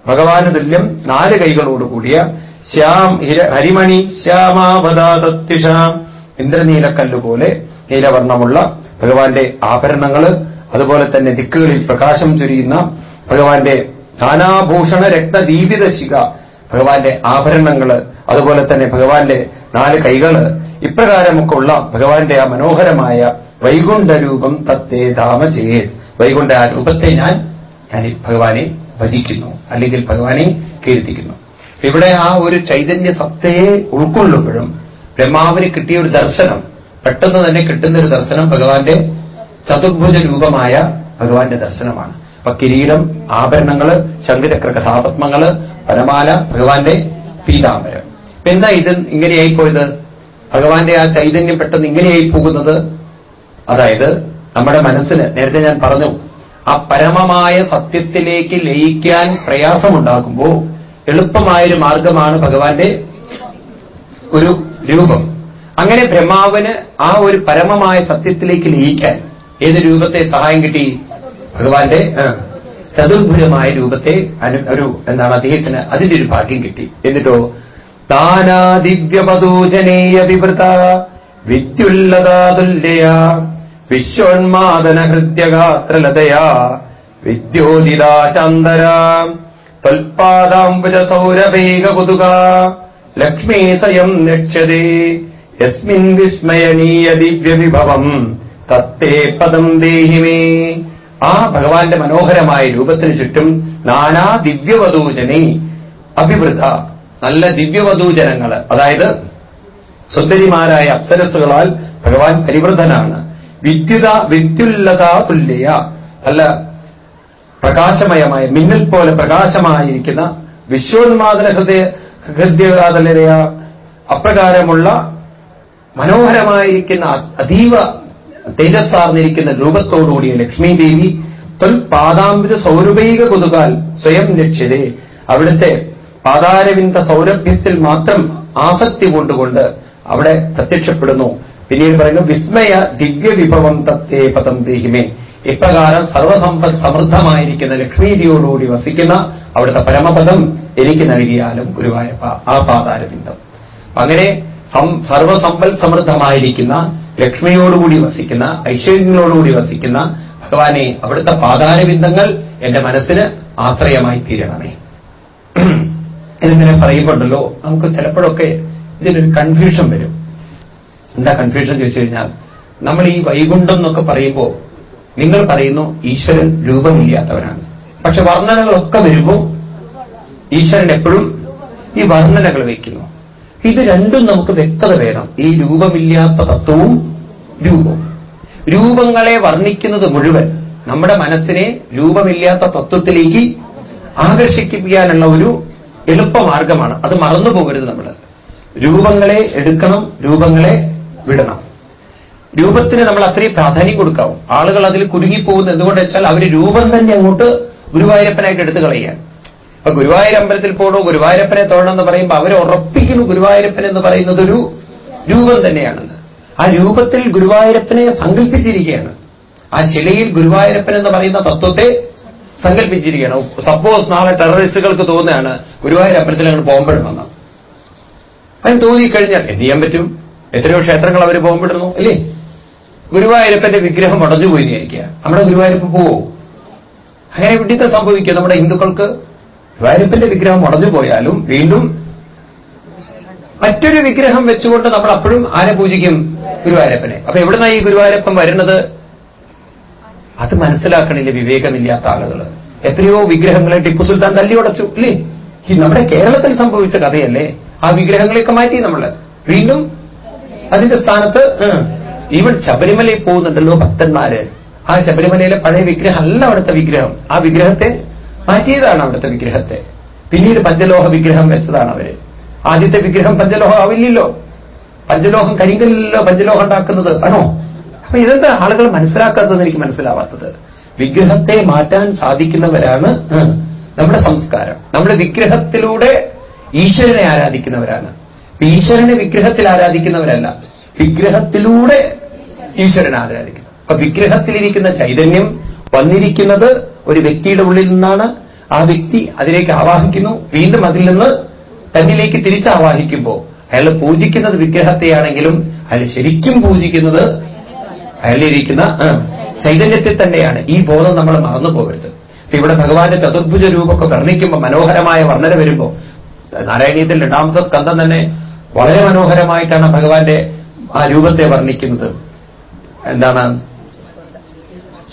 [SPEAKER 1] ഭഗവാന് തുല്യം നാല് കൈകളോടുകൂടിയ ശ്യാം ഹിര- ഹരിമണി ശ്യാമാവതാതത്തിഷാം. ഇന്ദ്രനീലക്കല്ലുപോലെ നീലവർണമുള്ള ഭഗവാന്റെ ആഭരണങ്ങൾ അതുപോലെ തന്നെ ദിക്കുകളിൽ പ്രകാശം ചൊരിയുന്ന ഭഗവാന്റെ നാനാഭൂഷണ രക്തദീപിത ശിഖ ഭഗവാന്റെ ആഭരണങ്ങൾ അതുപോലെ തന്നെ ഭഗവാന്റെ നാല് കൈകൾ ഇപ്രകാരമൊക്കെ ഉള്ള ഭഗവാന്റെ ആ മനോഹരമായ വൈകുണ്ഠ രൂപം തത്തേ ധാമ ചെയ്ത് വൈകുണ്ഠ ആ രൂപത്തെ ഞാൻ ഞാൻ ഭഗവാനെ ഭജിക്കുന്നു അല്ലെങ്കിൽ ഭഗവാനെ കീർത്തിക്കുന്നു. ഇവിടെ ആ ഒരു ചൈതന്യ സത്തയെ ഉൾക്കൊള്ളുമ്പോഴും ബ്രഹ്മാവിന് കിട്ടിയ ഒരു ദർശനം പെട്ടെന്ന് തന്നെ കിട്ടുന്ന ഒരു ദർശനം ഭഗവാന്റെ ചതുർഭുജ രൂപമായ ഭഗവാന്റെ ദർശനമാണ്. അപ്പൊ കിരീടം ആഭരണങ്ങൾ ശംഖുചക്ര കഥാപത്മങ്ങൾ പരമാല ഭഗവാന്റെ പീതാംബരം. ഇപ്പൊ എന്താ ഇത് ഇങ്ങനെയായി പോയത് ഭഗവാന്റെ ആ ചൈതന്യം പെട്ടെന്ന് ഇങ്ങനെയായി പോകുന്നത് അതായത് നമ്മുടെ മനസ്സിന് നേരത്തെ ഞാൻ പറഞ്ഞു ആ പരമമായ സത്യത്തിലേക്ക് ലയിക്കാൻ പ്രയാസമുണ്ടാകുമ്പോൾ എളുപ്പമായൊരു മാർഗമാണ് ഭഗവാന്റെ ഒരു രൂപം. അങ്ങനെ ബ്രഹ്മാവിന് ആ ഒരു പരമമായ സത്യത്തിലേക്ക് ലയിക്കാൻ ഏത് രൂപത്തെ സഹായം കിട്ടി? ഭഗവാന്റെ ചതുർഭുരമായ ചതുർഭുജമായ രൂപത്തെ ഒരു എന്താണ് അദ്ദേഹത്തിന് അതിന്റെ ഒരു ഭാഗ്യം കിട്ടി. എന്നിട്ടോ താനാദിവ്യപദോജനേയ വിവൃത വിദ്യുല്ലതാതുല്യ വിശ്വോന്മാദന ഹൃദ്യഗാത്രലതയാ വിദ്യോതിദാശാന്തര തൽപാദാംബുജ സൗരവേഗ കുതുക ലക്ഷ്മീ സ്വയം ലക്ഷ്യതേ യസ്മിൻ വിസ്മയനീയ ദിവ്യവിഭവം തത്തേ പദം ദേഹിമേ ആ ഭഗവാന്റെ മനോഹരമായ രൂപത്തിന് ചുറ്റും നാനാ ദിവ്യവധൂജനി അഭിവൃദ്ധ. നല്ല ദിവ്യവധൂജനങ്ങൾ അതായത് സുന്ദരിമാരായ അപ്സരസുകളാൽ ഭഗവാൻ പരിവൃദ്ധനാണ്. വിദ്യുത വിദ്യുല്ലതാ തുല്യ. നല്ല പ്രകാശമയമായ മിന്നൽ പോലെ പ്രകാശമായിരിക്കുന്ന വിശ്വോന്മാദന ഹൃദയ ഹൃദയകാതലയ അപ്രകാരമുള്ള മനോഹരമായിരിക്കുന്ന അതീവ തേജസ്സാർന്നിരിക്കുന്ന രൂപത്തോടുകൂടിയ ലക്ഷ്മി ദേവി തൊൽ പാദാംബുജ സൗരഭൈക കൊതുകാൽ സ്വയം രക്ഷ്യതേ അവിടുത്തെ പാതാരവിന്ദ സൗരഭ്യത്തിൽ മാത്രം ആസക്തി കൊണ്ടുകൊണ്ട് അവിടെ പ്രത്യക്ഷപ്പെടുന്നു. പിന്നീട് പറയുന്നു വിസ്മയ ദിവ്യ വിഭവം തത്തേ പദം ദേഹിമേ. ഇപ്രകാരം സർവസമ്പദ് സമൃദ്ധമായിരിക്കുന്ന ലക്ഷ്മീതിയോടുകൂടി വസിക്കുന്ന അവിടുത്തെ പരമപദം എനിക്ക് നൽകിയാലും ഗുരുവായൂരപ്പ ആ പാതാരവിന്ദം. അങ്ങനെ സർവസമ്പൽ സമൃദ്ധമായിരിക്കുന്ന ലക്ഷ്മിയോടുകൂടി വസിക്കുന്ന ഐശ്വര്യങ്ങളോടുകൂടി വസിക്കുന്ന ഭഗവാനെ അവിടുത്തെ പാതാരബിന്ദങ്ങൾ എന്റെ മനസ്സിന് ആശ്രയമായി തീരണമേ. ഇതിങ്ങനെ പറയുമ്പോണ്ടല്ലോ നമുക്ക് ചിലപ്പോഴൊക്കെ ഇതിനൊരു കൺഫ്യൂഷൻ വരും. എന്താ കൺഫ്യൂഷൻ ചോദിച്ചു കഴിഞ്ഞാൽ നമ്മൾ ഈ വൈകുണ്ഠം എന്നൊക്കെ പറയുമ്പോൾ നിങ്ങൾ പറയുന്നു ഈശ്വരൻ രൂപമില്ലാത്തവനാണ്. പക്ഷെ വർണനകളൊക്കെ വരുമ്പോൾ ഈശ്വരൻ എപ്പോഴും ഈ വർണനകൾ വയ്ക്കുന്നു. ഇത് രണ്ടും നമുക്ക് വ്യക്തത വേണം. ഈ രൂപമില്ലാത്ത തത്വവും രൂപവും. രൂപങ്ങളെ വർണിക്കുന്നത് മുഴുവൻ നമ്മുടെ മനസ്സിനെ രൂപമില്ലാത്ത തത്വത്തിലേക്ക് ആകർഷിക്കാനുള്ള ഒരു എളുപ്പമാർഗമാണ്. അത് മറന്നു പോകരുത് നമ്മൾ രൂപങ്ങളെ എടുക്കണം രൂപങ്ങളെ വിടണം. രൂപത്തിന് നമ്മൾ അത്രയും പ്രാധാന്യം കൊടുക്കാവും ആളുകൾ അതിൽ കുരുങ്ങിപ്പോകുന്നത് എന്തുകൊണ്ട് വെച്ചാൽ അവർ രൂപം തന്നെ അങ്ങോട്ട് ഗുരുവായൂരപ്പനായിട്ട് എടുത്തു കളയുക അപ്പൊ ഗുരുവായൂർ അമ്പലത്തിൽ പോകണോ ഗുരുവായൂരപ്പനെ തൊഴണം എന്ന് പറയുമ്പോൾ അവരെ ഉറപ്പിക്കുന്നു ഗുരുവായൂരപ്പൻ എന്ന് പറയുന്നത് ഒരു രൂപം തന്നെയാണെന്ന് ആ രൂപത്തിൽ ഗുരുവായൂരപ്പനെ സങ്കല്പിച്ചിരിക്കുകയാണ്. ആ ശിലയിൽ ഗുരുവായൂരപ്പൻ എന്ന് പറയുന്ന തത്വത്തെ സങ്കല്പിച്ചിരിക്കുകയാണ്. സപ്പോസ് നാളെ ടെററിസ്റ്റുകൾക്ക് തോന്നുകയാണ് ഗുരുവായൂർ അമ്പലത്തിൽ അങ്ങോട്ട് അതിന് തോന്നിക്കഴിഞ്ഞാൽ എന്ത് ചെയ്യാൻ പറ്റും? എത്രയോ ക്ഷേത്രങ്ങൾ അവർ പോകുമ്പോഴുന്നു അല്ലേ? ഗുരുവായൂരപ്പന്റെ വിഗ്രഹം ഉടഞ്ഞുപോയി വിചാരിക്കുക. നമ്മുടെ ഗുരുവായൂരപ്പൻ പോവോ? അങ്ങനെ വിഡിത്ത സംഭവിക്കുക നമ്മുടെ ഹിന്ദുക്കൾക്ക്. ഗുരുവായൂരപ്പന്റെ വിഗ്രഹം ഉടഞ്ഞു പോയാലും വീണ്ടും മറ്റൊരു വിഗ്രഹം വെച്ചുകൊണ്ട് നമ്മൾ അപ്പോഴും ആരെ പൂജിക്കും? ഗുരുവായൂരപ്പനെ. അപ്പൊ എവിടുന്നാണ് ഈ ഗുരുവായൂരപ്പൻ വരുന്നത്? അത് മനസ്സിലാക്കണില്ല വിവേകമില്ലാത്ത ആളുകൾ എത്രയോ വിഗ്രഹങ്ങളെ ടിപ്പു സുൽത്താൻ തല്ലിയുടച്ചു ഇല്ലേ? ഈ നമ്മുടെ കേരളത്തിൽ സംഭവിച്ച കഥയല്ലേ? ആ വിഗ്രഹങ്ങളെയൊക്കെ മാറ്റി നമ്മൾ വീണ്ടും അതിന്റെ സ്ഥാനത്ത് ഈവൻ ശബരിമലയിൽ പോകുന്നുണ്ടല്ലോ ഭക്തന്മാര്. ആ ശബരിമലയിലെ പഴയ വിഗ്രഹം അല്ല അവിടുത്തെ വിഗ്രഹം. ആ വിഗ്രഹത്തെ മാറ്റിയതാണ് അവിടുത്തെ വിഗ്രഹത്തെ. പിന്നീട് പഞ്ചലോഹ വിഗ്രഹം വെച്ചതാണ് അവർ. ആദ്യത്തെ വിഗ്രഹം പഞ്ചലോഹം ആവില്ലല്ലോ പഞ്ചലോഹം കരിങ്കല്ലോ പഞ്ചലോഹം ഉണ്ടാക്കുന്നത് ആണോ? അപ്പൊ ഇതെന്താ ആളുകൾ മനസ്സിലാക്കാത്തതെന്ന് എനിക്ക് മനസ്സിലാവാത്തത്? വിഗ്രഹത്തെ മാറ്റാൻ സാധിക്കുന്നവരാണ് നമ്മുടെ സംസ്കാരം. നമ്മുടെ വിഗ്രഹത്തിലൂടെ ഈശ്വരനെ ആരാധിക്കുന്നവരാണ്. ഈശ്വരനെ വിഗ്രഹത്തിൽ ആരാധിക്കുന്നവരല്ല. വിഗ്രഹത്തിലൂടെ ഈശ്വരനെ ആരാധിക്കുന്നു. അപ്പൊ വിഗ്രഹത്തിലിരിക്കുന്ന ചൈതന്യം വന്നിരിക്കുന്നത് ഒരു വ്യക്തിയുടെ ഉള്ളിൽ നിന്നാണ് ആ വ്യക്തി അതിലേക്ക് ആവാഹിക്കുന്നു. വീണ്ടും അതിൽ നിന്ന് തന്നിലേക്ക് തിരിച്ചാവാഹിക്കുമ്പോൾ അയാൾ പൂജിക്കുന്നത് വിഗ്രഹത്തെയാണെങ്കിലും അയാൾ ശരിക്കും പൂജിക്കുന്നത് അയാളിരിക്കുന്ന ചൈതന്യത്തിൽ തന്നെയാണ്. ഈ ബോധം നമ്മൾ മറന്നു പോകരുത്. ഇവിടെ ഭഗവാന്റെ ചതുർഭുജ രൂപമൊക്കെ വർണിക്കുമ്പോൾ മനോഹരമായ വർണന വരുമ്പോൾ നാരായണീയത്തിൽ രണ്ടാമത്തെ സ്കന്ധം തന്നെ വളരെ മനോഹരമായിട്ടാണ് ഭഗവാന്റെ ആ രൂപത്തെ വർണിക്കുന്നത്. എന്താണ്?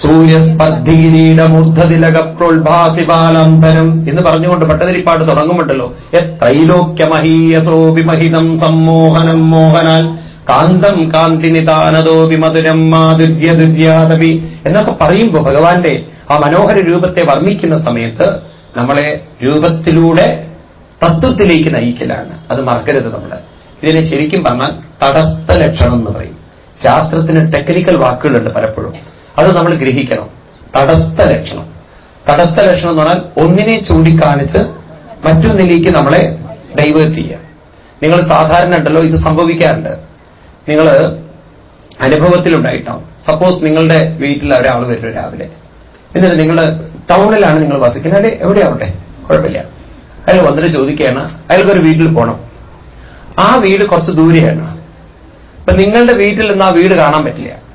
[SPEAKER 1] സൂര്യസ്പർദ്ധികിരീടമൂർധതിലകപ്രോത്ഭാസിപാലംബരം എന്ന് പറഞ്ഞുകൊണ്ട് പട്ടതിരിപ്പാട് തുടങ്ങുമുണ്ടല്ലോ എത്രൈലോക്യമഹീയസോപിമഹിതം സമ്മോഹനം മോഹനാൽ. കാന്തം കാന്തിനിതാനതോപി മധുരം മാധുര്യ ദുര്യാതപി എന്നൊക്കെ പറയുമ്പോൾ ഭഗവാന്റെ ആ മനോഹര രൂപത്തെ വർണിക്കുന്ന സമയത്ത് നമ്മളെ രൂപത്തിലൂടെ തത്വത്തിലേക്ക് നയിക്കലാണ്. അത് മറക്കരുത് നമ്മൾ ഇതിനെ ശരിക്കും പറഞ്ഞാൽ തടസ്ഥ ലക്ഷണം എന്ന് പറയും. ശാസ്ത്രത്തിന് ടെക്നിക്കൽ വാക്കുകളുണ്ട് പലപ്പോഴും. അത് നമ്മൾ ഗ്രഹിക്കണം. തടസ്ഥ ലക്ഷണം. തടസ്ഥ ലക്ഷണം എന്ന് പറഞ്ഞാൽ ഒന്നിനെ ചൂണ്ടിക്കാണിച്ച് മറ്റൊന്നിലേക്ക് നമ്മളെ ഡൈവേർട്ട് ചെയ്യുക. നിങ്ങൾ സാധാരണ ഉണ്ടല്ലോ ഇത് സംഭവിക്കാറുണ്ട്. നിങ്ങൾ അനുഭവത്തിലുണ്ടായിട്ടാവും. സപ്പോസ് നിങ്ങളുടെ വീട്ടിൽ ഒരാൾ വരും രാവിലെ. എന്നിട്ട് നിങ്ങൾ ടൗണിലാണ് നിങ്ങൾ വസിക്കുന്നത്. അല്ലെ എവിടെയാവട്ടെ? കുഴപ്പമില്ല. അയാൾ വന്നിട്ട് ചോദിക്കുകയാണ് അയാൾക്കൊരു വീട്ടിൽ പോകണം ആ വീട് കുറച്ച് ദൂരെയാണ്. അപ്പൊ നിങ്ങളുടെ വീട്ടിൽ നിന്ന് ആ വീട് കാണാൻ പറ്റില്ല.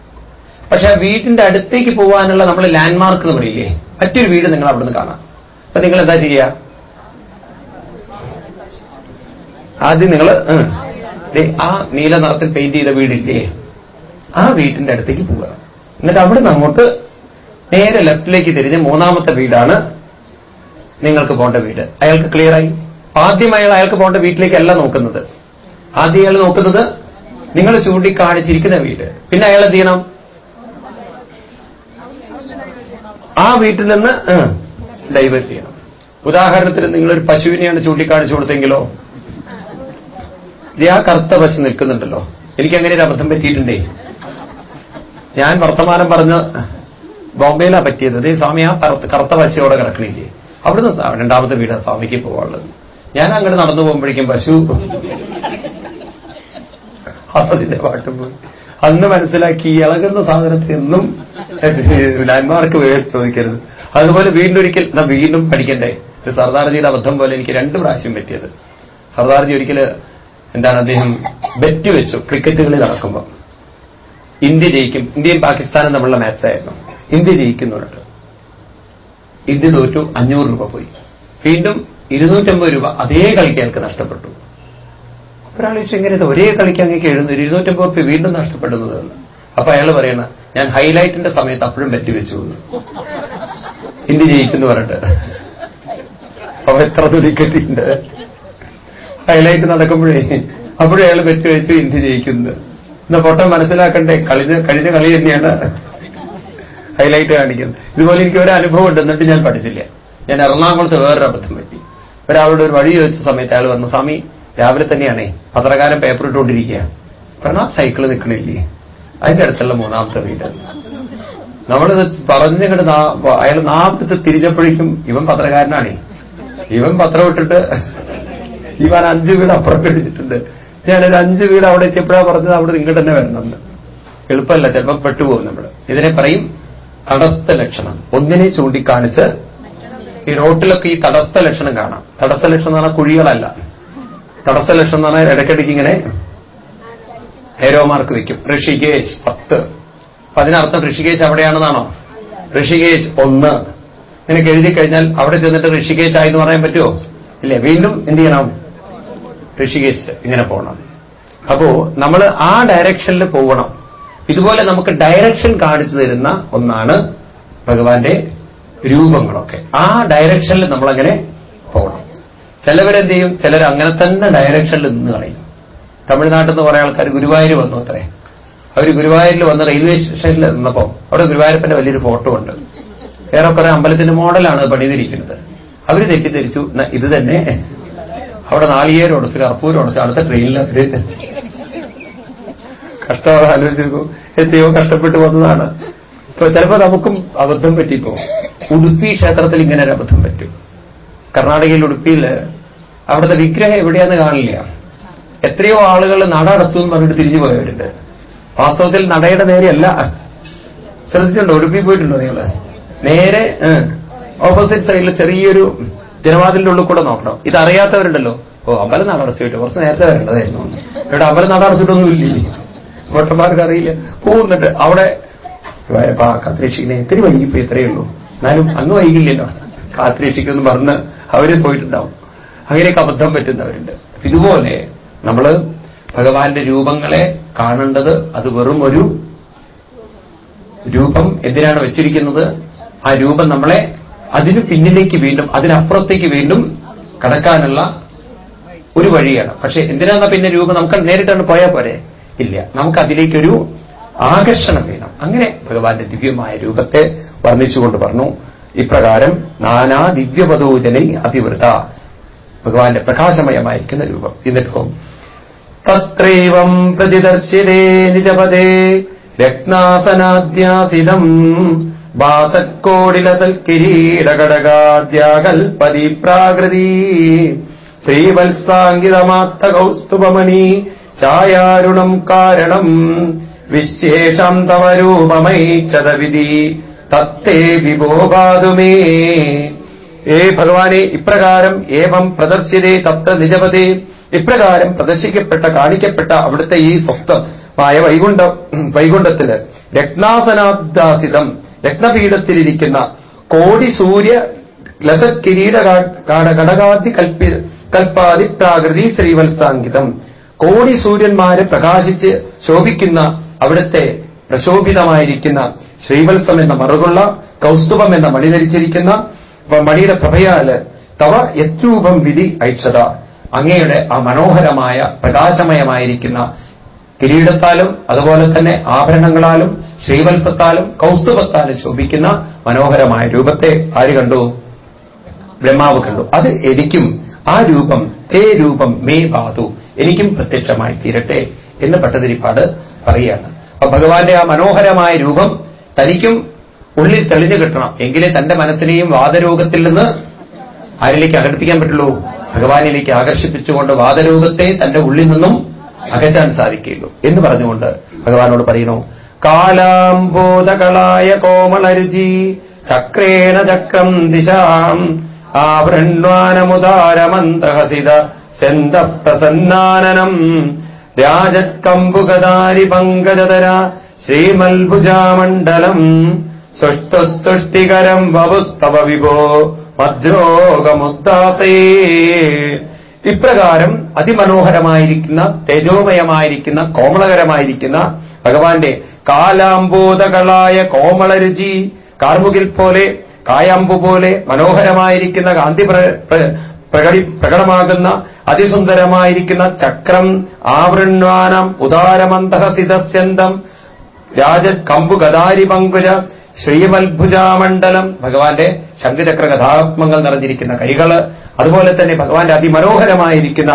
[SPEAKER 1] പക്ഷെ ആ വീടിന്റെ അടുത്തേക്ക് പോകാനുള്ള നമ്മൾ ലാൻഡ്മാർക്ക് എന്ന് പറയില്ലേ? മറ്റൊരു വീട് നിങ്ങൾ അവിടെ നിന്ന് കാണാം. അപ്പൊ നിങ്ങൾ എന്താ ചെയ്യുക ആദ്യം നിങ്ങൾ ആ നീല നിറത്തിൽ പെയിന്റ് ചെയ്ത വീടില്ലേ? ആ വീട്ടിന്റെ അടുത്തേക്ക് പോവുക. എന്നിട്ട് അവിടെ നിന്ന് അങ്ങോട്ട് നേരെ ലെഫ്റ്റിലേക്ക് തിരിഞ്ഞ് മൂന്നാമത്തെ വീടാണ് നിങ്ങൾക്ക് പോകേണ്ട വീട്. അയാൾക്ക് ക്ലിയർ ആയി? ആദ്യം അയാൾ അയാൾക്ക് പോകേണ്ട വീട്ടിലേക്കല്ല നോക്കുന്നത്. ആദ്യം അയാൾ നോക്കുന്നത് നിങ്ങൾ ചൂണ്ടിക്കാണിച്ചിരിക്കുന്ന വീട്. പിന്നെ അയാൾ എന്ത് ചെയ്യണം? ആ വീട്ടിൽ നിന്ന് ഡൈവേർട്ട് ചെയ്യണം ഉദാഹരണത്തിന് നിങ്ങളൊരു പശുവിനെയാണ് ചൂണ്ടിക്കാണിച്ചു കൊടുത്തെങ്കിലോ? ആ കറുത്ത പശു നിൽക്കുന്നുണ്ടല്ലോ. എനിക്ക് അങ്ങനെ ഒരു അബദ്ധം പറ്റിയിട്ടുണ്ടേ. ഞാൻ വർത്തമാനം പറഞ്ഞ് ബോംബെയിലാ പറ്റിയത്. അതേ സ്വാമി ആ കറുത്ത പശയോടെ കിടക്കണില്ലേ? അവിടുന്ന് രണ്ടാമത്തെ വീട് സ്വാമിക്ക് പോവാനുള്ളത്. ഞാൻ അങ്ങോട്ട് നടന്നു പോകുമ്പോഴേക്കും പശു അതിന്റെ പാട്ടും പോയി. അന്ന് മനസ്സിലാക്കി ഇളകുന്ന സാധനത്തിൽ എന്നും ലാൻഡ്മാർക്ക് വേണ്ടി ചോദിക്കരുത്. അതുപോലെ വീണ്ടും ഒരിക്കൽ നാം വീണ്ടും പഠിക്കണ്ടേ? ഒരു സർദാർജിയുടെ അബദ്ധം പോലെ എനിക്ക് രണ്ട് പ്രാവശ്യം പറ്റിയത്. സർദാർജി ഒരിക്കൽ എന്താണ് അദ്ദേഹം ബെറ്റ് വെച്ചു ക്രിക്കറ്റ് കളി നടക്കുമ്പോൾ ഇന്ത്യ ജയിക്കും. ഇന്ത്യയും പാകിസ്ഥാനും തമ്മിലുള്ള മാച്ചായിരുന്നു ഇന്ത്യ ജയിക്കുന്നുണ്ട് ഇന്ത്യ തോറ്റു അഞ്ഞൂറ് രൂപ പോയി. വീണ്ടും ഇരുന്നൂറ്റമ്പത് രൂപ അതേ കളിക്ക് അയാൾക്ക് നഷ്ടപ്പെട്ടു. ഒരാൾ ചോദിച്ചു ഒരേ കളിക്ക് അങ്ങേക്ക് എഴുതുന്നത് ഇരുന്നൂറ്റമ്പത് റുപ്യ വീണ്ടും നഷ്ടപ്പെടുന്നത് എന്ന്. അപ്പൊ അയാൾ പറയണ ഞാൻ ഹൈലൈറ്റിന്റെ സമയത്ത് അപ്പോഴും ബെറ്റ് വെച്ചു. ഇന്ത്യ ജയിക്കുന്നു പറഞ്ഞിട്ട്. അപ്പൊ എത്ര തുടിക്കറ്റിണ്ട് ഹൈലൈറ്റ് നടക്കുമ്പോഴേ അപ്പോഴും അയാൾ ബെറ്റ് വെച്ചു ഇന്ത്യ ജയിക്കുന്നത് എന്നാ പൊട്ടം മനസ്സിലാക്കണ്ടേ? കളിഞ്ഞ കഴിഞ്ഞ കളി തന്നെയാണ് ഹൈലൈറ്റ് കാണിക്കുന്നത്. ഇതുപോലെ എനിക്ക് ഒരു അനുഭവം ഉണ്ട് എന്നിട്ട് ഞാൻ പഠിച്ചില്ല. ഞാൻ എറണാകുളത്ത് വേറൊരു അബദ്ധം പറ്റി. ഒരാളോട് ഒരു വഴി ചോദിച്ച സമയത്ത് അയാൾ വന്നു സ്വാമി രാവിലെ തന്നെയാണേ. പത്രകാലം പേപ്പർ ഇട്ടുകൊണ്ടിരിക്കുക കാരണം സൈക്കിൾ നിൽക്കണില്ലേ? അതിന്റെ അടുത്തുള്ള മൂന്നാമത്തെ വീട്. നമ്മളിത് പറഞ്ഞങ്ങോട്ട് അയാൾ നാമത്തെ തിരിഞ്ഞപ്പോഴേക്കും ഇവൻ പത്രകാരനാണേ. ഇവൻ പത്രം ഇട്ടിട്ട് ഇവൻ അഞ്ച് വീട് അപ്പുറം ഞാൻ ഞാനൊരു അഞ്ച് വീട് അവിടെ എത്തിയപ്പോഴാ പറഞ്ഞത് അവിടെ ഇങ്ങോട്ട് തന്നെ വരണമെന്ന് എളുപ്പമല്ല ചിലപ്പോൾ പെട്ടുപോകും നമ്മൾ ഇതിനെ പറയും തടസ്ഥ ലക്ഷണം. ഒന്നിനെ ചൂണ്ടിക്കാണിച്ച് ഈ റോട്ടിലൊക്കെ ഈ തടസ്ഥ ലക്ഷണം കാണാം. തടസ്ഥ ലക്ഷണം എന്ന് പറഞ്ഞാൽ കുഴികളല്ല. ലക്ഷണം എന്ന് പറഞ്ഞാൽ ഇടയ്ക്കിടയ്ക്ക് ഇങ്ങനെ ഹേരോ മാർക്ക് വയ്ക്കും ഋഷികേശ് പത്ത്. അപ്പൊ അതിനർത്ഥം ഋഷികേശ് അവിടെയാണെന്നാണോ? ഋഷികേശ് ഒന്ന്. നിനക്ക് എഴുതി കഴിഞ്ഞാൽ അവിടെ ചെന്നിട്ട് ഋഷികേശ് ആയി എന്ന് പറയാൻ പറ്റുമോ? ഇല്ലേ? വീണ്ടും എന്ത് ചെയ്യണം? ഋഷികേശ് ഇങ്ങനെ പോകണം. അപ്പോ നമ്മൾ ആ ഡയറക്ഷനിൽ പോകണം ഇതുപോലെ നമുക്ക് ഡയറക്ഷൻ കാണിച്ചു തരുന്ന ഒന്നാണ് ഭഗവാന്റെ രൂപങ്ങളൊക്കെ. ആ ഡയറക്ഷനിൽ നമ്മളങ്ങനെ ചിലവരെന്ത് ചെയ്യും ചിലർ അങ്ങനെ തന്നെ ഡയറക്ഷനിൽ നിന്ന് കളയും. തമിഴ്നാട്ടിൽ നിന്ന് കുറെ ആൾക്കാർ ഗുരുവായൂർ വന്നു അത്രേ. അവർ ഗുരുവായൂരിൽ വന്ന് റെയിൽവേ സ്റ്റേഷനിൽ നിന്നപ്പോൾ അവിടെ ഗുരുവായൂരപ്പന്റെ വലിയൊരു ഫോട്ടോ ഉണ്ട്. ഏറെക്കുറെ അമ്പലത്തിന്റെ മോഡലാണ് പണിതിരിക്കുന്നത്. അവർ തെറ്റിദ്ധരിച്ചു. "ന്നാ ഇത് തന്നെ. അവിടെ നാളികേരം ഉടച്ച് കർപ്പൂരം ഉടച്ച് അടുത്ത ട്രെയിനിൽ കഷ്ടം ആലോചിച്ചു എത്രയോ കഷ്ടപ്പെട്ട് വന്നതാണ്. ഇപ്പൊ ചിലപ്പോ നമുക്കും അബദ്ധം പറ്റിപ്പോ ഉടുപ്പി ക്ഷേത്രത്തിൽ ഇങ്ങനെ ഒരു അബദ്ധം പറ്റും. കർണാടകയിൽ ഉടുപ്പിയിൽ അവിടുത്തെ വിഗ്രഹം എവിടെയാന്ന് കാണില്ല. എത്രയോ ആളുകൾ നട അടച്ചു എന്ന് പറഞ്ഞിട്ട് തിരിഞ്ഞു പോയവരുണ്ട്. വാസ്തവത്തിൽ നടയുടെ നേരെയല്ല. ശ്രദ്ധിച്ചിട്ടുണ്ടോ? ഉടുപ്പി പോയിട്ടുണ്ടോ നിങ്ങൾ? നേരെ ഓപ്പോസിറ്റ് സൈഡിൽ ചെറിയൊരു ജനവാതിലിന്റെ ഉള്ളിൽ കൂടെ നോക്കണം. ഇത് അറിയാത്തവരുണ്ടല്ലോ. ഓ അമ്പലം നട അടച്ചിട്ട് കുറച്ച് നേരത്തെ വരേണ്ടതായിരുന്നു. ഇവിടെ അമ്പലം നട അടച്ചിട്ടൊന്നുമില്ലേ ഭട്ടന്മാർക്ക് അറിയില്ല. പോകുന്നുണ്ട്. അവിടെ കാത്തുരക്ഷിക്കണേ. ഇത്തിരി വൈകിപ്പോയി ഇത്രയേ ഉള്ളൂ. എന്നാലും അങ്ങ് വൈകില്ലല്ലോ. കാത്തുരക്ഷിക്കുമെന്ന് പറഞ്ഞ് അവർ പോയിട്ടുണ്ടാവും. അങ്ങനെയൊക്കെ അബദ്ധം പറ്റുന്നവരുണ്ട്. ഇതുപോലെ നമ്മൾ ഭഗവാന്റെ രൂപങ്ങളെ കാണേണ്ടത് അത് വെറും ഒരു രൂപം എന്തിനാണ് വെച്ചിരിക്കുന്നത്? ആ രൂപം നമ്മളെ അതിനു പിന്നിലേക്ക് വീണ്ടും അതിനപ്പുറത്തേക്ക് വീണ്ടും കടക്കാനുള്ള ഒരു വഴിയാണ്. പക്ഷെ എന്തിനാണ് പിന്നെ രൂപം? നമുക്ക് നേരിട്ടാണ് പോയാൽ പോരെ? ഇല്ല. നമുക്ക് അതിലേക്കൊരു ആകർഷണം വേണം. അങ്ങനെ ഭഗവാന്റെ ദിവ്യമായ രൂപത്തെ വർണിച്ചുകൊണ്ട് പറഞ്ഞു. ഇപ്രകാരം നാനാ ദിവ്യപദോജനൈ അതിവൃത ഭഗവാന്റെ പ്രകാശമയമായിരിക്കുന്ന രൂപം എന്നിട്ടോ തത്രൈവം പ്രതിദർശിതേ നിജപദേ രത്നാസനാദ്യാസിതം. ബാസക്കോടിലസൽ കിരീടകടകാദ്യാകൽപതി പ്രാകൃതി ശ്രീവത്സാങ്കിതമാത്തകൗസ്തുപമണി ചായാരുണം കാരണം വിശേഷം തവ രൂപമൈക്ഷതവിധി തത്തേ വിഭോപാതുമേ. ഏ ഭഗവാനെ ഇപ്രകാരം ഏവം പ്രദർശിതേ തത്ര നിജപതേ. ഇപ്രകാരം പ്രദർശിക്കപ്പെട്ട കാണിക്കപ്പെട്ട അവിടുത്തെ ഈ സ്വസ്ഥമായ വൈകുണ്ഠ വൈകുണ്ഠത്തിൽ രത്നാസനാദാസിതം രത്നപീഠത്തിലിരിക്കുന്ന കോടി സൂര്യ ലസക്കിരീട ഘടകാദി കൽപ്പി കൽപ്പാതി പ്രാകൃതി ശ്രീവത്സാങ്കിതം. കോടി സൂര്യന്മാരെ പ്രകാശിച്ച് ശോഭിക്കുന്ന അവിടുത്തെ പ്രശോഭിതമായിരിക്കുന്ന ശ്രീവത്സം എന്ന മറുകൊള്ള കൗസ്തുഭം എന്ന മണി ധരിച്ചിരിക്കുന്ന മണിയുടെ പ്രഭയാൽ തവ യത്രൂപം വിധി ഐച്ഛത അങ്ങയുടെ ആ മനോഹരമായ പ്രകാശമയമായിരിക്കുന്ന കിരീടത്താലും അതുപോലെ തന്നെ ആഭരണങ്ങളാലും ശ്രീവത്സത്താലും കൗസ്തുഭത്താലും ശോഭിക്കുന്ന മനോഹരമായ രൂപത്തെ ആര് കണ്ടു? ബ്രഹ്മാവ് കണ്ടു. അത് എനിക്കും ആ രൂപം തേ രൂപം മേ ബാധു എനിക്കും പ്രത്യക്ഷമായി തീരട്ടെ എന്ന് പട്ടതിരിപ്പാട് പറയുകയാണ്. അപ്പൊ ഭഗവാന്റെ ആ മനോഹരമായ രൂപം തനിക്കും ഉള്ളിൽ തെളിഞ്ഞു കിട്ടണം. എങ്കിലേ തന്റെ മനസ്സിനെയും വാദരോഗത്തിൽ നിന്ന് ആരിലേക്ക് അകർപ്പിക്കാൻ പറ്റുള്ളൂ. ഭഗവാനിലേക്ക് ആകർഷിപ്പിച്ചുകൊണ്ട് വാദരോഗത്തെ തന്റെ ഉള്ളിൽ നിന്നും അകറ്റാൻ സാധിക്കുകയുള്ളൂ എന്ന് പറഞ്ഞുകൊണ്ട് ഭഗവാനോട് പറയുന്നു കാലാംബോധകളായ കോമളരുചി ചക്രേണ ചക്രം ദിശാം ആവൃണ്വാനമുദാരമന്തഹസിത സെന്ത രാജത്കമ്പുകദാരി പങ്കജതര ശ്രീമൽഭുജാമണ്ഡലം. സുഷ്ടുസ്തുഷ്ടികരം വപുസ്തവ വിഭോ മദ്രോഗമുദ്ദാസേ ഇപ്രകാരം അതിമനോഹരമായിരിക്കുന്ന തേജോമയമായിരിക്കുന്ന കോമളകരമായിരിക്കുന്ന ഭഗവാന്റെ കാലാംബോധകളായ കോമളരുചി കാർമുകിൽ പോലെ കായാമ്പു പോലെ മനോഹരമായിരിക്കുന്ന കാന്തി പ്രകടി പ്രകടമാകുന്ന അതിസുന്ദരമായിരിക്കുന്ന ചക്രം ആവൃണ്വാനം ഉദാരമന്തഹസിതസ്യന്തം രാജ കമ്പു ഗദാരി പങ്കുര ശ്രീമത്ഭുജാമണ്ഡലം ഭഗവാന്റെ ശംഖചക്ര കഥാത്മങ്ങൾ നിറഞ്ഞിരിക്കുന്ന കൈകൾ അതുപോലെ തന്നെ ഭഗവാന്റെ അതിമനോഹരമായിരിക്കുന്ന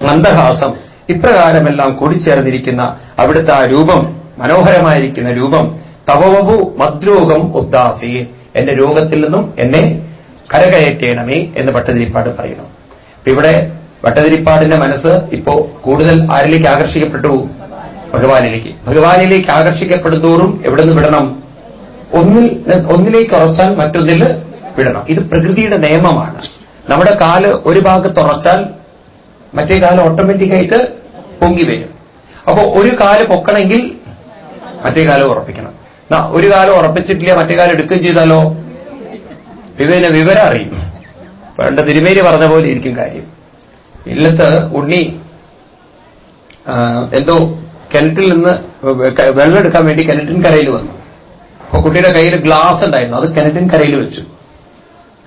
[SPEAKER 1] മന്ദഹാസം ഇപ്രകാരമെല്ലാം കൂടിച്ചേർന്നിരിക്കുന്ന അവിടുത്തെ ആ രൂപം മനോഹരമായിരിക്കുന്ന രൂപം തവവപു മദ്രോഗം ഉദ്ദാസി. എന്റെ രോഗത്തിൽ നിന്നും എന്നെ കരകയറ്റേണമേ എന്ന് ഭട്ടതിരിപ്പാട് പറയുന്നു. അപ്പൊ ഇവിടെ ഭട്ടതിരിപ്പാടിന്റെ മനസ്സ് ഇപ്പോ കൂടുതൽ ആരിലേക്ക് ആകർഷിക്കപ്പെട്ടു? ഭഗവാനിലേക്ക്. ഭഗവാനിലേക്ക് ആകർഷിക്കപ്പെടുന്തോറും എവിടെ നിന്ന് വിടണം? ഒന്നിൽ ഒന്നിലേക്ക് ഉറച്ചാൽ മറ്റൊന്നിൽ വിടണം. ഇത് പ്രകൃതിയുടെ നിയമമാണ്. നമ്മുടെ കാൽ ഒരു ഭാഗത്ത് ഉറച്ചാൽ മറ്റേ കാൽ ഓട്ടോമാറ്റിക്കായിട്ട് പൊങ്ങി വരും. അപ്പോ ഒരു കാൽ പൊക്കണമെങ്കിൽ മറ്റേ കാലം ഉറപ്പിക്കണം. ഒരു കാലം ഉറപ്പിച്ചിട്ടില്ല മറ്റേ കാലം എടുക്കുകയും ചെയ്താലോ? വിവര വിവരം അറിയും. പണ്ട് തിരുമേരി പറഞ്ഞ പോലെ ഇരിക്കും കാര്യം. ഇല്ലത്ത് ഉണ്ണി എന്തോ കിണറ്റിൽ നിന്ന് വെള്ളം എടുക്കാൻ വേണ്ടി കിണറ്റിൻ കരയിൽ വന്നു. അപ്പൊ കുട്ടിയുടെ കയ്യിൽ ഗ്ലാസ് ഉണ്ടായിരുന്നു. അത് കിണറ്റിൻ കരയിൽ വെച്ചു.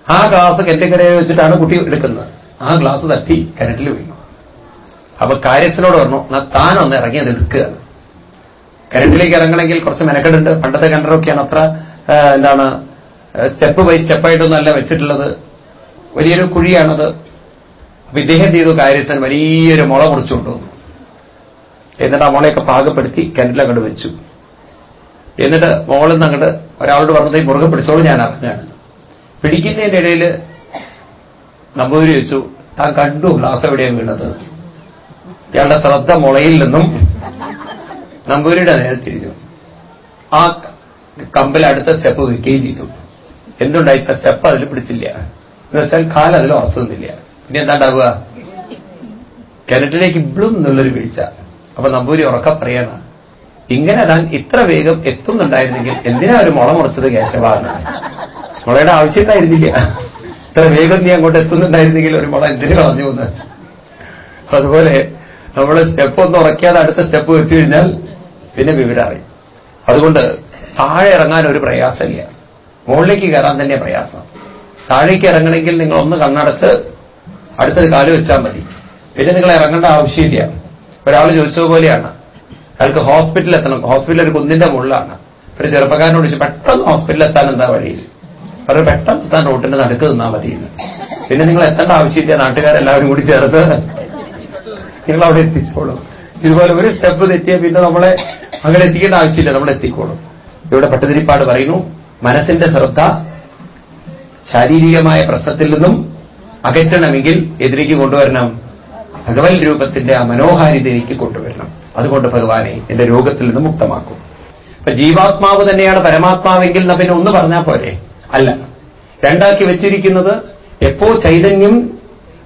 [SPEAKER 1] ആ ഗ്ലാസ് കിണറ്റിൻ കരയിൽ വെച്ചിട്ടാണ് കുട്ടി എടുക്കുന്നത്. ആ ഗ്ലാസ് തട്ടി കിണറ്റിൽ വീണു. അപ്പൊ കാര്യസ്ഥനോട് പറഞ്ഞു എന്നാ ഒന്ന് ഇറങ്ങി അത് എടുക്കുക കിണറ്റിലേക്ക് ഇറങ്ങണമെങ്കിൽ കുറച്ച് മെനക്കെടുണ്ട്. പണ്ടത്തെ കിണറൊക്കെയാണ് അത്ര എന്താണ് സ്റ്റെപ്പ് ബൈ സ്റ്റെപ്പായിട്ടൊന്നല്ല വെച്ചിട്ടുള്ളത്. വലിയൊരു കുഴിയാണത്. അപ്പൊ ഇദ്ദേഹം ചെയ്തു കാര്യസ്ഥൻ വലിയൊരു മുള മുറിച്ചുകൊണ്ടുവന്നു എന്നിട്ട് ആ മുളയൊക്കെ പാകപ്പെടുത്തി കിണറ്റിലങ്ങോട്ട് വെച്ചു. എന്നിട്ട് മോളിൽ നിന്ന് അങ്ങോട്ട് ഒരാളോട് പറഞ്ഞത് ഈ മുറുകെ പിടിച്ചോളൂ ഞാൻ അറിഞ്ഞാണ് പിടിക്കുന്നതിന്റെ ഇടയിൽ നമ്പൂതിരി വെച്ചു താൻ കണ്ടു ഗ്ലാസ് എവിടെയാണ് വീണത്? ഇയാളുടെ ശ്രദ്ധ മുളയിൽ നിന്നും നമ്പൂരിയുടെ നേരെ തിരിഞ്ഞു. ആ കമ്പിൽ അടുത്ത സ്റ്റെപ്പ് വെക്കുകയും ചെയ്തു. എന്തുണ്ടായി സ്റ്റെപ്പ് അതിൽ പിടിച്ചില്ല. എന്ന് വെച്ചാൽ കാൽ അതിൽ ഉറച്ചുന്നില്ല പിന്നെ എന്താ ഉണ്ടാവുക കിണറ്റിലേക്ക് ഇബ്ലും എന്നുള്ളൊരു വീഴ്ച. അപ്പൊ നമ്പൂരി ഉറക്ക പറയണ ഇങ്ങനെ താൻ ഇത്ര വേഗം എത്തുന്നുണ്ടായിരുന്നെങ്കിൽ എന്തിനാ ഒരു മുള മുറിച്ചത് കേശവാണ്? മുളയുടെ ആവശ്യം ഉണ്ടായിരുന്നില്ല ഇത്ര വേഗം നീ അങ്ങോട്ട് എത്തുന്നുണ്ടായിരുന്നെങ്കിൽ ഒരു മുള എന്തിനു കളഞ്ഞു എന്ന്? അതുപോലെ നമ്മൾ സ്റ്റെപ്പ് ഒന്ന് ഉറക്കാതെ അടുത്ത സ്റ്റെപ്പ് വെച്ചു കഴിഞ്ഞാൽ പിന്നെ വിവരം അതുകൊണ്ട് താഴെ ഇറങ്ങാൻ ഒരു പ്രയാസമില്ല. മുകളിലേക്ക് കയറാൻ തന്നെ പ്രയാസം. താഴേക്ക് ഇറങ്ങണമെങ്കിൽ നിങ്ങൾ ഒന്ന് കണ്ണടച്ച് അടുത്തത് കാൽ വെച്ചാൽ മതി. പിന്നെ നിങ്ങൾ ഇറങ്ങേണ്ട ആവശ്യമില്ല. ഒരാൾ ചോദിച്ചതുപോലെയാണ് അയാൾക്ക് ഹോസ്പിറ്റലിൽ എത്തണം. ഹോസ്പിറ്റൽ ഒരു കുന്നിന്റെ മുകളിലാണ്. ഒരു ചെറുപ്പക്കാരനോട് ചോദിച്ചു പെട്ടെന്ന് ഹോസ്പിറ്റലിൽ എത്താൻ എന്താ വഴി? അവർ പെട്ടെന്ന് എത്താൻ റോട്ടിന്റെ നടുക്ക് നിന്നാൽ മതി. പിന്നെ നിങ്ങൾ എത്തേണ്ട ആവശ്യമില്ല. നാട്ടുകാരെല്ലാവരും കൂടി ചേർത്ത് നിങ്ങൾ അവിടെ എത്തിച്ചോളും. ഇതുപോലെ ഒരു സ്റ്റെപ്പ് തെറ്റിയാൽ പിന്നെ നമ്മളെ അങ്ങനെ എത്തിക്കേണ്ട ആവശ്യമില്ല. നമ്മൾ എത്തിക്കോളും. ഇവിടെ പട്ടതിരിപ്പാട് പറയുന്നു. മനസ്സിന്റെ ശ്രദ്ധ ശാരീരികമായ പ്രശ്നത്തിൽ നിന്നും അകറ്റണമെങ്കിൽ എതിരേക്ക് കൊണ്ടുവരണം. ഭഗവത് രൂപത്തിന്റെ ആ മനോഹാരിതയിലേക്ക് കൊണ്ടുവരണം. അതുകൊണ്ട് ഭഗവാനെ എന്റെ രോഗത്തിൽ നിന്ന് മുക്തമാക്കും. അപ്പൊ ജീവാത്മാവ് തന്നെയാണ് പരമാത്മാവെങ്കിൽ എന്നാ പിന്നെ ഒന്ന് പറഞ്ഞാൽ പോരെ? അല്ല. രണ്ടാക്കി വെച്ചിരിക്കുന്നത് എപ്പോ ചൈതന്യം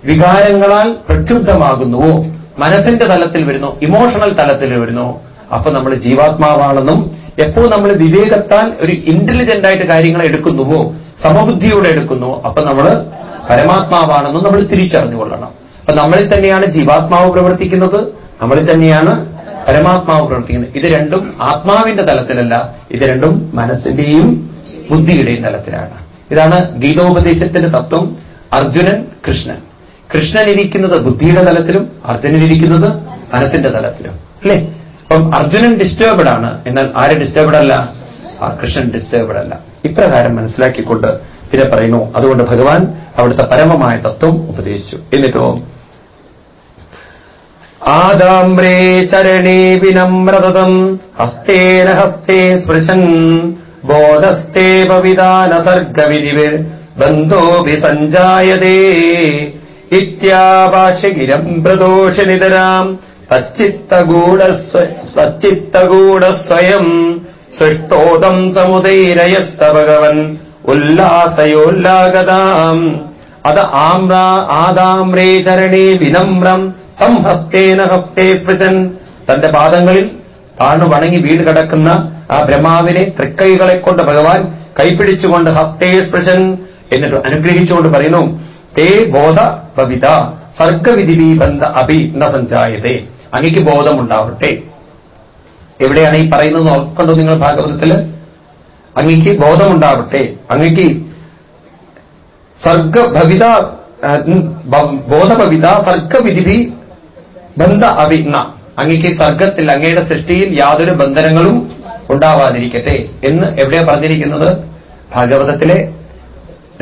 [SPEAKER 1] വികാരങ്ങളാൽ പ്രക്ഷുബ്ധമാകുന്നുവോ? മനസ്സിന്റെ തലത്തിൽ വരുന്നു ഇമോഷണൽ തലത്തിൽ വരുന്നു അപ്പൊ നമ്മൾ ജീവാത്മാവാണെന്നും എപ്പോ നമ്മൾ വിവേകത്താൽ ഒരു ഇന്റലിജന്റ് ആയിട്ട് കാര്യങ്ങൾ എടുക്കുന്നുവോ സമബുദ്ധിയോടെ എടുക്കുന്നുവോ അപ്പൊ നമ്മൾ പരമാത്മാവാണെന്നും നമ്മൾ തിരിച്ചറിഞ്ഞുകൊള്ളണം. അപ്പൊ നമ്മളിൽ തന്നെയാണ് ജീവാത്മാവ് പ്രവർത്തിക്കുന്നത് നമ്മളിൽ തന്നെയാണ് പരമാത്മാവ് പ്രവർത്തിക്കുന്നത്. ഇത് രണ്ടും ആത്മാവിന്റെ തലത്തിലല്ല ഇത് രണ്ടും മനസ്സിന്റെയും ബുദ്ധിയുടെയും തലത്തിലാണ്. ഇതാണ് ഗീതോപദേശത്തിന്റെ തത്വം അർജുനൻ കൃഷ്ണൻ. ഇരിക്കുന്നത് ബുദ്ധിയുടെ തലത്തിലും അർജുനൻ ഇരിക്കുന്നത് മനസ്സിന്റെ തലത്തിലും. അല്ലേ? അപ്പം അർജുനൻ ഡിസ്റ്റർബ്ഡ് ആണ്. എന്നാൽ ആര് ഡിസ്റ്റർബ്ഡ് അല്ല? കൃഷ്ണൻ ഡിസ്റ്റർബ്ഡ് അല്ല. ഇപ്രകാരം മനസ്സിലാക്കിക്കൊണ്ട് പിന്നെ പറയുന്നു. അതുകൊണ്ട് ഭഗവാൻ അവിടുത്തെ പരമമായ തത്വം ഉപദേശിച്ചു. എന്നിട്ടോ? ആദാമ്രേ ചരണേ വിനമ്രതം ഹസ്തേന ഹസ്തേ സ്പൃശൻ ബോധസ്തേ പവിതാന സർഗവിധിവിർ ബന്ധോഭി സഞ്ജായതേ ഇത്യാഭാഷ്യഗിരം പ്രദോഷനിതരാം തച്ചിത്തഗൂഢസ്വയം സൃഷ്ടോദം സമുദൈരയസ്ത ഭഗവൻ ഉല്ലാസയോല്ലാഗതാം അത് ആമ്ര ആദാമ്രേ ചരണേ വിനമ്രം തം ഹസ്തേന ഹസ്തേ സ്പൃശൻ തന്റെ പാദങ്ങളിൽ താണു വണങ്ങി വീട് കടക്കുന്ന ആ ബ്രഹ്മാവിനെ തൃക്കൈകളെ കൊണ്ട് ഭഗവാൻ കൈപ്പിടിച്ചുകൊണ്ട് ഹസ്തേ സ്പൃശൻ എന്നിട്ട് അനുഗ്രഹിച്ചുകൊണ്ട് പറയുന്നു തേ ബോധ പവിത സർഗവിധി ബന്ധ അഭി ന സഞ്ചായതേ. അങ്ങക്ക് ബോധമുണ്ടാവട്ടെ. എവിടെയാണ് ഈ പറയുന്നത് ഓർക്കണ്ടോ നിങ്ങൾ ഭാഗവതത്തിൽ? അങ്ങക്ക് ബോധമുണ്ടാവട്ടെ. അങ്ങക്ക് സർഗഭവിത ബോധഭവിത സർഗവിധി ബന്ധ അവിഘ്ന. അങ്ങക്ക് സർഗത്തിൽ അങ്ങയുടെ സൃഷ്ടിയിൽ യാതൊരു ബന്ധനങ്ങളും ഉണ്ടാവാതിരിക്കട്ടെ എന്ന് എവിടെയാ പറഞ്ഞിരിക്കുന്നത്? ഭാഗവതത്തിലെ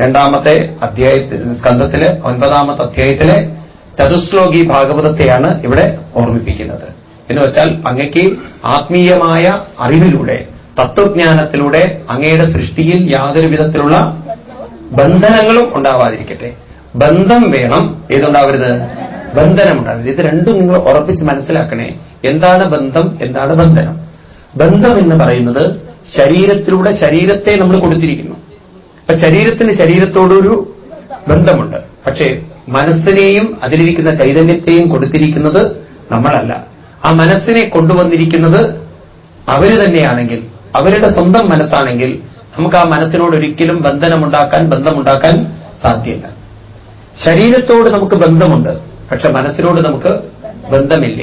[SPEAKER 1] രണ്ടാമത്തെ അധ്യായത്തിൽ സ്കന്ധത്തിലെ ഒൻപതാമത്തെ അധ്യായത്തിലെ ചതുശ്ലോകി ഭാഗവതത്തെയാണ് ഇവിടെ ഓർമ്മിപ്പിക്കുന്നത്. എന്ന് വെച്ചാൽ അങ്ങയ്ക്ക് ആത്മീയമായ അറിവിലൂടെ തത്വജ്ഞാനത്തിലൂടെ അങ്ങയുടെ സൃഷ്ടിയിൽ യാതൊരു വിധത്തിലുള്ള ബന്ധനങ്ങളും ഉണ്ടാവാതിരിക്കട്ടെ. ബന്ധം വേണം. ഏതുണ്ടാവരുത്? ബന്ധനം ഉണ്ടാവരുത് ഇത് രണ്ടും നിങ്ങൾ ഉറപ്പിച്ച് മനസ്സിലാക്കണേ. എന്താണ് ബന്ധം? എന്താണ് ബന്ധനം? ബന്ധം എന്ന് പറയുന്നത് ശരീരത്തിലൂടെ ശരീരത്തെ നമ്മൾ കൊടുത്തിരിക്കുന്നു. അപ്പൊ ശരീരത്തിന് ശരീരത്തോടൊരു ബന്ധമുണ്ട്. പക്ഷേ മനസ്സിനെയും അതിലിരിക്കുന്ന ചൈതന്യത്തെയും കൊടുത്തിരിക്കുന്നത് നമ്മളല്ല. ആ മനസ്സിനെ കൊണ്ടുവന്നിരിക്കുന്നത് അവർ തന്നെയാണെങ്കിൽ അവരുടെ സ്വന്തം മനസ്സാണെങ്കിൽ നമുക്ക് ആ മനസ്സിനോട് ഒരിക്കലും ബന്ധനമുണ്ടാക്കാൻ ബന്ധമുണ്ടാക്കാൻ സാധ്യമല്ല ശരീരത്തോട് നമുക്ക് ബന്ധമുണ്ട് പക്ഷെ മനസ്സിനോട് നമുക്ക് ബന്ധമില്ല.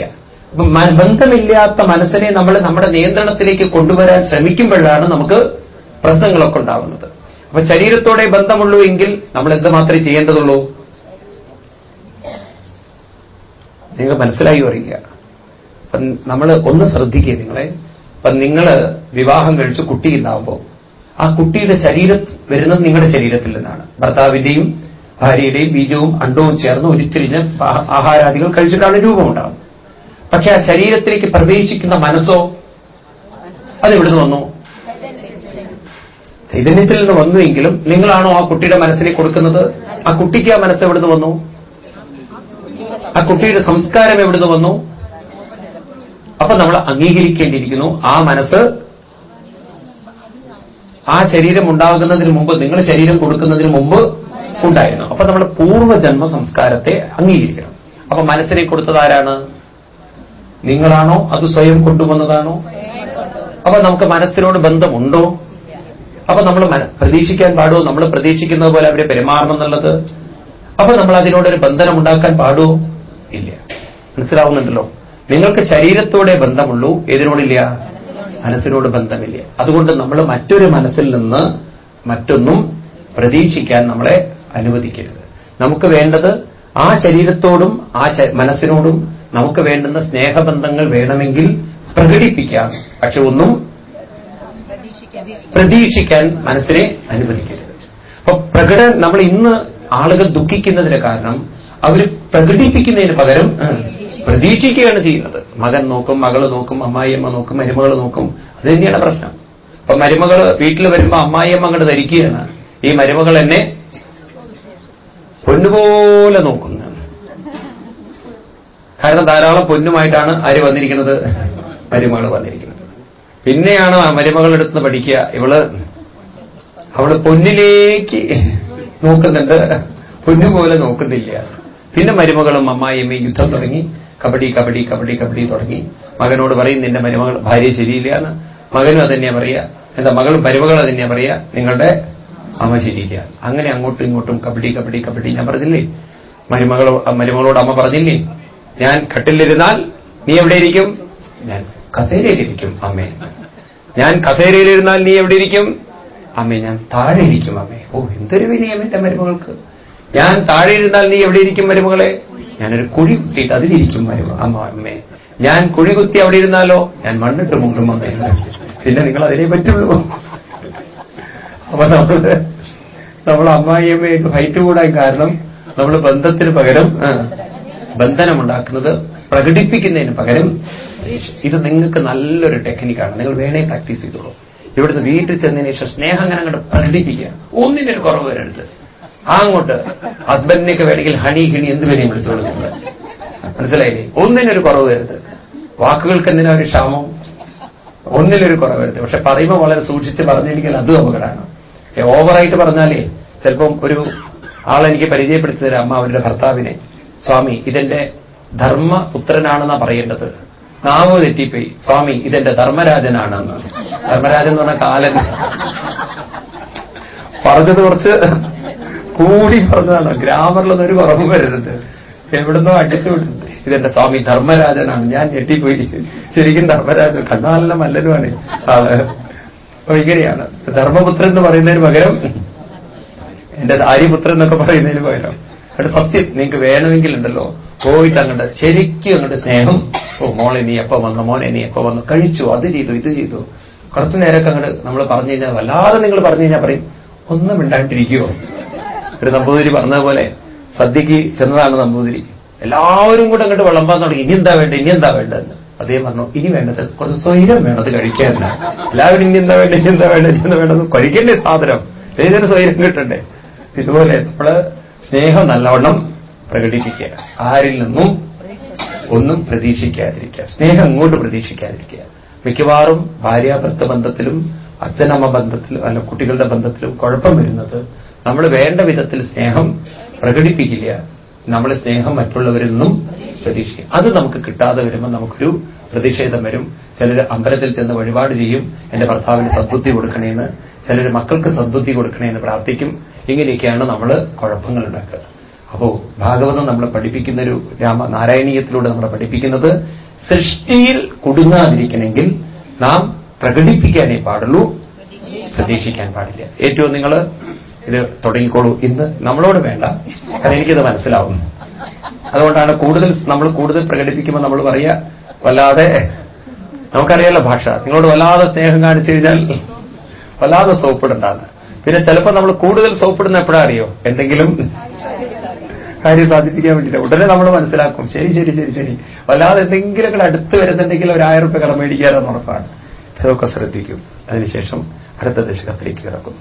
[SPEAKER 1] ബന്ധമില്ലാത്ത മനസ്സിനെ നമ്മൾ നമ്മുടെ നിയന്ത്രണത്തിലേക്ക് കൊണ്ടുവരാൻ ശ്രമിക്കുമ്പോഴാണ് നമുക്ക് പ്രശ്നങ്ങളൊക്കെ ഉണ്ടാവുന്നത്. അപ്പൊ ശരീരത്തോടെ ബന്ധമുള്ളൂ എങ്കിൽ നമ്മൾ എന്ത് മാത്രമേ ചെയ്യേണ്ടതുള്ളൂ? നിങ്ങൾ മനസ്സിലായി അറിയുക അപ്പം നമ്മൾ ഒന്ന് ശ്രദ്ധിക്കുക നിങ്ങളെ. അപ്പം നിങ്ങൾ വിവാഹം കഴിച്ച് കുട്ടി ഉണ്ടാവുമ്പോൾ ആ കുട്ടിയുടെ ശരീരം വരുന്നത് നിങ്ങളുടെ ശരീരത്തിൽ നിന്നാണ്. ഭർത്താവിന്റെയും ഭാര്യയുടെയും ബീജവും അണ്ടവും ചേർന്ന് ഉരുത്തിരിഞ്ഞ് ആഹാരാദികൾ കഴിച്ചിട്ടാണ് രൂപമുണ്ടാവും പക്ഷെ ആ ശരീരത്തിലേക്ക് പ്രവേശിക്കുന്ന മനസ്സോ അതെവിടുന്ന് വന്നു? ചൈതന്യത്തിൽ നിന്ന് വന്നുവെങ്കിലും നിങ്ങളാണോ ആ കുട്ടിയുടെ മനസ്സിലേക്ക് കൊടുക്കുന്നത്? ആ കുട്ടിക്ക് ആ മനസ്സ് എവിടുന്ന് വന്നു? ആ കുട്ടിയുടെ സംസ്കാരം എവിടുന്ന് വന്നു? അപ്പൊ നമ്മൾ അംഗീകരിക്കേണ്ടിയിരിക്കുന്നു ആ മനസ്സ്. ആ ശരീരം ഉണ്ടാകുന്നതിന് മുമ്പ് നിങ്ങൾ ശരീരം കൊടുക്കുന്നതിന് മുമ്പ് ഉണ്ടായിരുന്നു. അപ്പൊ നമ്മൾ പൂർവജന്മ സംസ്കാരത്തെ അംഗീകരിക്കണം. അപ്പൊ മനസ്സിനെ കൊടുത്തത് ആരാണ്? നിങ്ങളാണോ? അത് സ്വയം കൊണ്ടുവന്നതാണോ? അപ്പൊ നമുക്ക് മനസ്സിനോട് ബന്ധമുണ്ടോ? അപ്പൊ നമ്മൾ പ്രതീക്ഷിക്കാൻ പാടുമോ നമ്മൾ പ്രതീക്ഷിക്കുന്നത് പോലെ അവരെ പെരുമാറണം എന്നുള്ളത്? അപ്പൊ നമ്മൾ അതിനോടൊരു ബന്ധനം ഉണ്ടാക്കാൻ പാടുമോ ഇല്ല. മനസ്സിലാവുന്നുണ്ടല്ലോ? നിങ്ങൾക്ക് ശരീരത്തോടെ ബന്ധമുള്ളൂ ഏതിനോടില്ല? മനസ്സിനോട് ബന്ധമില്ല. അതുകൊണ്ട് നമ്മൾ മറ്റൊരു മനസ്സിൽ നിന്ന് മറ്റൊന്നും പ്രതീക്ഷിക്കാൻ നമ്മളെ അനുവദിക്കരുത്. നമുക്ക് വേണ്ടത് ആ ശരീരത്തോടും ആ മനസ്സിനോടും നമുക്ക് വേണ്ടുന്ന സ്നേഹബന്ധങ്ങൾ വേണമെങ്കിൽ പ്രകടിപ്പിക്കാം. പക്ഷെ ഒന്നും പ്രതീക്ഷിക്കാൻ മനസ്സിനെ അനുവദിക്കരുത്. അപ്പൊ പ്രകട നമ്മൾ ഇന്ന് ആളുകൾ ദുഃഖിക്കുന്നതിന് കാരണം അവർ പ്രകടിപ്പിക്കുന്നതിന് പകരം പ്രതീക്ഷിക്കുകയാണ് ചെയ്യുന്നത്. മകൻ നോക്കും മകൾ നോക്കും അമ്മായിയമ്മ നോക്കും മരുമകൾ നോക്കും. അത് തന്നെയാണ് പ്രശ്നം. അപ്പൊ മരുമകൾ വീട്ടിൽ വരുമ്പോ അമ്മായിയമ്മ അങ്ങോട്ട് ധരിക്കുകയാണ്. ഈ മരുമകൾ എന്നെ പൊന്നുപോലെ നോക്കുന്നു. കാരണം ധാരാളം പൊന്നുമായിട്ടാണ് ആര് വന്നിരിക്കുന്നത്? മരുമകൾ വന്നിരിക്കുന്നത്. പിന്നെയാണ് ആ മരുമകൾ എടുത്ത് പഠിക്കുക. ഇവൾ അവൾ പൊന്നിലേക്ക് നോക്കുന്നുണ്ട്. പൊന്നുപോലെ നോക്കുന്നില്ല. പിന്നെ മരുമകളും അമ്മായിയമ്മയും യുദ്ധം തുടങ്ങി. കബഡി കബഡി കബഡി കബഡി തുടങ്ങി. മകനോട് പറയും നിന്റെ മരുമകൾ ഭാര്യ ശരിയില്ലാന്ന് മകനും അതന്നെയാ പറയുക എന്താ മകളും മരുമകൾ അതന്നെയാ പറയുക നിങ്ങളുടെ അമ്മ ശരിയില്ല. അങ്ങനെ അങ്ങോട്ടും ഇങ്ങോട്ടും കബഡി കബഡി കബഡി. ഞാൻ പറഞ്ഞില്ലേ? മരുമകളോ മരുമകളോട് അമ്മ പറഞ്ഞില്ലേ? ഞാൻ കട്ടിലിരുന്നാൽ നീ എവിടെ ഇരിക്കും? ഞാൻ കസേരയിലിരിക്കും അമ്മേ. ഞാൻ കസേരയിലിരുന്നാൽ നീ എവിടെ ഇരിക്കും? അമ്മേ ഞാൻ താഴെ ഇരിക്കും അമ്മേ. ഓ എന്തൊരു വിനയം എന്റെ മരുമകൾക്ക്. ഞാൻ താഴെ ഇരുന്നാൽ നീ എവിടെ ഇരിക്കും മരുമകളെ? ഞാനൊരു കുഴി കുത്തിയിട്ട് അതിലിരിക്കും മരുമ അമ്മ ഞാൻ കുഴി കുത്തി അവിടെ ഇരുന്നാലോ? ഞാൻ മണ്ണിട്ട് മുങ്ങും അമ്മേ. പിന്നെ നിങ്ങൾ അതിനെ പറ്റുള്ളൂ. അപ്പൊ നമ്മൾ നമ്മൾ അമ്മായിയമ്മയായിട്ട് ഫൈറ്റ് കൂടാൻ കാരണം നമ്മൾ ബന്ധത്തിന് പകരം ബന്ധനം ബന്ധനമുണ്ടാക്കുന്നത് പ്രകടിപ്പിക്കുന്നതിന് പകരം ഇത് നിങ്ങൾക്ക് നല്ലൊരു ടെക്നിക്കാണ്. നിങ്ങൾ വേണേ പ്രാക്ടീസ് ചെയ്തോളൂ. ഇവിടുന്ന് വീട്ടിൽ ചെന്നതിന് ശേഷം സ്നേഹം അങ്ങനെ അങ്ങോട്ട് പ്രകടിപ്പിക്കുക. ഒന്നിനൊരു കുറവ് വരരുത്. അങ്ങോട്ട്. ഹസ്ബൻഡിനൊക്കെ വേണമെങ്കിൽ ഹണി ഹിണി എന്ത് വരെയും നിങ്ങൾ മനസ്സിലായില്ലേ ഒന്നിനൊരു കുറവ് വരുത് വാക്കുകൾക്ക് എന്തിനാ ഒരു ക്ഷാമം? ഒന്നിലൊരു കുറവ് വരുത് പക്ഷെ പറയുമ്പോൾ വളരെ സൂക്ഷിച്ച് പറഞ്ഞെങ്കിൽ അതും അപകടമാണ് ഓവറായിട്ട് പറഞ്ഞാലേ ചിലപ്പം ഒരു ആളെനിക്ക് പരിചയപ്പെടുത്തി തരാം അമ്മ അവരുടെ ഭർത്താവിനെ. സ്വാമി ഇതെന്റെ ധർമ്മ ധർമ്മപുത്രനാണെന്നാ പറയേണ്ടത്. നാവ് തെറ്റിപ്പോയി. സ്വാമി ഇതെന്റെ ധർമ്മരാജനാണെന്ന്. ധർമ്മരാജൻ എന്ന് പറഞ്ഞ കാലൻ. പറഞ്ഞത് കുറച്ച് കൂടി പറഞ്ഞതാണ്. ഗ്രാമറിലൊന്നും ഒരു കുറവും വരരുത് എവിടുന്നോ അടിച്ചു വിടുന്നത് ഇതെന്റെ സ്വാമി ധർമ്മരാജനാണ്. ഞാൻ ഞെട്ടിപ്പോയി. ശരിക്കും ധർമ്മരാജൻ കണ്ണാലല്ല മല്ലനുമാണ് ആൾ അപ്പൊ ഇങ്ങനെയാണ്. ധർമ്മപുത്രൻ എന്ന് പറയുന്നതിന് പകരം എന്റെ ആര്യപുത്രൻ എന്നൊക്കെ പറയുന്നതിന് പകരം. അവിടെ സത്യം നിങ്ങൾക്ക് വേണമെങ്കിൽ ഉണ്ടല്ലോ പോയിട്ട് അങ്ങോട്ട് ശരിക്കും അങ്ങോട്ട് സ്നേഹം. ഓ മോളെ നീ എപ്പോ വന്നു? മോനെ നീ എപ്പോ വന്നു? കഴിച്ചു അത് ചെയ്തു ഇത് ചെയ്തു. കുറച്ചു നേരമൊക്കെ അങ്ങോട്ട് നമ്മൾ പറഞ്ഞു കഴിഞ്ഞാൽ വല്ലാതെ നിങ്ങൾ പറഞ്ഞു കഴിഞ്ഞാൽ പറയും ഒന്നും മിണ്ടാണ്ടിരിക്കുവോ? ഒരു നമ്പൂതിരി പറഞ്ഞതുപോലെ സദ്യക്ക് ചെന്നതാണ് നമ്പൂതിരി. എല്ലാവരും കൂടെ അങ്ങോട്ട് വിളമ്പാൻ തുടങ്ങി. ഇനി എന്താ വേണ്ടത്? ഇനി എന്താ വേണ്ടതെന്ന്. അദ്ദേഹം പറഞ്ഞു ഇനി വേണ്ടത് കുറച്ച് സ്വൈരം വേണത് കഴിക്കാൻ എല്ലാവരും ഇനി എന്താ വേണ്ടത്? ഇനി എന്താ വേണ്ടത്? ഇനി എന്താ വേണ്ടത്? കഴിക്കണ്ടേ സാധനം. ഏതൊരു സ്വൈരം കിട്ടണ്ടേ? ഇതുപോലെ നമ്മൾ സ്നേഹം നല്ലവണ്ണം പ്രകടിപ്പിക്കുക. ആരിൽ നിന്നും ഒന്നും പ്രതീക്ഷിക്കാതിരിക്കുക. സ്നേഹം അങ്ങോട്ട് പ്രതീക്ഷിക്കാതിരിക്കുക. മിക്കവാറും ഭാര്യാഭർത്ത ബന്ധത്തിലും അച്ഛനമ്മ ബന്ധത്തിലും അല്ല കുട്ടികളുടെ ബന്ധത്തിലും കുഴപ്പം വരുന്നത് നമ്മൾ വേണ്ട വിധത്തിൽ സ്നേഹം പ്രകടിപ്പിക്കില്ല. നമ്മൾ സ്നേഹം മറ്റുള്ളവരിൽ നിന്നും പ്രതീക്ഷിക്കും അത് നമുക്ക് കിട്ടാതെ വരുമ്പോൾ നമുക്കൊരു പ്രതിഷേധം വരും. ചിലർ അമ്പലത്തിൽ ചെന്ന് വഴിപാട് ചെയ്യും. എന്റെ ഭർത്താവിന് സദ്ബുദ്ധി കൊടുക്കണേന്ന്. ചിലർ മക്കൾക്ക് സദ്ബുദ്ധി കൊടുക്കണേന്ന് പ്രാർത്ഥിക്കും. ഇങ്ങനെയൊക്കെയാണ് നമ്മൾ കുഴപ്പങ്ങൾ ഉണ്ടാക്കുക. അപ്പോ ഭാഗവതം നമ്മളെ പഠിപ്പിക്കുന്ന ഒരു രാമ നാരായണീയത്തിലൂടെ നമ്മളെ പഠിപ്പിക്കുന്നത് സൃഷ്ടിയിൽ കുടുങ്ങാതിരിക്കണമെങ്കിൽ നാം പ്രകടിപ്പിക്കാനേ പാടുള്ളൂ പ്രതീക്ഷിക്കാൻ പാടില്ല. ഏറ്റവും നിങ്ങൾ ഇത് തുടങ്ങിക്കോളൂ. ഇന്ന് നമ്മളോട് വേണ്ട കാരണം എനിക്കിത് മനസ്സിലാവും അതുകൊണ്ടാണ് കൂടുതൽ നമ്മൾ കൂടുതൽ പ്രകടിപ്പിക്കുമ്പോൾ നമ്മൾ പറയുക വല്ലാതെ നമുക്കറിയാലോ ഭാഷ. നിങ്ങളോട് വല്ലാതെ സ്നേഹം കാണിച്ചു കഴിഞ്ഞാൽ വല്ലാതെ സോപ്പിടണ്ടാണ് പിന്നെ ചിലപ്പോൾ നമ്മൾ കൂടുതൽ സോപ്പിടുന്ന എപ്പോഴാ അറിയോ? എന്തെങ്കിലും കാര്യം സാധിപ്പിക്കാൻ വേണ്ടിയിട്ട്. ഉടനെ നമ്മൾ മനസ്സിലാക്കും. ശരി ശരി ശരി ശരി. വല്ലാതെ എന്തെങ്കിലും അടുത്ത് വരുന്നുണ്ടെങ്കിൽ ഒരു ആയിരം രൂപ കടം മേടിക്കാനെന്ന് ഉറപ്പാണ്. ഇതൊക്കെ ശ്രദ്ധിക്കും. അതിനുശേഷം അടുത്ത ദശകത്തിലേക്ക് കിടക്കും.